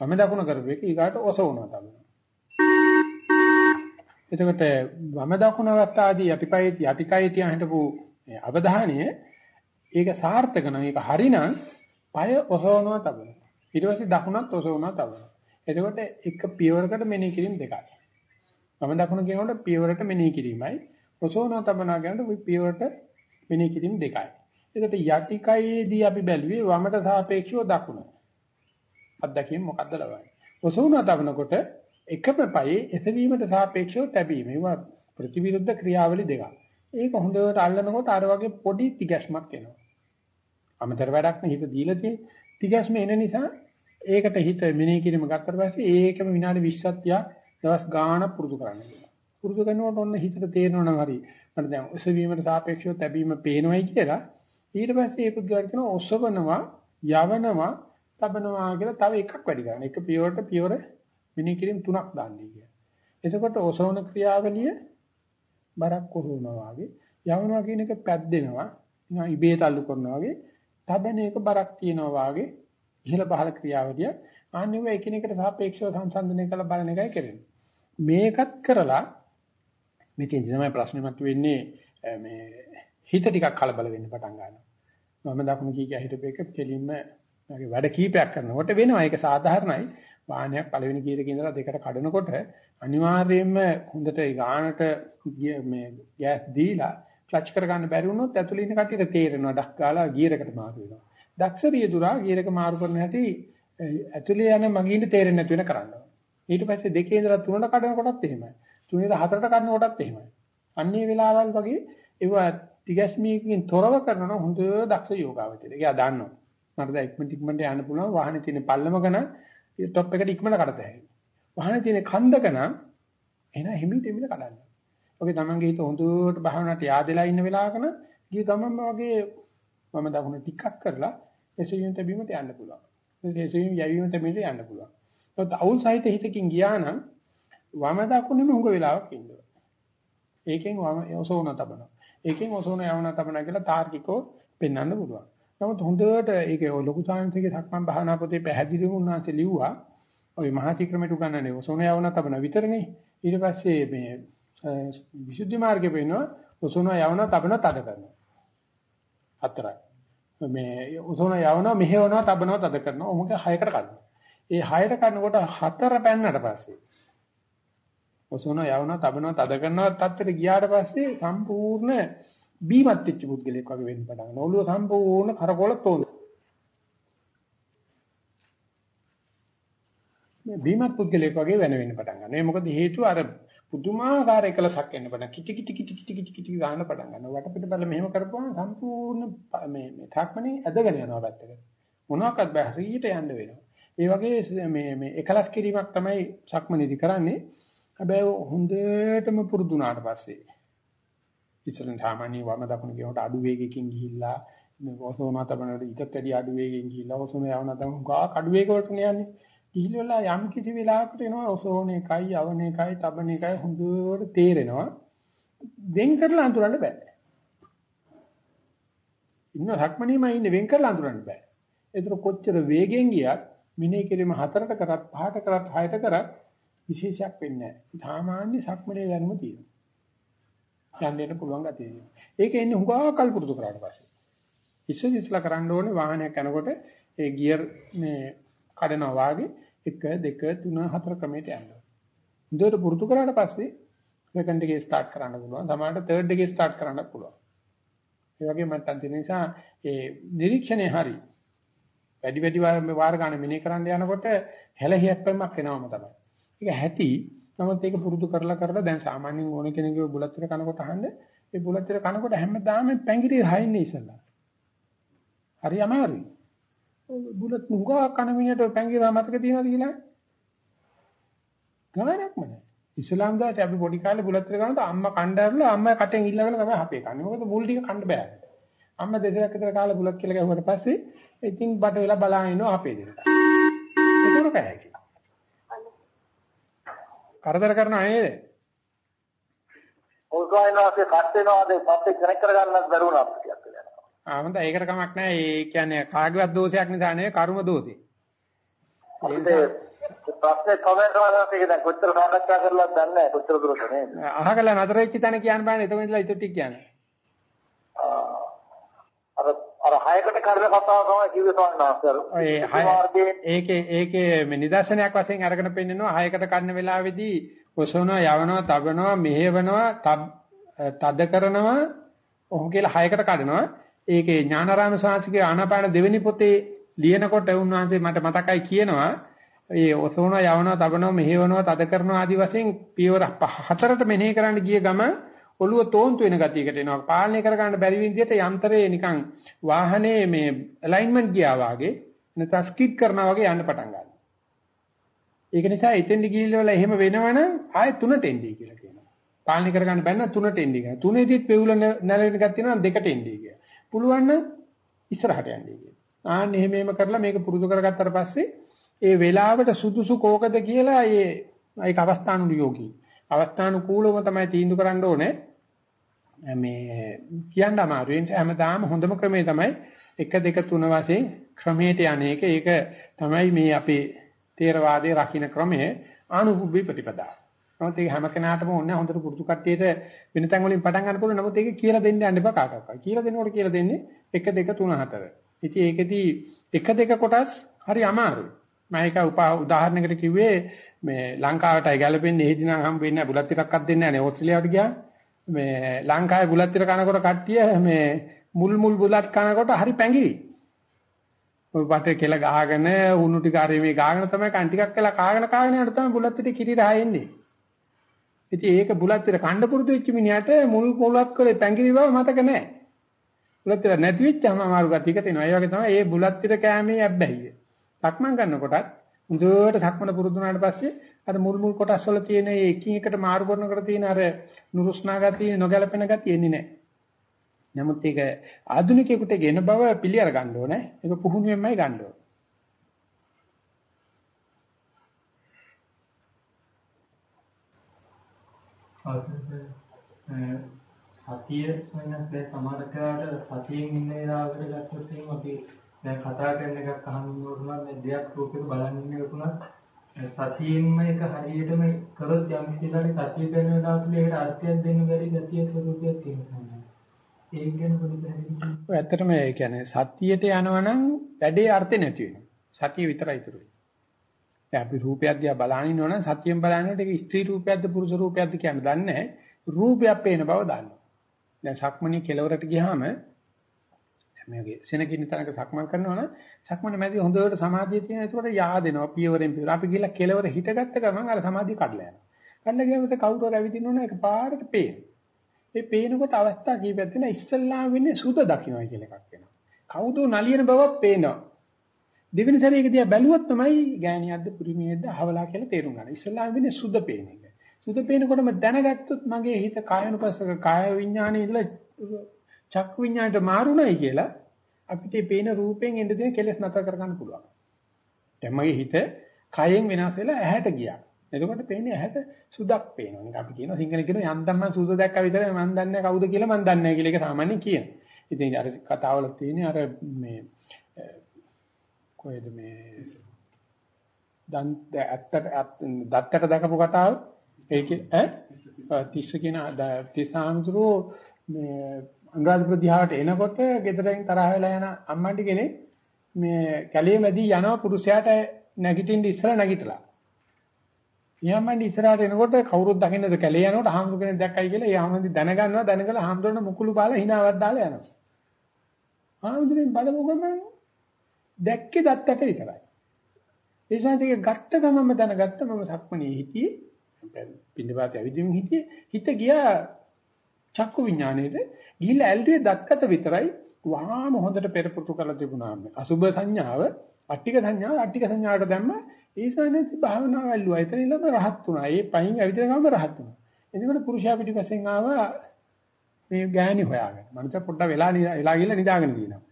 වම දකුණ කරපු එක ඊගාට ඔසවනවා තබනවා. එතකොට වම දකුණ අවස්ථාවේදී යටිපයේ යටිකයේ තියා හිටපු අවධානය ඒක සාර්ථක නම් ඒක හරිනම් පය ඔසවනවා තබනවා. ඊට පස්සේ දකුණත් ඔසවනවා තබනවා. එතකොට එක පියවරකට මෙනෙහි කිරීම දෙකයි. වම දකුණ කියනකොට පියවරට මෙනෙහි කිරීමයි ඔසවනවා තබනවා කියනකොට පියවරට මෙනෙහි කිරීම දෙකයි. එතකොට යටිකයේදී අපි බැලුවේ වමට සාපේක්ෂව දකුණ. අත්දැකීම මොකද්ද ලබන්නේ? ඔසවනවා තබනකොට එකම පයේ එසවීමට සාපේක්ෂව තැබීම. ඒවා ප්‍රතිවිරුද්ධ ක්‍රියාවලි දෙකක්. ඒක හොඳට අල්ලනකොට අර වගේ පොඩි තිගැස්මක් එනවා. අමතර වැඩක් නේ හිත දීලා තියෙන්නේ. තිගැස්ම එන නිසා ඒකට හිත මෙනෙහි කිරීම ගත්තට පස්සේ ඒකම විනාඩි 20ක් දවස් ගාණක් පුරුදු කරන්න කියලා. පුරුදු කරනකොට ඔන්න හිතට තේරෙනවා නම් හරි. මට දැන් ඔසවීමට සාපේක්ෂව තැබීම පේනවයි කියලා. ඊට පස්සේ ඒ පුද්ගලයා කියන ඔසවනවා, යවනවා, තබනවා කියලා තව එකක් වැඩි ගන්න. එක පියවරට පියවර මිනී කිරීම තුනක් දාන්නේ කියලා. එතකොට ඔසවන ක්‍රියාවලිය බරක් කොහොමනවා වගේ යවනවා කියන එක පැද්දෙනවා. නිකන් ඉබේ තල්ලු කරනවා වගේ තබන එක බරක් තියනවා වගේ ඉහළ පහළ ක්‍රියාවලිය ආන්නෙව එකිනෙකට සාපේක්ෂව සංසන්දනය කරලා බලන එකයි කරන්නේ. මේකත් කරලා මෙතෙන් තමයි ප්‍රශ්නේ මතුවෙන්නේ මේ හිත ටිකක් කලබල වෙන්න පටන් ගන්නවා. මම දකුණු කී කිය හිතපු එක කෙලින්ම මගේ වැඩ කීපයක් කරනකොට වෙනවා. ඒක සාධාරණයි. වාහනයක් පළවෙනි ගියරක ඉඳලා දෙකට කඩනකොට අනිවාර්යයෙන්ම හොඳට ඒ ගානට මේ ගෑස් දීලා ක්ලච් කරගන්න බැරි වුණොත් ඇතුළේ ඉන්න කටියට තේරෙනවා ඩක් ගාලා ගියරකට මාරු වෙනවා. දක්ෂරිය දුරා ගියරක මාරු කරන හැටි ඇතුළේ යන මගින්ට තේරෙන්නේ නැතු වෙන කරන්න. ඊට පස්සේ දෙකේ ඉඳලා තුනට කඩන කොටත් එහෙමයි. තුනේ ඉඳලා හතරට කඩන කොටත් එහෙමයි. අන්නේ වෙලාවල් වගේ ඒවා තිගැස්මීකින් තොරව කරනවා හොඳ දක්ෂ යෝගාවචරය. එයා දන්නවා. මට දැන් ඉක්මනට ඉක්මනට යන්න පුළුවන් වාහනේ තියෙන පල්ලම ගණන් টොප් එකට ඉක්මනට කඩත හැකියි. වාහනේ තියෙන කන්දක නම් එන හිමිට හිමිට කඩන්න. ඔගේ තමන්ගේ හිත හොඳට භාවනාවට yaadලා ඉන්න වෙලාවක නම් ගිය තමන්ම වගේ මම දකුණ ටිකක් කරලා එසවීම තැබීමට යන්න පුළුවන්. එසවීම යැවීම තැබීමට යන්න පුළුවන්. ඒත් අවුල් සහිත හිතකින් ගියා නම් වම දකුණෙම හුඟ වෙලාවක් ඉන්නවා. ඒකෙන් වම ඔසෝන තබනවා. ඒකෙන් ඔසෝන යවන තබනවා කියලා තාර්කිකව පෙන්වන්න පුළුවන්. නමුත් හොඳට ඒක ලොකු සාංශිකේ සක්මන් භාවනා පොතේ පැහැදිලිව උන්වහන්සේ ලිව්වා. ওই මහසි ක්‍රමයට උගන්වන්නේ ඔසෝන යවන තබන විතරනේ. ඊට පස්සේ මේ විසුද්ධි මාර්ගේ පෙන්නනවා ඔසෝන යවන තබන තද කරනවා. හතරයි. මේ ඔසෝන යවන මෙහෙවනවා තබනවා තද කරනවා. ඔමුක හයකට කරනවා. ඒ හයට කරනකොට හතර පැන්නට පස්සේ ඔසවන යවන තබනවා තද කරනවා තත්තර ගියාට පස්සේ සම්පූර්ණ බීමත් වෙච්ච පුද්ගලෙක් වගේ වෙන්න පටන් ගන්නවා. ඔළුව සම්පූර්ණ කරකොල තෝරන. මේ බීමත් පුද්ගලෙක් වගේ වෙන වෙන්න පටන් ගන්නවා. ඒ මොකද හේතුව අර පුදුමාකාර එකලසක් එන්න පටන් කිටි කිටි කිටි කිටි කිටි කිටි ගන්න පටන් ගන්නවා. වටපිට බලලා මෙහෙම කරපුවම සම්පූර්ණ මේ මේ තාක්මනේ ඇදගෙන යනවා පැත්තකට. මොනවාක්වත් බෑ හරියට යන්න වෙනවා. ඒ වගේ මේ මේ එකලස් කිරීමක් තමයි සක්මනේදී කරන්නේ. හැබැයි හොඳටම පුරුදු වුණාට පස්සේ ඉස්සෙල්ලා සාමාන්‍ය වම දකුණ කියනකොට අඩු වේගයකින් ගිහිල්ලා මේ ඔසෝන තබනකොට ඊටත් වැඩි අඩු වේගයෙන් ගිහිල්ලා ඔසෝන යවන තම ගා අඩු වේග වලට යන්නේ. ගිහිල්ලා යම් කිසි වෙලාවකට එනවා ඔසෝන එකයි යවන එකයි තබන එකයි හොඳට තේරෙනවා. වෙන් කරලා අඳුරන්න බෑ. ඉන්න හක්මනීම ඉන්නේ වෙන් කරලා අඳුරන්න බෑ. ඒතර කොච්චර වේගෙන් ගියත් මිනේ කිරීම හතරට කරත් පහට කරත් හයට කරත් විශේෂයක් වෙන්නේ නැහැ. සාමාන්‍ය සක්මනේ දැනුම තියෙනවා. යන්න පුළුවන් ගතිය තියෙනවා. ඒක එන්නේ හුඟා කල් පුරුදු කරාට පස්සේ. ඉස්සෙල් ඉස්සලා කරන්න ඕනේ වාහනයක් යනකොට ඒ ගියර් මේ කඩනවා වාගේ 1 2 3 4 ක්‍රමයට යනවා. හොඳට පුරුදු කරාට පස්සේ සෙකන්ඩ් එකේ ස්ටාර්ට් කරන්න පුළුවන්. සමහරවිට තර්ඩ් එකේ ස්ටාර්ට් කරන්නත් පුළුවන්. ඒ වගේ මට්ටම් තියෙන නිසා ඒ නිරීක්ෂණේ හරි. වැඩි වැඩි වාර ගන්න මෙනේ කරන්න යනකොට හැලහියක් වෙමක් එනවම තමයි. ඒක ඇති නමුත් ඒක පුරුදු කරලා කරලා දැන් සාමාන්‍යයෙන් ඕන කෙනෙකුගේ බුලත් ටික කනකොට අහන්නේ ඒ බුලත් ටික කනකොට හැමදාම පැංගිරි හයින්නේ ඉස්සලා. හරි අමාරුයි. බුලත් නුගා කන මිනිහට පැංගිරි මතක තියනවද කියලා? ගමනක්ම නැහැ. ඉස්ලාම් දාට අපි පොඩි කාලේ බුලත් ටික කනකොට අම්මා කණ්ඩායමලා අම්මා කටෙන් ඉල්ලගෙන තමයි අපේ කන්නේ. මොකද මුල් ටික කන්න බෑ. අම්මා දෙසරක් විතර කාලේ බුලත් කියලා ගැහුවට පස්සේ ඉතින් බඩ වෙලා බලාගෙන ඉනවා අපේ දෙන්න. ඒක උරකයි. කරදර කරනව නේද? ඔල්ගායනාසේ කට් වෙනවාද පස්සේ කනෙක්ට් කරගන්නත් බැරුණා කියලා. ආ හොඳයි ඒකට කමක් නැහැ. ඒ කියන්නේ කාගේවත් දෝෂයක් නිසා නෙවෙයි කර්ම දෝෂේ. ප්‍රශ්නේ තමයි කරන්නේ දැන් කොච්චර සාකච්ඡා කරලාද දන්නේ නැහැ කොච්චර දුරට නේද? අහකලා නතර වෙච්ච තැන කියන්න බෑනේ ඉඳලා ඉතින් ටික කියන්නේ. අර හයකට කරන කතාව තමයි කිව්වේ ස්වාමීන් වහන්සේ. ඒකේ ඒකේ මේ නිදර්ශනයක් වශයෙන් අරගෙන පෙන්නනවා හයකට කන්න වෙලාවේදී ඔසවනවා යවනවා තබනවා මෙහෙවනවා තද කරනවා ඔහොම කියලා හයකට කඩනවා. ඒකේ ඥානාරාම සාංශිකේ ආනාපාන දෙවෙනි පොතේ ලියනකොට උන්වහන්සේ මට මතකයි කියනවා ඒ ඔසවනවා යවනවා තබනවා මෙහෙවනවා තද කරනවා ආදි වශයෙන් පියවර හතරට මෙනෙහි කරන්න ගිය ගම ඔළුව තෝන්තු වෙන ගතියකට එනවා. පාලනය කර ගන්න බැරි විදිහට යන්ත්‍රයේ නිකන් වාහනේ මේ ඇලයින්මන්ට් ගියා වගේ නැත්නම් ස්කිඩ් කරනවා වගේ යන්න පටන් ගන්නවා. ඒක නිසා එතෙන්දි ගිහිල්ලා එහෙම වෙනවනම් ආයෙ තුනට එන්නේ කියලා කියනවා. පාලනය කර ගන්න බැන්න තුනට එන්නේ කියලා. තුනේදීත් පෙවුල නැලෙන එකක් තියෙනවා දෙකට එන්නේ කියලා. පුළුවන් නම් ඉස්සරහට යන්නේ කියලා. ආන්න එහෙම එහෙම කරලා මේක පුරුදු කරගත්තාට පස්සේ ඒ වෙලාවට සුදුසු කෝකද කියලා ඒ ඒක අවස්ථානුයෝගී. අවස්ථානුකූලව තමයි තීන්දුව කරන්න ඕනේ. මේ කියන්න අමාරුයි. ඒ නිසා හැමදාම හොඳම ක්‍රමය තමයි 1 2 3 වශයෙන් ක්‍රමයට යන්නේක. ඒක තමයි මේ අපේ තේරවාදයේ රකින්න ක්‍රමය ආනුභවී ප්‍රතිපදා. නමුත් ඒක හැම කෙනාටම ඕනේ හොඳට පුරුදු කට්ටියට වෙන තැන් වලින් පටන් ගන්න පුළුවන්. නමුත් ඒක කියලා දෙන්න යන්න එපා කාටවත්. කියලා දෙනකොට කියලා දෙන්නේ 1 2 3 4. ඉතින් ඒකෙදී 1 2 කොටස් හරි අමාරුයි. මම ඒක උදාහරණයකට කිව්වේ මේ ලංකාවටයි ගැලපෙන්නේ. එහෙදි නම් හම් වෙන්නේ නැහැ. බුලත් ටිකක්වත් දෙන්නේ නැහැ නේ. ඕස්ට්‍රේලියාවට ගියා. මේ ලංකාවේ බුලත් ටික කනකොට කට්ටිය මේ මුල් මුල් බුලත් කනකොට හරි පැංගිරි ඔය පටේ කෙල ගහගෙන උණු ටික හරි මේ ගාගෙන තමයි කන් ටිකක් කියලා කාගෙන කාගෙන යනකොට තමයි බුලත් ටික කිරි රහ එන්නේ. ඉතින් ඒක බුලත් ටික කණ්ඩ පුරුදු වෙච්ච මිනිහට මුල් බුලත් කරේ පැංගිරි බව මතක නැහැ. බුලත් ටික නැති වෙච්චම අමාරු ගතියකට එනවා. ඒ වගේ තමයි මේ බුලත් ටික කෑමේ අබ්බැහිය. සක්මන් කරනකොටත් හොඳට සක්මන පුරුදු වුණාට පස්සේ අර මුල් මුල් කොටස් වල තියෙන ඒ එකින් එකට මාරු කරනකොට තියෙන අර නුරුස්නා ගතිය නොගැලපෙන ගතිය එන්නේ නැහැ. නමුත් ඒක ආධුනිකයෙකුට ගෙන බව පිළිඅර ගන්න ඕනේ. ඒක පුහුණුවෙන්මයි ගන්න ඕනේ. සතිය සමනස්සේ සමානකාට සතියෙන් ඉන්න වෙලාවකට ගත්තොත් එහෙනම් අපි දැන් කතා කරන එකක් අහන්න ඕනනම් මේ දෙයක් රූපෙක බලන්න ඉන්න එකතුණත් සතියෙන්ම එක හරියටම කරොත් යම් කිසිලාට සතිය කරන වෙලාවට ඒකට අර්ථයක් දෙන්න බැරි ගතිය ස්වරූපයක් තියෙනවා. ඒක ගැන පොඩි පැහැදිලි ඔය ඇත්තටම ඒ කියන්නේ සතියට යනවනම් වැඩේ අර්ථේ නැති වෙනවා. සතිය විතරයි ඉතුරු වෙන්නේ. දැන් අපි රූපයක් දිහා බලන ඉන්නවනම් සතියෙන් බලනකොට ඒක ස්ත්‍රී රූපයක්ද පුරුෂ රූපයක්ද කියන දන්නේ නැහැ. රූපයක් පේන බව දන්නවා. දැන් සක්මණේ කෙලවරට ගියාම මේගේ සෙනගින්න තැනක සක්මන් කරනවා නම් සක්මනේ මැදි හොඳට සමාධිය තියෙන. ඒකට yaadෙනවා පියවරෙන් පියවර. අපි ගිහලා කෙලවර හිටගත්ත ගමන් අර සමාධිය කඩලා යනවා. කන්න ගියාම කවුරු හරි ඇවිදින්න ඕන එක පාරට පේන. ඒ පේනකොට අවස්ථා කීපයක් තියෙනවා. ඉස්සල්ලාම වෙන්නේ සුද දකින්නයි කියලා එකක් වෙනවා. කවුද නලියන බවක් පේනවා. දෙවෙනි සැරේ එක දිහා බැලුවොත් තමයි ගෑණියක්ද පුරිමියෙක්ද අහවලා කියලා තේරුම් ගන්න. ඉස්සල්ලාම වෙන්නේ සුද පේන එක. සුද පේනකොටම දැනගත්තොත් මගේ හිත කායනුපස්සක කාය විඥානයේ ඉඳලා චක්කු විඥාණයට මාරුණයි කියලා අපිට මේ පේන රූපෙන් එන්න දෙන කෙලෙස් නැතර කරගන්න පුළුවන්. දැන් මගේ හිත කයෙන් වෙනස් වෙලා ඇහැට ගියා. එතකොට පේන්නේ ඇහැට සුදක් පේනවා. නිකන් අපි කියනවා සිංහලෙන් කියනවා යන්තම් මම සුද දැක්කා විතරයි මම දන්නේ කවුද කියලා මම දන්නේ නැහැ කියලා ඒක සාමාන්‍යයෙන් කියන. ඉතින් අර කතාවල තියෙන්නේ අර මේ කොහෙද මේ දන්ත ඇත්තට දත්තට දැකපු කතාව ඒකේ ඈ තිස්ස කියන තිසාම්තුරු මේ අනුරාධපුර දිහාට එනකොට ගෙදරින් තරහ වෙලා යන අම්මන්ටි කෙනෙක් මේ කැලේ මැදි යනවා පුරුෂයාට නැගිටින්න ඉස්සලා නැගිටලා. ඊයම්මන්ටි ඉස්සරහට එනකොට කවුරුත් දකින්නද කැලේ යනකොට හාමුදුර කෙනෙක් දැක්කයි කියලා ඊයම්මන්ටි දැනගන්නවා දැනගලා හාමුදුරන මුකුළු බාලා hinaවක් දාලා යනවා. හාමුදුරෙන් බලමු ගමන් දැක්කේ දත්තට විතරයි. ඒ ශාන්තික ගත්ත ගමම දැනගත්ත මම සක්මණේ හිටියේ පින්නපාත ඇවිදින්න හිටියේ හිත ගියා චක්කු විඥාණයට ගිහිල්ලා ඇල්ලුවේ දත්තට විතරයි. වහාම හොඳට පෙරපුතු කරලා තිබුණා මේ අසුභ සංඥාව අට්ටික සංඥාව අට්ටික සංඥාවට දැම්ම ඒසානෙත් භාවනාව ඇල්ලුවා. එතන ඉඳලා රහත් වුණා. ඒ පයින් ඇවිදින ගමන් රහත් වුණා. එතකොට පුරුෂයා පිටිපස්සෙන් ආවා මේ ගෑණි හොයාගෙන මනුස්ස පොඩ්ඩක් වෙලා වෙලා ගිහලා නිදාගෙන දිනවා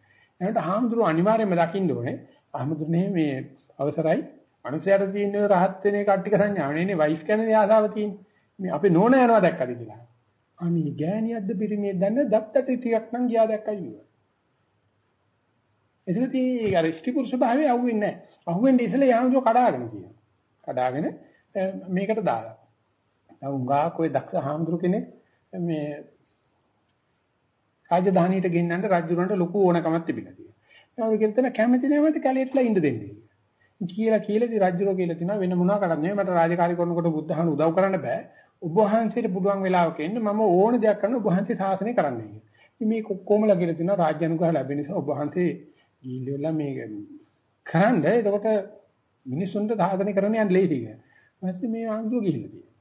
එනකොට හාමුදුරුවෝ අනිවාර්යයෙන්ම දකින්න ඕනේ. අහමුදුනේ මේ අවසරයි. මනුස්සයාට තියෙන රහත් වෙන එක අට්ටික සංඥාව නෙනේ වයිෆ් ගැන ආසාව තියෙන්නේ. මේ අපේ නෝනා යනවා දැක්කද කියලා. අනේ ගෑණියක්ද පිරිමියෙක් දන්නේ දත්තට ටිකක් නම් ගියා දැක්කයි කිව්වා. එතනදී අර ස්ත්‍රී පුරුෂ භාවය අහුවෙන්නේ නැහැ. අහුවෙන්නේ ඉතල යාමජෝ කඩාගෙන කියනවා. කඩාගෙන මේකට දාලා. දැන් උංගා කොයි දක්ෂ හාමුදුරු කෙනෙක් මේ රාජධානියට ගෙන්නන්න රජුරන්ට ලොකු ඕනකමක් තිබිලා තියෙනවා. ඒක කියන තැන කැමති නැමෙත කැලේටලා ඉන්න දෙන්නේ. කියලා කියලාදී රජුරෝ කියලා තිනවා වෙන මොනවා කරන්නේ මට රාජකාරී කරනකොට බුද්ධහන් උදව් කරන්න බෑ. ඔබ වහන්සේට පුළුවන් වෙලාවක එන්න මම ඕන දෙයක් කරන්න ඔබ වහන්සේ සාසනය කරන්නයි කියලා. මේ කොහොමලා කියලා තියෙනවා රාජ්‍ය අනුග්‍රහ ලැබෙන නිසා ඔබ වහන්සේ ගිහිල්ලා මේක කරන්න එතකොට මිනිසුන්ට සාසනය කරන්න යන්න ලේසි කියලා. ඊපස්සේ මේ ආන්දුව ගිහිල්ලා තියෙනවා.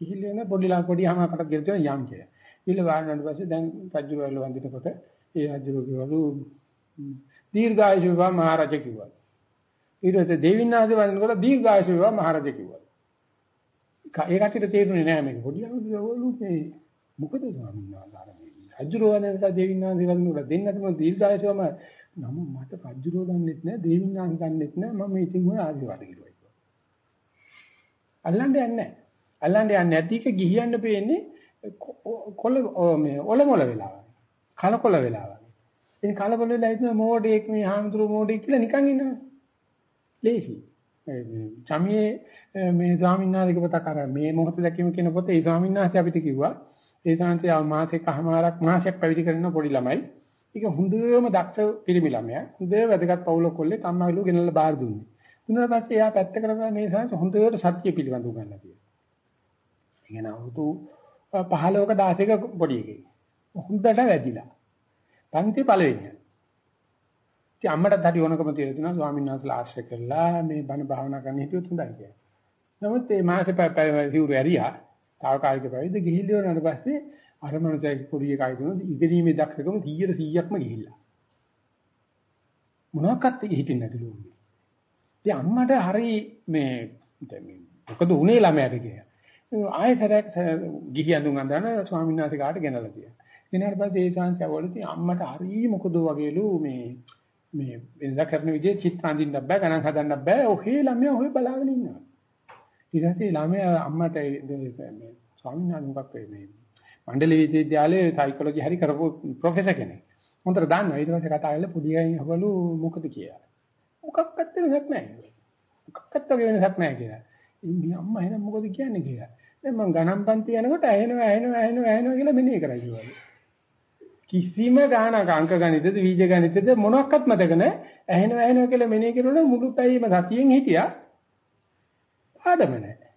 ගිහිල්ලා එන පොඩි ලා පොඩි ආමකට ගිහින් තියෙන යම් කියලා. ඊළ වාරණන් පස්සේ දැන් රජු වල වන්දිනකොට ඒ රජු කිව්වලු දීර්ඝායුෂ වේවා මහරජ කිව්වා. ඊට පස්සේ දෙවිනාද වන්දිනකොට දීර්ඝායුෂ වේවා මහරජ කිව්වා. ඒ කටියට තේරුනේ නෑ මේක. පොඩි අමුදුවලු මේ මොකද ස්වාමීන් වහන්සේ රජුරෝවනට දෙවිනාන්සේ වදිනුලා දෙන්නටම දීර්ඝායසවම නම මට රජුරෝ දන්නෙත් නෑ දෙවිනාන්සේ දන්නෙත් නෑ මම ඉතින් මොන ආශිර්වාද කිරුවා ඒක. අල්ලන්නේ නැහැ. අල්ලන්නේ යන්නේ නැති එක ගිහියන්න පේන්නේ කොළ මේ ඔලොමොල වෙලා වගේ. කලකොල වෙලා වගේ. ඉතින් කලකොල වෙලා ඉතින් මෝඩෙක් මේ හාමුදුරු මෝඩෙක් කියලා නිකන් ඉන්නවා. ලේසි. චමියේ මේ ස්වාමීන් වහන්සේගේ පොතක් අර මේ මොහොත දැකීම කියන පොතේ ඒ ස්වාමීන් වහන්සේ අපිට කිව්වා ඒ සාන්තය මාසෙකමාරක් මාසයක් පැවිදි කරන පොඩි ළමයි. ඒක හොඳම දක්ෂ පිරිමි ළමයා. හොඳ වැදගත් පවුලක කොල්ලේ අම්මාවිලු ගෙනල්ලා බාර දුන්නේ. දුන්නාට පස්සේ එයා පැත්ත කරගෙන මේ සාන්ත හොඳට සත්‍ය පිළිබඳව උගන්ලා තියෙනවා. ඉගෙන අවුතු 15ක 16ක පොඩි එකේ. හොඳට වැඩිලා. පන්ති පළවෙනිය. ඉතින් අම්මටත් හරි ඕනකම තියෙන තුන ස්වාමීන් වහන්සේලා ආශ්‍රය කරලා මේ බණ භාවනා කරන්න හිටියොත් හොඳයි කියලා. නමුත් මේ මාසේ හිවුරු ඇරියා తాවකාලික පැවිද්ද ගිහිල්ලා වුණාට පස්සේ අර මනුස්සයෙක් පොඩි එකයි දුන ඉගෙනීමේ දක්ෂකම 100 100ක්ම ගිහිල්ලා. මොනවාක්වත් හිතින් නැතිලු. ඉතින් අම්මට හරි මේ මේ මොකද උනේ ළමයාට කියලා. ආයෙසරක් ගිහි අඳුන් අඳන ස්වාමීන් වහන්සේ කාට ගෙනලා තියෙනවා. ගෙනාට පස්සේ ඒ chance අවලදී අම්මට හරි මොකද වගේලු මේ මේ වෙනදා කරන විදිහේ චිත්ත අඳින්න බෑ ගණන් හදන්න බෑ. ඔහේ ළමයා ඔහේ බලාගෙන ඉන්නවා. ඊට පස්සේ ළමයා අම්මට මේ ස්වාමීන් වහන්සේ මොකක් මේ මණ්ඩල විද්‍යාලයේ සයිකොලොජි හරි කරපු ප්‍රොෆෙසර් කෙනෙක්. හොඳට දන්නවා ඊට පස්සේ කතා කරලා පුඩි ගෑණි හවලු මොකද කියලා. මොකක්වත් වෙනසක් නැහැ. මොකක්වත් වෙනසක් නැහැ කියලා. ඉතින් අම්මා එහෙනම් මොකද කියන්නේ? කියලා. දැන් මම ගණන් පන්ති යනකොට ඇහෙනවා ඇහෙනවා ඇහෙනවා ඇහෙනවා කියලා මෙනෙහි කරා කිව්වා. කිසිම ගානක අංක ගණිතද වීජ ගණිතද මොනක්වත් මතක නැහැ. ඇහෙනවා ඇහෙනවා කියලා මෙනේ කරනකොට මුළු පැයෙම සතියෙන් හිටියා. ආඩම නැහැ.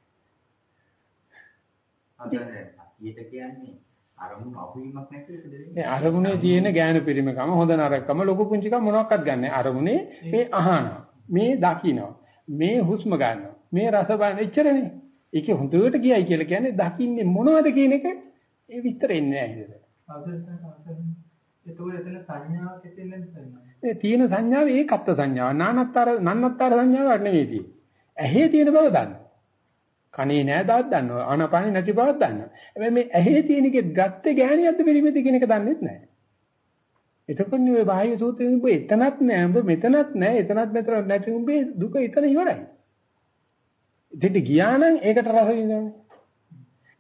අද සතියට කියන්නේ අරමුණු අහුවීමක් නැති එකද මේ අරමුණේ තියෙන ඥාන පරිමකම හොඳ නරකම ලොකු පුංචිකම මොනවත් ගන්න අරමුණේ මේ අහනවා මේ දකින්නවා මේ හුස්ම ගන්නවා මේ රස බලන එච්චරනේ ඒකේ හොඳට ගියයි කියලා කියන්නේ දකින්නේ මොනවද කියන එක ඒ විස්තර එන්නේ නැහැ නේද එතකොට එතන සංඥාවක් හිතෙන්නේ නැහැ. ඒ තියෙන සංඥාව ඒකත්ත සංඥාව නානත්තර නන්නත්තර සංඥාවක් නෙවෙයි තියෙන්නේ. ඇහි තියෙන බව දන්න. කනේ නෑ දාත් දන්නවා. ආනපානේ නැති බවක් දන්නවා. හැබැයි මේ ඇහි තියෙන එකේ ගත්තේ ගෑණියක්ද පිළිමෙද කියන එක දන්නෙත් නෑ. එතකොට නේ බාහ්‍ය සූත්‍රයෙන් උඹ එතනත් නෑ උඹ මෙතනත් නෑ එතනත් මෙතනත් නැති උඹේ දුක එතන ඉවරයි. දෙන්න ගියා නම් ඒකට රස විඳිනවනේ.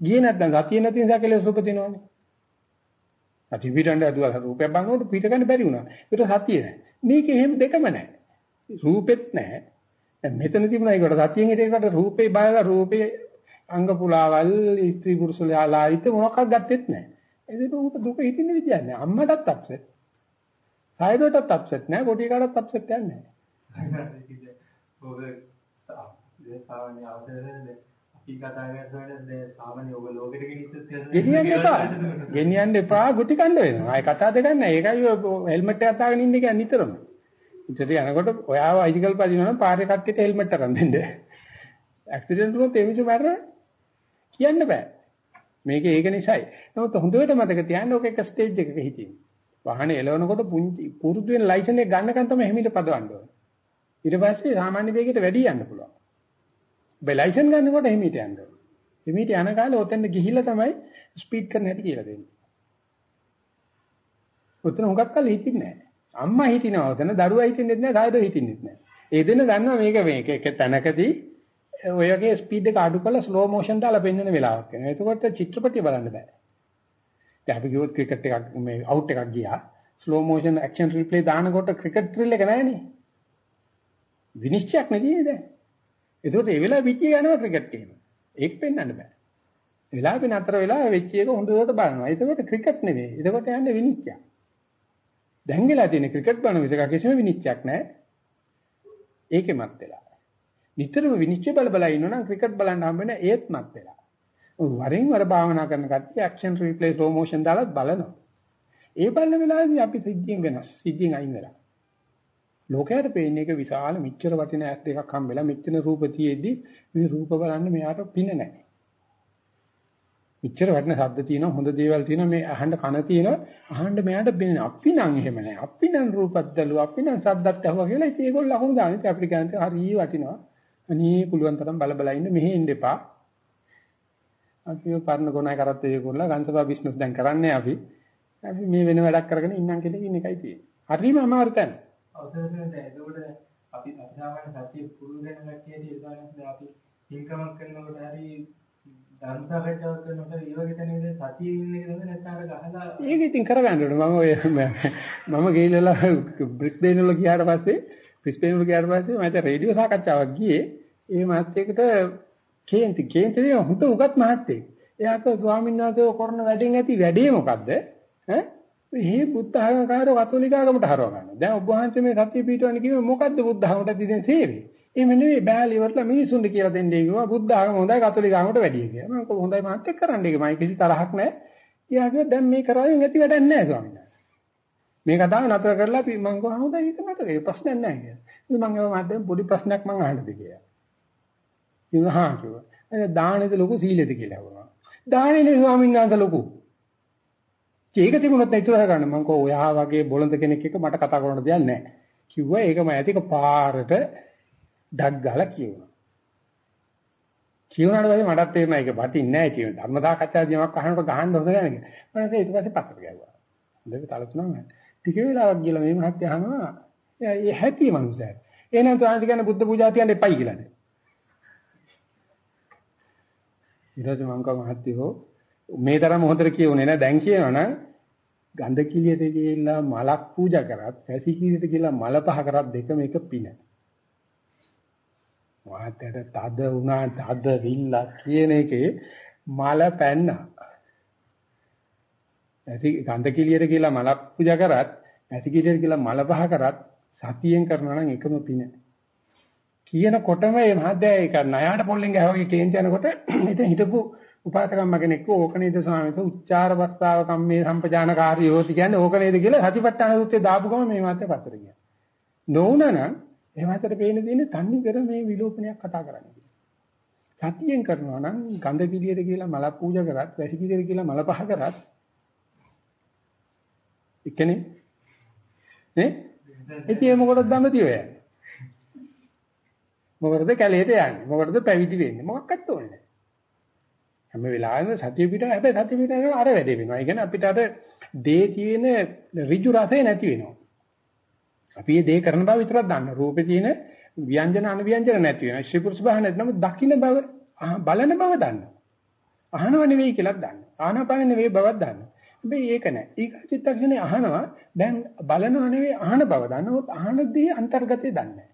ගියේ නැත්නම් සතිය නැති නිසා කෙලෙස් උපදිනවනේ. සති පිටන්න ඇදුවා රූපයක් බලනකොට පිට ගන්න බැරි වුණා. ඒක සතිය නෑ. මේක එහෙම දෙකම නෑ. රූපෙත් නෑ. දැන් මෙතන තිබුණා ඒකට සතියෙන් හිටේකට රූපේ බලලා රූපේ අංග පුලාවල් ස්ත්‍රී පුරුෂලා ඉත මොනවක්වත් ගත්තෙත් නෑ. ඒක උඹ දුක හිතින්න විදියක් නෑ. අම්මටත් අප්සෙට්. සායදටත් අප්සෙට් නෑ. කොටි කාටත් අප්සෙට් යන්නේ නෑ. ඔබ සාමාන්‍ය අවසරනේ ගෙනියන්න එපා. ගෙනියන්න එපා ගුටි කන්න වෙනවා. ආයි කතා දෙකක් නෑ. ඒකයි හෙල්මට් එකක් අතාගෙන ඉන්නේ කියන්නේ නිතරම. ඉතින් යනකොට ඔයාව අයිසිකල් පදිනවා නම් පාරේ කට්ටියට හෙල්මට් අරන් දෙන්න. ඇක්සිඩන්ට් වුණොත් එමිචු මැරෙන කියන්න බෑ. මේක ඒක නිසායි. නමුත් හොඳට මතක තියාගන්න ඕක එක ස්ටේජ් එකක හිටින්. වාහනේ එලවනකොට පුංචි පුරුදු වෙන ලයිසන් එක ගන්නකන් තමයි හිමිට පදවන්න ඕනේ. ඊට පස්සේ සාමාන්‍ය වේගයට වැඩි යන්න පුළුවන්. ඔබ ලයිසන් ගන්නකොට හිමිට යන්න ඕනේ. හිමිට යන කාලේ ඔතෙන්ද ගිහිල්ලා තමයි ස්පීඩ් කරන්න හැටි කියලා දෙන්නේ. ඔතන හුඟක් කල් හිටින්නේ නැහැ. අම්මා හිටිනවා ඔතන දරුවා හිටින්නෙත් නැහැ සායදෝ හිටින්නෙත් නැහැ. ඒ දෙන්න දන්නවා මේක මේක එක තැනකදී ඔය වගේ ස්පීඩ් එක අඩු කරලා ස්ලෝ මෝෂන් දාලා පෙන්වන වෙලාවක් වෙනවා. එතකොට චිත්‍රපටිය බලන්න බෑ. දැන් අපි කිව්වොත් ක්‍රිකට් එකක් මේ අවුට් එකක් ගියා. ස්ලෝ මෝෂන් ඇක්ෂන් රීප්ලේ දානකොට ක්‍රිකට් ත්‍රිල් එක නැහැනේ. විනිශ්චයක් නෙදී දැන්. එතකොට ඒ වෙලාව පිටිය යනවා ක්‍රිකට් ගේම. ඒක පෙන්වන්න බෑ. වෙලාවෙ නතර වෙලා වෙච්ච එක හොඳට බලනවා. එතකොට ක්‍රිකට් නෙවෙයි. එතකොට යන්නේ විනිශ්චයක්. දැන් වෙලා තියෙන ක්‍රිකට් බලන විදිහ කිසිම විනිශ්චයක් නැහැ. ඒකෙමත් වෙලා. නිතරම විනිශ්චය බල බල ඉන්නවා නම් ක්‍රිකට් බලන්න හම්බ වෙන ඒත්මත් වෙලා. වරින් වර භාවනා කරන කට්ටිය ඇක්ෂන් රීප්ලේ ස්ලෝ මෝෂන් දාලා බලනවා. ඒ බලන වෙලාවේදී අපි සිද්ධියෙන් වෙනස්. සිද්ධියෙන් අයින් වෙලා. ලෝකයට පේන්නේ එක විශාල මිච්ඡර වටින ඇස් දෙකක් හම්බෙලා මෙච්චර රූප තියෙද්දි මේ රූප බලන්න මෙයාට පින නැහැ. මෙච්චර වටින ශබ්ද තියෙනවා හොඳ දේවල් තියෙනවා මේ අහන්න කන තියෙනවා අහන්න මෙයාට පින අපි නම් එහෙම නැහැ. අපි නම් රූපත් දලුවා අපි නම් ශබ්දත් අහුවා කියලා ඉතින් ඒගොල්ලෝ ලකුණු දාන ඉතින් අපිට කියන්නේ හරිය වටිනවා. අනේ පුළුවන් තරම් බල බල ඉන්න මෙහෙ ඉන්න එපා. අපි පරණ ගොනයි කරත් ඒගොල්ලෝ ගන්සබා බිස්නස් දැන් කරන්නේ අපි. අපි මේ වෙන වැඩක් කරගෙන ඉන්නම් කියන එකයි තියෙන්නේ. හරිම අමාරු තැන. අවසරයෙන් එතකොට අපි අපසාමාන්‍ය සතිය පුරුදු වෙන කට්ටියදී උදාහරණයක් අපි ඉන්කමක් කරනකොට හරි ධර්ම සාකච්ඡාවක් කරනකොට ඒ වගේ තැනකදී සතියේ ඉන්න එකද නැත්නම් අර ගහලා ඒක ඉතින් කරගන්න ඕනේ. මම ඔය මම ගිහිල්ලා බ්‍රිස්බේන් වල ගියාට පස්සේ බ්‍රිස්බේන් වල ගියාට පස්සේ මම හිතා රේඩියෝ සාකච්ඡාවක් ගියේ. ඒ මාත්‍යයකට කේන්ති කේන්ති හුඟ උගත් මහත්තයෙක්. එයාට ස්වාමීන් වහන්සේ කරන වැඩෙන් ඇති වැඩේ මොකද්ද? ඈ? මේ බුද්ධ ආගමකාරෝ කතෝලික ආගමට හරව ගන්න. දැන් ඔබ වහන්සේ මේ සත්‍ය පිටවන්නේ කිව්වේ මොකද්ද බුද්ධ ආගමට දින සේවය? එහෙම නෙවෙයි බෑලි වලට මිනිසුන්ට කියලා දෙන්නේ කිව්වා බුද්ධ ආගම හොඳයි කතෝලික ආගමට වැඩිය කියලා. මම කොහොම හොඳයි මාත් එක්ක කරන්න ඒක මම කිසි තරහක් නැහැ. එයා කිව්වා දැන් මේ කරාවෙන් ඇති වැඩක් නැහැ ස්වාමීන් වහන්සේ. මේ කතාව නතර කරලා මම කිව්වා හොඳයි ඒක නතර ඒ ප්‍රශ්නයක් නැහැ කියලා. ඉතින් මම ඒවා මට පොඩි ප්‍රශ්නයක් මම අහන්නද කියලා. කිව්වා හා කිව්වා. දානෙද ලොකු සීලෙද කියලා අහුවා. දානෙනේ ස්වාමීන් වහන්සේ ලොකු. ඒක තිබුණොත් නේතුව ගන්න මම කෝ ඔයා වගේ බොළඳ කෙනෙක් එක්ක මට කතා කරන්න දෙයක් නැහැ. කිව්වා ඒකම ඇතික පාරට ඩග් ගහලා කියුණා. කියුණාට පස්සේ මටත් තේරුණා ඒක වටින්නේ නැහැ කියන ධර්ම සාකච්ඡාදී යමක් අහනකොට ගහන්න හොඳ නැහැ කියලා. මම ඊට පස්සේ පතර ගැව්වා. දෙවි තලතුණා මම. ටික වෙලාවක් ගිහලා මේ මහත්තයා අහනවා ඒ හැපි මනුස්සයා. එහෙනම් තුආන්ති කියන්නේ බුද්ධ පූජා තියන්න එපයි කියලානේ. ඊට පස්සේ මම කව මහත්තයෝ මේ තරම් හොඳට කියුනේ නෑ දැන් කියනවනම් ගන්ධ කිලියට ගිහිල්ලා මලක් පූජා කරත් පැසි කිලියට ගිහිල්ලා මල පහ කරත් දෙකම එක පින. වාතයට තද වුණා තද විල්ලා කියන එකේ මල පැන්නා. පැසි ගන්ධ කිලියට ගිහිල්ලා මලක් පූජා කරත් පැසි කිලියට ගිහිල්ලා මල පහ කරත් සතියෙන් කරනවා නම් එකම පින. කියනකොටම මේ මහද්දයා ඒක ණයාට පොල්ලෙන් ගහවගේ කේන්ති යනකොට ඉතින් හිටපු උපාසකම්ම කෙනෙක් ඕක නේද ස්වාමීන් වහන්සේ උච්චාර වස්තාව කම්මේ සම්පජානකාරී හොති කියන්නේ ඕක නේද කියලා සතිපට්ඨාන සූත්‍රයේ දාපු ගම මේ මාත්‍ය පතර කියන. නොවුනනම් එහෙම හිතට පේන දෙන්නේ තන්නේ කර මේ විලෝපනයක් කතා කරන්නේ. සතියෙන් කරනවා නම් ගඳ පිළියෙට කියලා මල පූජා කරත්, වැසි පිළියෙට කියලා මල පහ කරත් එකනේ නේ? ඉතින් මොකටද දමතිය ඔය? මොකටද කැලේට යන්නේ? මොකටද පැවිදි වෙන්නේ? මොකක්වත් ඕනේ නැහැ. හැම වෙලාවෙම සතිය පිට හැබැයි සතිය පිට අර වැඩේ වෙනවා. ඒ කියන්නේ අපිට අර දේ තියෙන ඍජු රසය නැති වෙනවා. අපි මේ දේ කරන බව විතරක් දන්න. රූපේ තියෙන ව්‍යංජන අනුව්‍යංජන නැති වෙනවා. ශ්‍රී පුරුෂ භාව නැත්නම් දකින්න බව බලන බව දන්න. අහනව නෙවෙයි කියලා දන්න. ආනපාන නෙවෙයි බවක් දන්න. හැබැයි ඒක නෑ. ඊක චිත්තක්ෂණේ අහනවා දැන් බලනව නෙවෙයි අහන බව දන්නවොත් අහනදී අන්තර්ගතය දන්නේ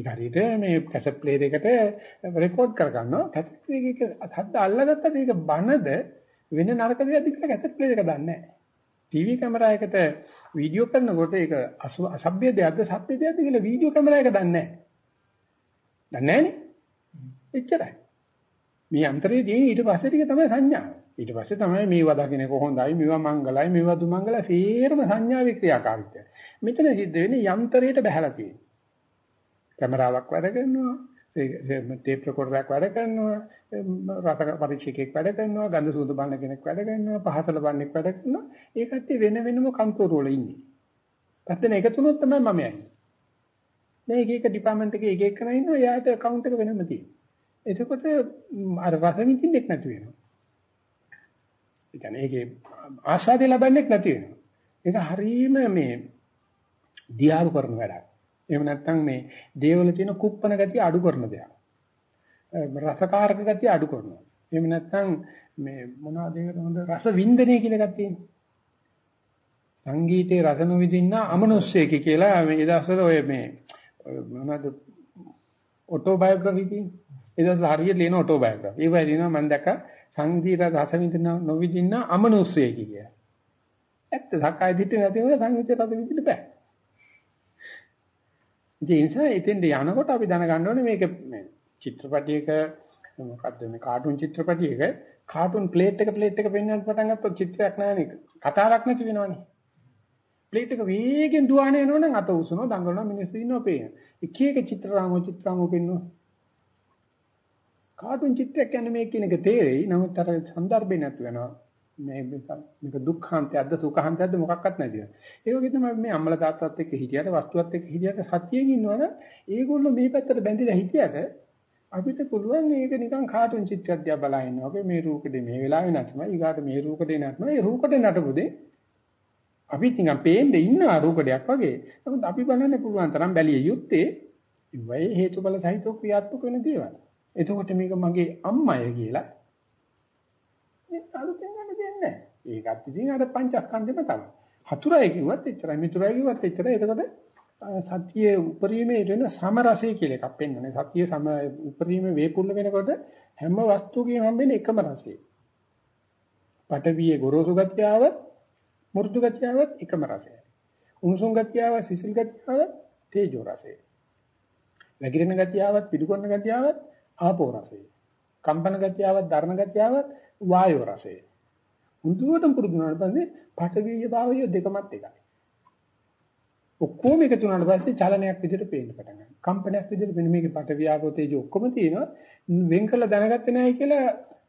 ඒක හරියට මේ කැසට් ප්ලේයර් එකට රෙකෝඩ් කරගන්නවා කැසට් ප්ලේයර් එක හද්ද අල්ලගත්තට ඒක බනද වෙන නරක දෙයක්ද කියලා කැසට් ප්ලේයර් එක දන්නේ නැහැ. ටීවී කැමරාවකට වීඩියෝ කරනකොට ඒක අසභ්‍ය දෙයක්ද සත්‍ය දෙයක්ද කියලා වීඩියෝ කැමරාවක දන්නේ නැහැ. දන්නේ නැහනේ. එච්චරයි. මේ අන්තරයේදී ඊට පස්සේ ටික තමයි සංඥාව. ඊට පස්සේ තමයි මේවා දකින්න කොහොඳයි මේවා මංගලයි මේවා දුමංගලයි සේරම සංඥාවේ ක්‍රියාකාරීත්වය. මෙතන සිද්ධ වෙන්නේ යන්ත්‍රයට බහැලා තියෙන්නේ. කැමරාවක් වැඩ කරනවා ටේප් රෙකෝඩරයක් වැඩ කරනවා රස පරීක්ෂකෙක් වැඩ කරනවා ගඳ සුවඳ බලන කෙනෙක් වැඩ කරනවා පහසල බලන්නෙක් වැඩ කරනවා ඒ කට්ටිය වෙන වෙනම කන්තෝර වල ඉන්නේ. පැත්තෙන් එකතු වුණොත් තමයි මම යන්නේ. මේ එක එක ඩිපාර්ට්මන්ට් එකේ එක එක කෙනා ඉන්නවා එයාට account එක වෙනම තියෙනවා. එතකොට අර රස විඳින්නෙක් නැති වෙනවා. ඒ කියන්නේ ඒකේ ආශාදේ ලබන්නෙක් නැති වෙනවා. ඒක හරීම මේ දියාරු කරන වැඩක්. එහෙම නැත්නම් මේ දේවල තියෙන කුප්පන ගතිය අඩු කරන දෙයක්. රසකාරක ගතිය අඩු කරනවා. එහෙම නැත්නම් මේ මොනවද ඒකට හොඳ රස වින්දනය කියලා එකක් තියෙනවා. සංගීතේ රස නොවිඳින්න අමනුෂ්‍යයෙක් කියලා මේ දවස්වල ඔය මේ මොනවද ඔටෝබයෝග්‍රැෆි තියෙන්නේ. ඒ දවස්වල හරියට ලියන ඔටෝබයෝග්‍රැෆි. ඒක වලිනවා මම දැක්ක සංගීත රස විඳින්න නොවිඳින්න අමනුෂ්‍යයෙක් කියලා. ඇත්ත සක්කාය දිට්ඨිය නැතිව සංගීතේ රස විඳින්න බෑ. ඒ නිසා එතෙන්ද යනකොට අපි දැනගන්න ඕනේ මේක චිත්‍රපටයක මොකද්ද මේ කාටුන් චිත්‍රපටයක කාටුන් ප්ලේට් එක ප්ලේට් එක පෙන්වන්න පටන් ගත්තොත් චිත්‍රයක් නැහැ කතාවක් නැති වෙනවනේ. ප්ලේට් එක වේගෙන් දුවන එනවනම් අත උසනවා දඟලනවා මිනිස්සු ඉන්නවා පේන. එක එක චිත්‍රාමෝ චිත්‍රාමෝ පෙන්වනවා. කාටුන් චිත්‍රයක් කියන්නේ මේ කියන එක තේරෙයි. නමුත් අර සන්දර්භේ නැතු වෙනවා. මේ මේක දුක්ඛාන්තයක්ද සුඛාන්තයක්ද මොකක්වත් නැතිව. ඒ වගේ තමයි මේ අම්මලා තාත්තත් එක්ක හිටියට වස්තුවත් එක්ක හිටියට සතියෙන් ඉන්නවනම් ඒගොල්ලෝ මේ පැත්තට බැඳිලා හිටියට අපිට පුළුවන් මේක නිකන් කාටුන් චිත්‍රයක් දිහා බලා ඉන්නවා. ඔබේ මේ රූකඩේ මේ වෙලාවේ නැත්නම් ඊගාට මේ රූකඩේ නැත්නම් ඒ රූකඩේ නටපොදේ අපි නිකන් පේන්නේ ඉන්න රූකඩයක් වගේ. නමුත් අපි බලන්න පුළුවන් තරම් බැලිය යුත්තේ ඉවයි හේතුඵල සහිතව ක්‍රියාත්මක වෙන දේවල්. එතකොට මේක මගේ අම්මය කියලා මේ අලුතෙන් ගන්න දෙයක් නැහැ. ඒකත් ඉතින් අර පංචස්කන්ධෙම තමයි. හතුරයි කිව්වත් එච්චරයි මිතුරයි කිව්වත් එච්චරයි. එතකොට සතියේ උපරිමයේ වෙන සමරසය කියලා එකක් පෙන්වන්නේ. සතියේ සම උපරිමයේ වේපුල්ල වෙනකොට හැම වස්තුවකම හම්බෙන්නේ එකම රසය. පටවියේ ගොරෝසු ගතියව මෘදු ගතියව එකම රසයයි. උණුසුම් ගතියව සිසිල් ගතියව තේජෝ රසය. වැగిරෙන ගතියව පිටු කරන ගතියව ආපෝ රසය. කම්පන ගතියව ධර්ම ගතියව වායෝ රසය. මුදුවටම පුරුදු වුණාට පස්සේ පඨවි භාවය දෙකමත් එකයි. ඔක්කොම එකතු වුණාට පස්සේ චලනයක් විදිහට පේන්න පටන් ගන්නවා. කම්පනයක් විදිහට වෙන මේකේ පඨවි ආපෝ තේජෝ ඔක්කොම තියෙනවා. වෙන් කළ දැනගත්තේ නැහැ කියලා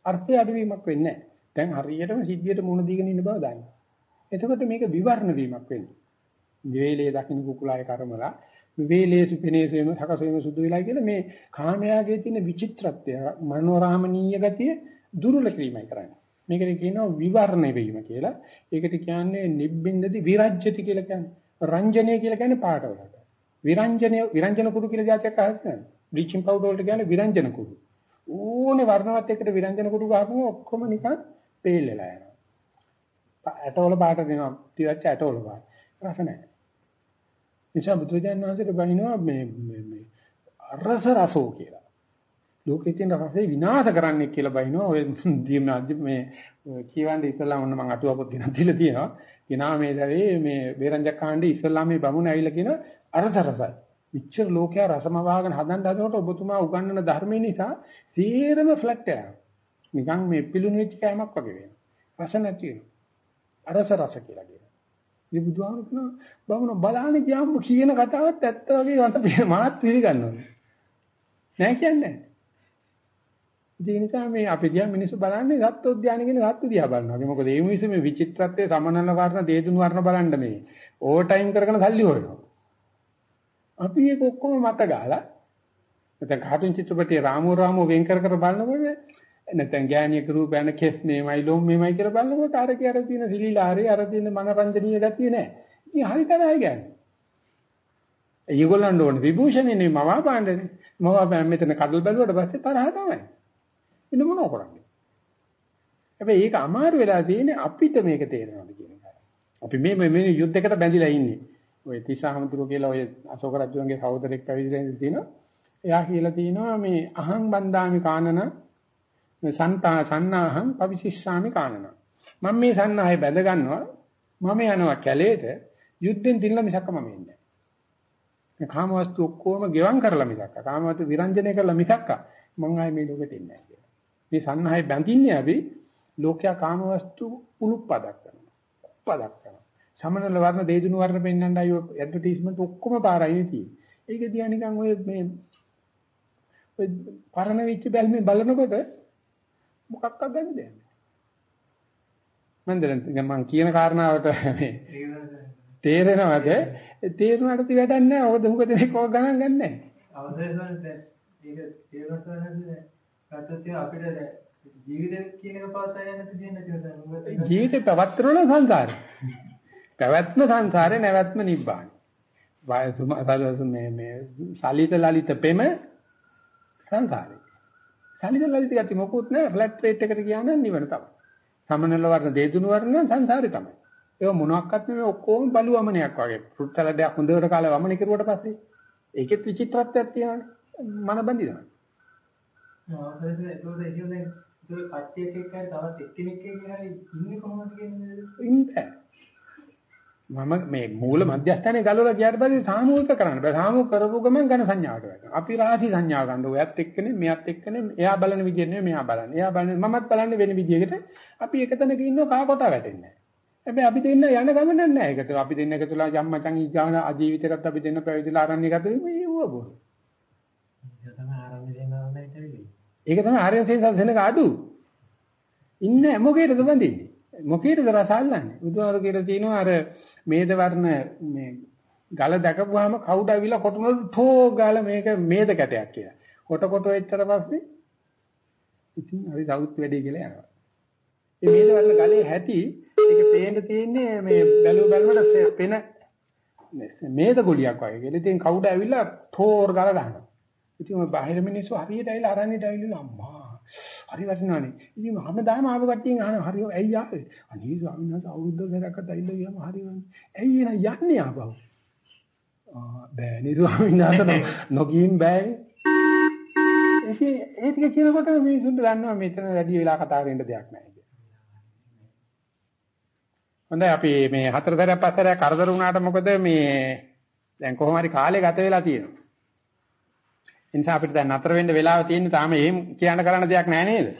අර්ථය අඩුවීමක් වෙන්නේ නැහැ. දැන් හරියටම සිද්ධියට මුණ දීගෙන ඉන්න බව දන්නවා. එතකොට මේක විවරණ වීමක් වෙන්නේ. වේලේ දකින්න කුකුලාය කර්මලා වේලේ සුපිනේසෙම සකසෙම සුදු වෙලා කියලා මේ කාමයාගේ තියෙන විචිත්‍රත්වය මනෝරාමනීය ගතිය දුර්වල කිරීමයි කරන්නේ. මේකට කියනවා විවරණ වීම කියලා. ඒකට කියන්නේ නිබ්බින්දති විරජ්‍යති කියලා කියන්නේ. රංජනය කියලා කියන්නේ පාට වලට. විරංජනය විරංජන කුඩු කියලා જાතියක් අහත් නැහැ. බ්ලීචින් පවුඩර් වලට කියන්නේ විරංජන කුඩු. ඕනේ වර්ණවත් එක්කට විරංජන කුඩු ගහපුවම ඔක්කොම නිකන් පේල් වෙලා යනවා. ඇටවල පාට දෙනවා. ටිකක් ඇටවල පාට. රස නැහැ. නිසා බුදුරජාණන් වහන්සේට බණිනවා මේ මේ රස රසෝ කියලා. ලෝකේ තියෙන රසය විනාශ කරන්නේ කියලා බයිනවා ඔය දීමනාදි මේ කියවන්නේ ඉස්සලා ඔන්න මම අටුව පොත් ගෙනත් දීලා තියෙනවා. කිනා මේ දවේ මේ බේරංජක් කාණ්ඩේ ඉස්සලා මේ බමුණ ඇවිල්ලා කියන අරස රසයි. විච්චර ලෝකයා රසම වහගෙන හදන්න හදනකොට ඔබතුමා උගන්වන ධර්මය නිසා සීරම ෆ්ලැට් යනවා. නිකන් මේ පිලුණු වෙච්ච කෑමක් වගේ වෙනවා. රස නැති වෙනවා. අරස රස කියලා කියනවා. මේ බුදුහාමුදුරු කියනවා බමුණ බලන්න ගියාම කියන කතාවත් ඇත්ත වගේ මට මාත් පිළිගන්නවා. නෑ කියන්නේ. ඒ නිසා මේ අපි දිහා මිනිස්සු බලන්නේ සත්ත්වෝද්‍යාන කියන සත්ත්ව දිහා බලනවා. මොකද මේ මිනිස්සු මේ විචිත්‍රත්වයේ සමනල වර්ණ දේදුණු වර්ණ බලන්න මේ ඕවර් ටයිම් කරගෙන සල්ලි හොයනවා. අපි ඒක ඔක්කොම මත ගාලා නැත්නම් කාටුන් චිත්‍රපටයේ රාමෝ රාමෝ වෙන් කර කර බලනකොට නැත්නම් ගෑණියක රූප යන කෙස් මේමයි ලොම් මේමයි කියලා බලනකොට අර කිය අර තියෙන සිලිලාරේ අර තියෙන මනරංජනීය ගතිය නෑ. ඉතින් හරි තරහයි ගන්නේ. ඒගොල්ලන්ට ඕනේ විභූෂණේ නේ මවා පාණ්ඩනේ. මවා මෙතන කඩල් බැලුවට පස්සේ තරහ තමයි. ඉන්න මොනව කරන්නේ? හැබැයි ඒක අමාරු වෙලා තියෙන්නේ අපිට මේක තේරෙනවද කියන එක. අපි මේ මේ යුද්ධයකට බැඳිලා ඉන්නේ. ඔය තිසහමතුරු කියලා ඔය අශෝක රජුගේ සහෝදරෙක් පැවිදිලා තියෙනවා. එයා කියලා තියෙනවා මේ අහං බන්දාමි කානන සන්තා සන්නාහං පවිසිස්සාමි කානන. මම මේ සන්නාහය බැඳ ගන්නවා. මම යනවා කැලේට යුද්ධෙන් දිනලා මිසක් මම ඉන්නේ නැහැ. කාමවස්තු ඔක්කොම ගෙවම් කරලා මිසක් කාමවස්තු විරංජනය කරලා මිසක් මං ආයේ මේ ලෝකෙට ඉන්නේ නැහැ කියලා. මේ සන්නාහය බැඳින්නේ අපි ලෝකයා කාමවස්තු උලුප්පදක් කරනවා. උප්පදක් කරනවා. සමනල වර්ණ දේදුණු වර්ණ පෙන්වන්න අය ඇඩ්වර්ටයිස්මන්ට් ඔක්කොම පාරයි තියෙන්නේ. ඒක දිහා නිකන් ඔය මේ ඔය පරණ වෙච්ච බැල්මේ බලනකොට මොකක්වත් ගන්න දෙයක් නෑ. මම දැන් මම කියන කාරණාවට මේ තේරෙනවද? තේරුණාට ති වැඩක් නෑ. ඔබ දුක දෙනෙක් ඔය ගණන් ගන්න නෑ. අවසරසන්ට ඒක තේරුණාට ගත්තොත් අපිට ජීවිතය කියන එක පවත්වා යන්න තියෙන ජීවිතේ පවත්තරන සංසාරේ. පැවැත්ම සංසාරේ නැවැත්ම නිබ්බාන. වායතුම මේ මේ සලිත ලලිත පෙම සංසාරේ. සලිත ලලිත ගති මොකුත් නැහැ ෆ්ලැට් රේට් එකට ගියා නම් නිවන තමයි. සමනල වර්ණ දේදුණු වර්ණ නම් සංසාරේ තමයි. ඒක මොනවාක්වත් නෙමෙයි ඔක්කොම බලුවමනයක් වගේ. ෆෘට් සලාඩයක් හොඳට කාලා වමන කෙරුවට පස්සේ ඒකෙත් විචිත්‍රත්වයක් තියෙනවානේ. මන බඳිනවා. ආ ඒක ඒක කියන්නේ ඒක කට්ටියක් එක්ක තවත් එක්කෙනෙක් කියලා ඉන්නේ කොහොමද කියන්නේ? ඉන්නේ. මම මේ මූල මධ්‍යස්ථානේ ගලවලා ගියාට පස්සේ සාමූහික කරන්න බෑ. සාමූහික කරපු ගමන් ඝන සංඥාවට වැටෙනවා. අපි රාශි සංඥා ගන්න. ඔයත් එක්කනේ, මෙයත් එක්කනේ, එයා බලන විදිය නෙවෙයි මෙයා බලන්නේ. එයා බලන්නේ මමත් බලන්නේ වෙන විදියකට. අපි එක තැනක ඉන්නව කා කොට වැටෙන්නේ. හැබැයි අපි දෙන්න යන ගමන නැහැ. ඒකට අපි දෙන්න එකතුලා යම්මචන් ඊගාන ආජීවිතයකට අපි දෙන්න පැවිදිලා ආරණ්‍ය ගත වෙන්නේ ඌව බොරු. ඒක තමයි ආරණ්‍ය දෙන්නවන්නේ ඉතින්. ඒක තමයි ආර්යයන් සෙන්සස් වෙනක අඩු. ඉන්නේ මොකේද බඳින්නේ? මොකේද රසල්ලන්නේ? බුදුහාර කියලා තියෙනවා අර මේද වර්ණ මේ ගල දැකපුවාම කවුද ඇවිල්ලා කොටනොත් තෝ ගාල මේක මේද කැටයක් කියලා. කොට කොට වෙච්චතර පස්සේ ඉතින් හරි සවුත් වැඩි කියලා යනවා. මේ මේද වර්ණ ගලේ හැටි ඒක පේන්න තියෙන්නේ මේ බැලුව බැලමට පෙන මේද ගොලියක් වගේ. කියලා ඉතින් කවුද ඇවිල්ලා තෝර් ගාලා දානවා. ඉතින් ඔය බාහිර මිනිස්සු හරියට ඇවිල්ලා අරන්නේ ඩයිලු අම්මා. හරි වටිනානේ. ඉතින් හැමදාම ආව කට්ටියන් අහන හරි ඇයි ආවේ? අනේ ස්වාමීන් වහන්සේ අවුරුද්ද ගරකට ඇවිල්ලා ගියාම හරි වන්නේ. ඇයි එන යන්නේ ආපහු? ආ බෑ නේද ස්වාමීන් වහන්සේ නොගින් බෑනේ. ඉතින් ඒ ටික කියනකොට මිනිස්සුන්ට දන්නවා මෙතන වැඩි වෙලා කතා කරන්න දෙයක් නැහැ. හොඳයි අපි මේ හතර දරයක් පස්තරයක් කරදර වුණාට මොකද මේ දැන් කොහොම හරි කාලය ගත වෙලා තියෙනවා. ඒ නිසා අපිට දැන් නතර වෙන්න වෙලාව තියෙන්නේ තාම එහෙම කියන්න කරන්න දෙයක් නැහැ නේද?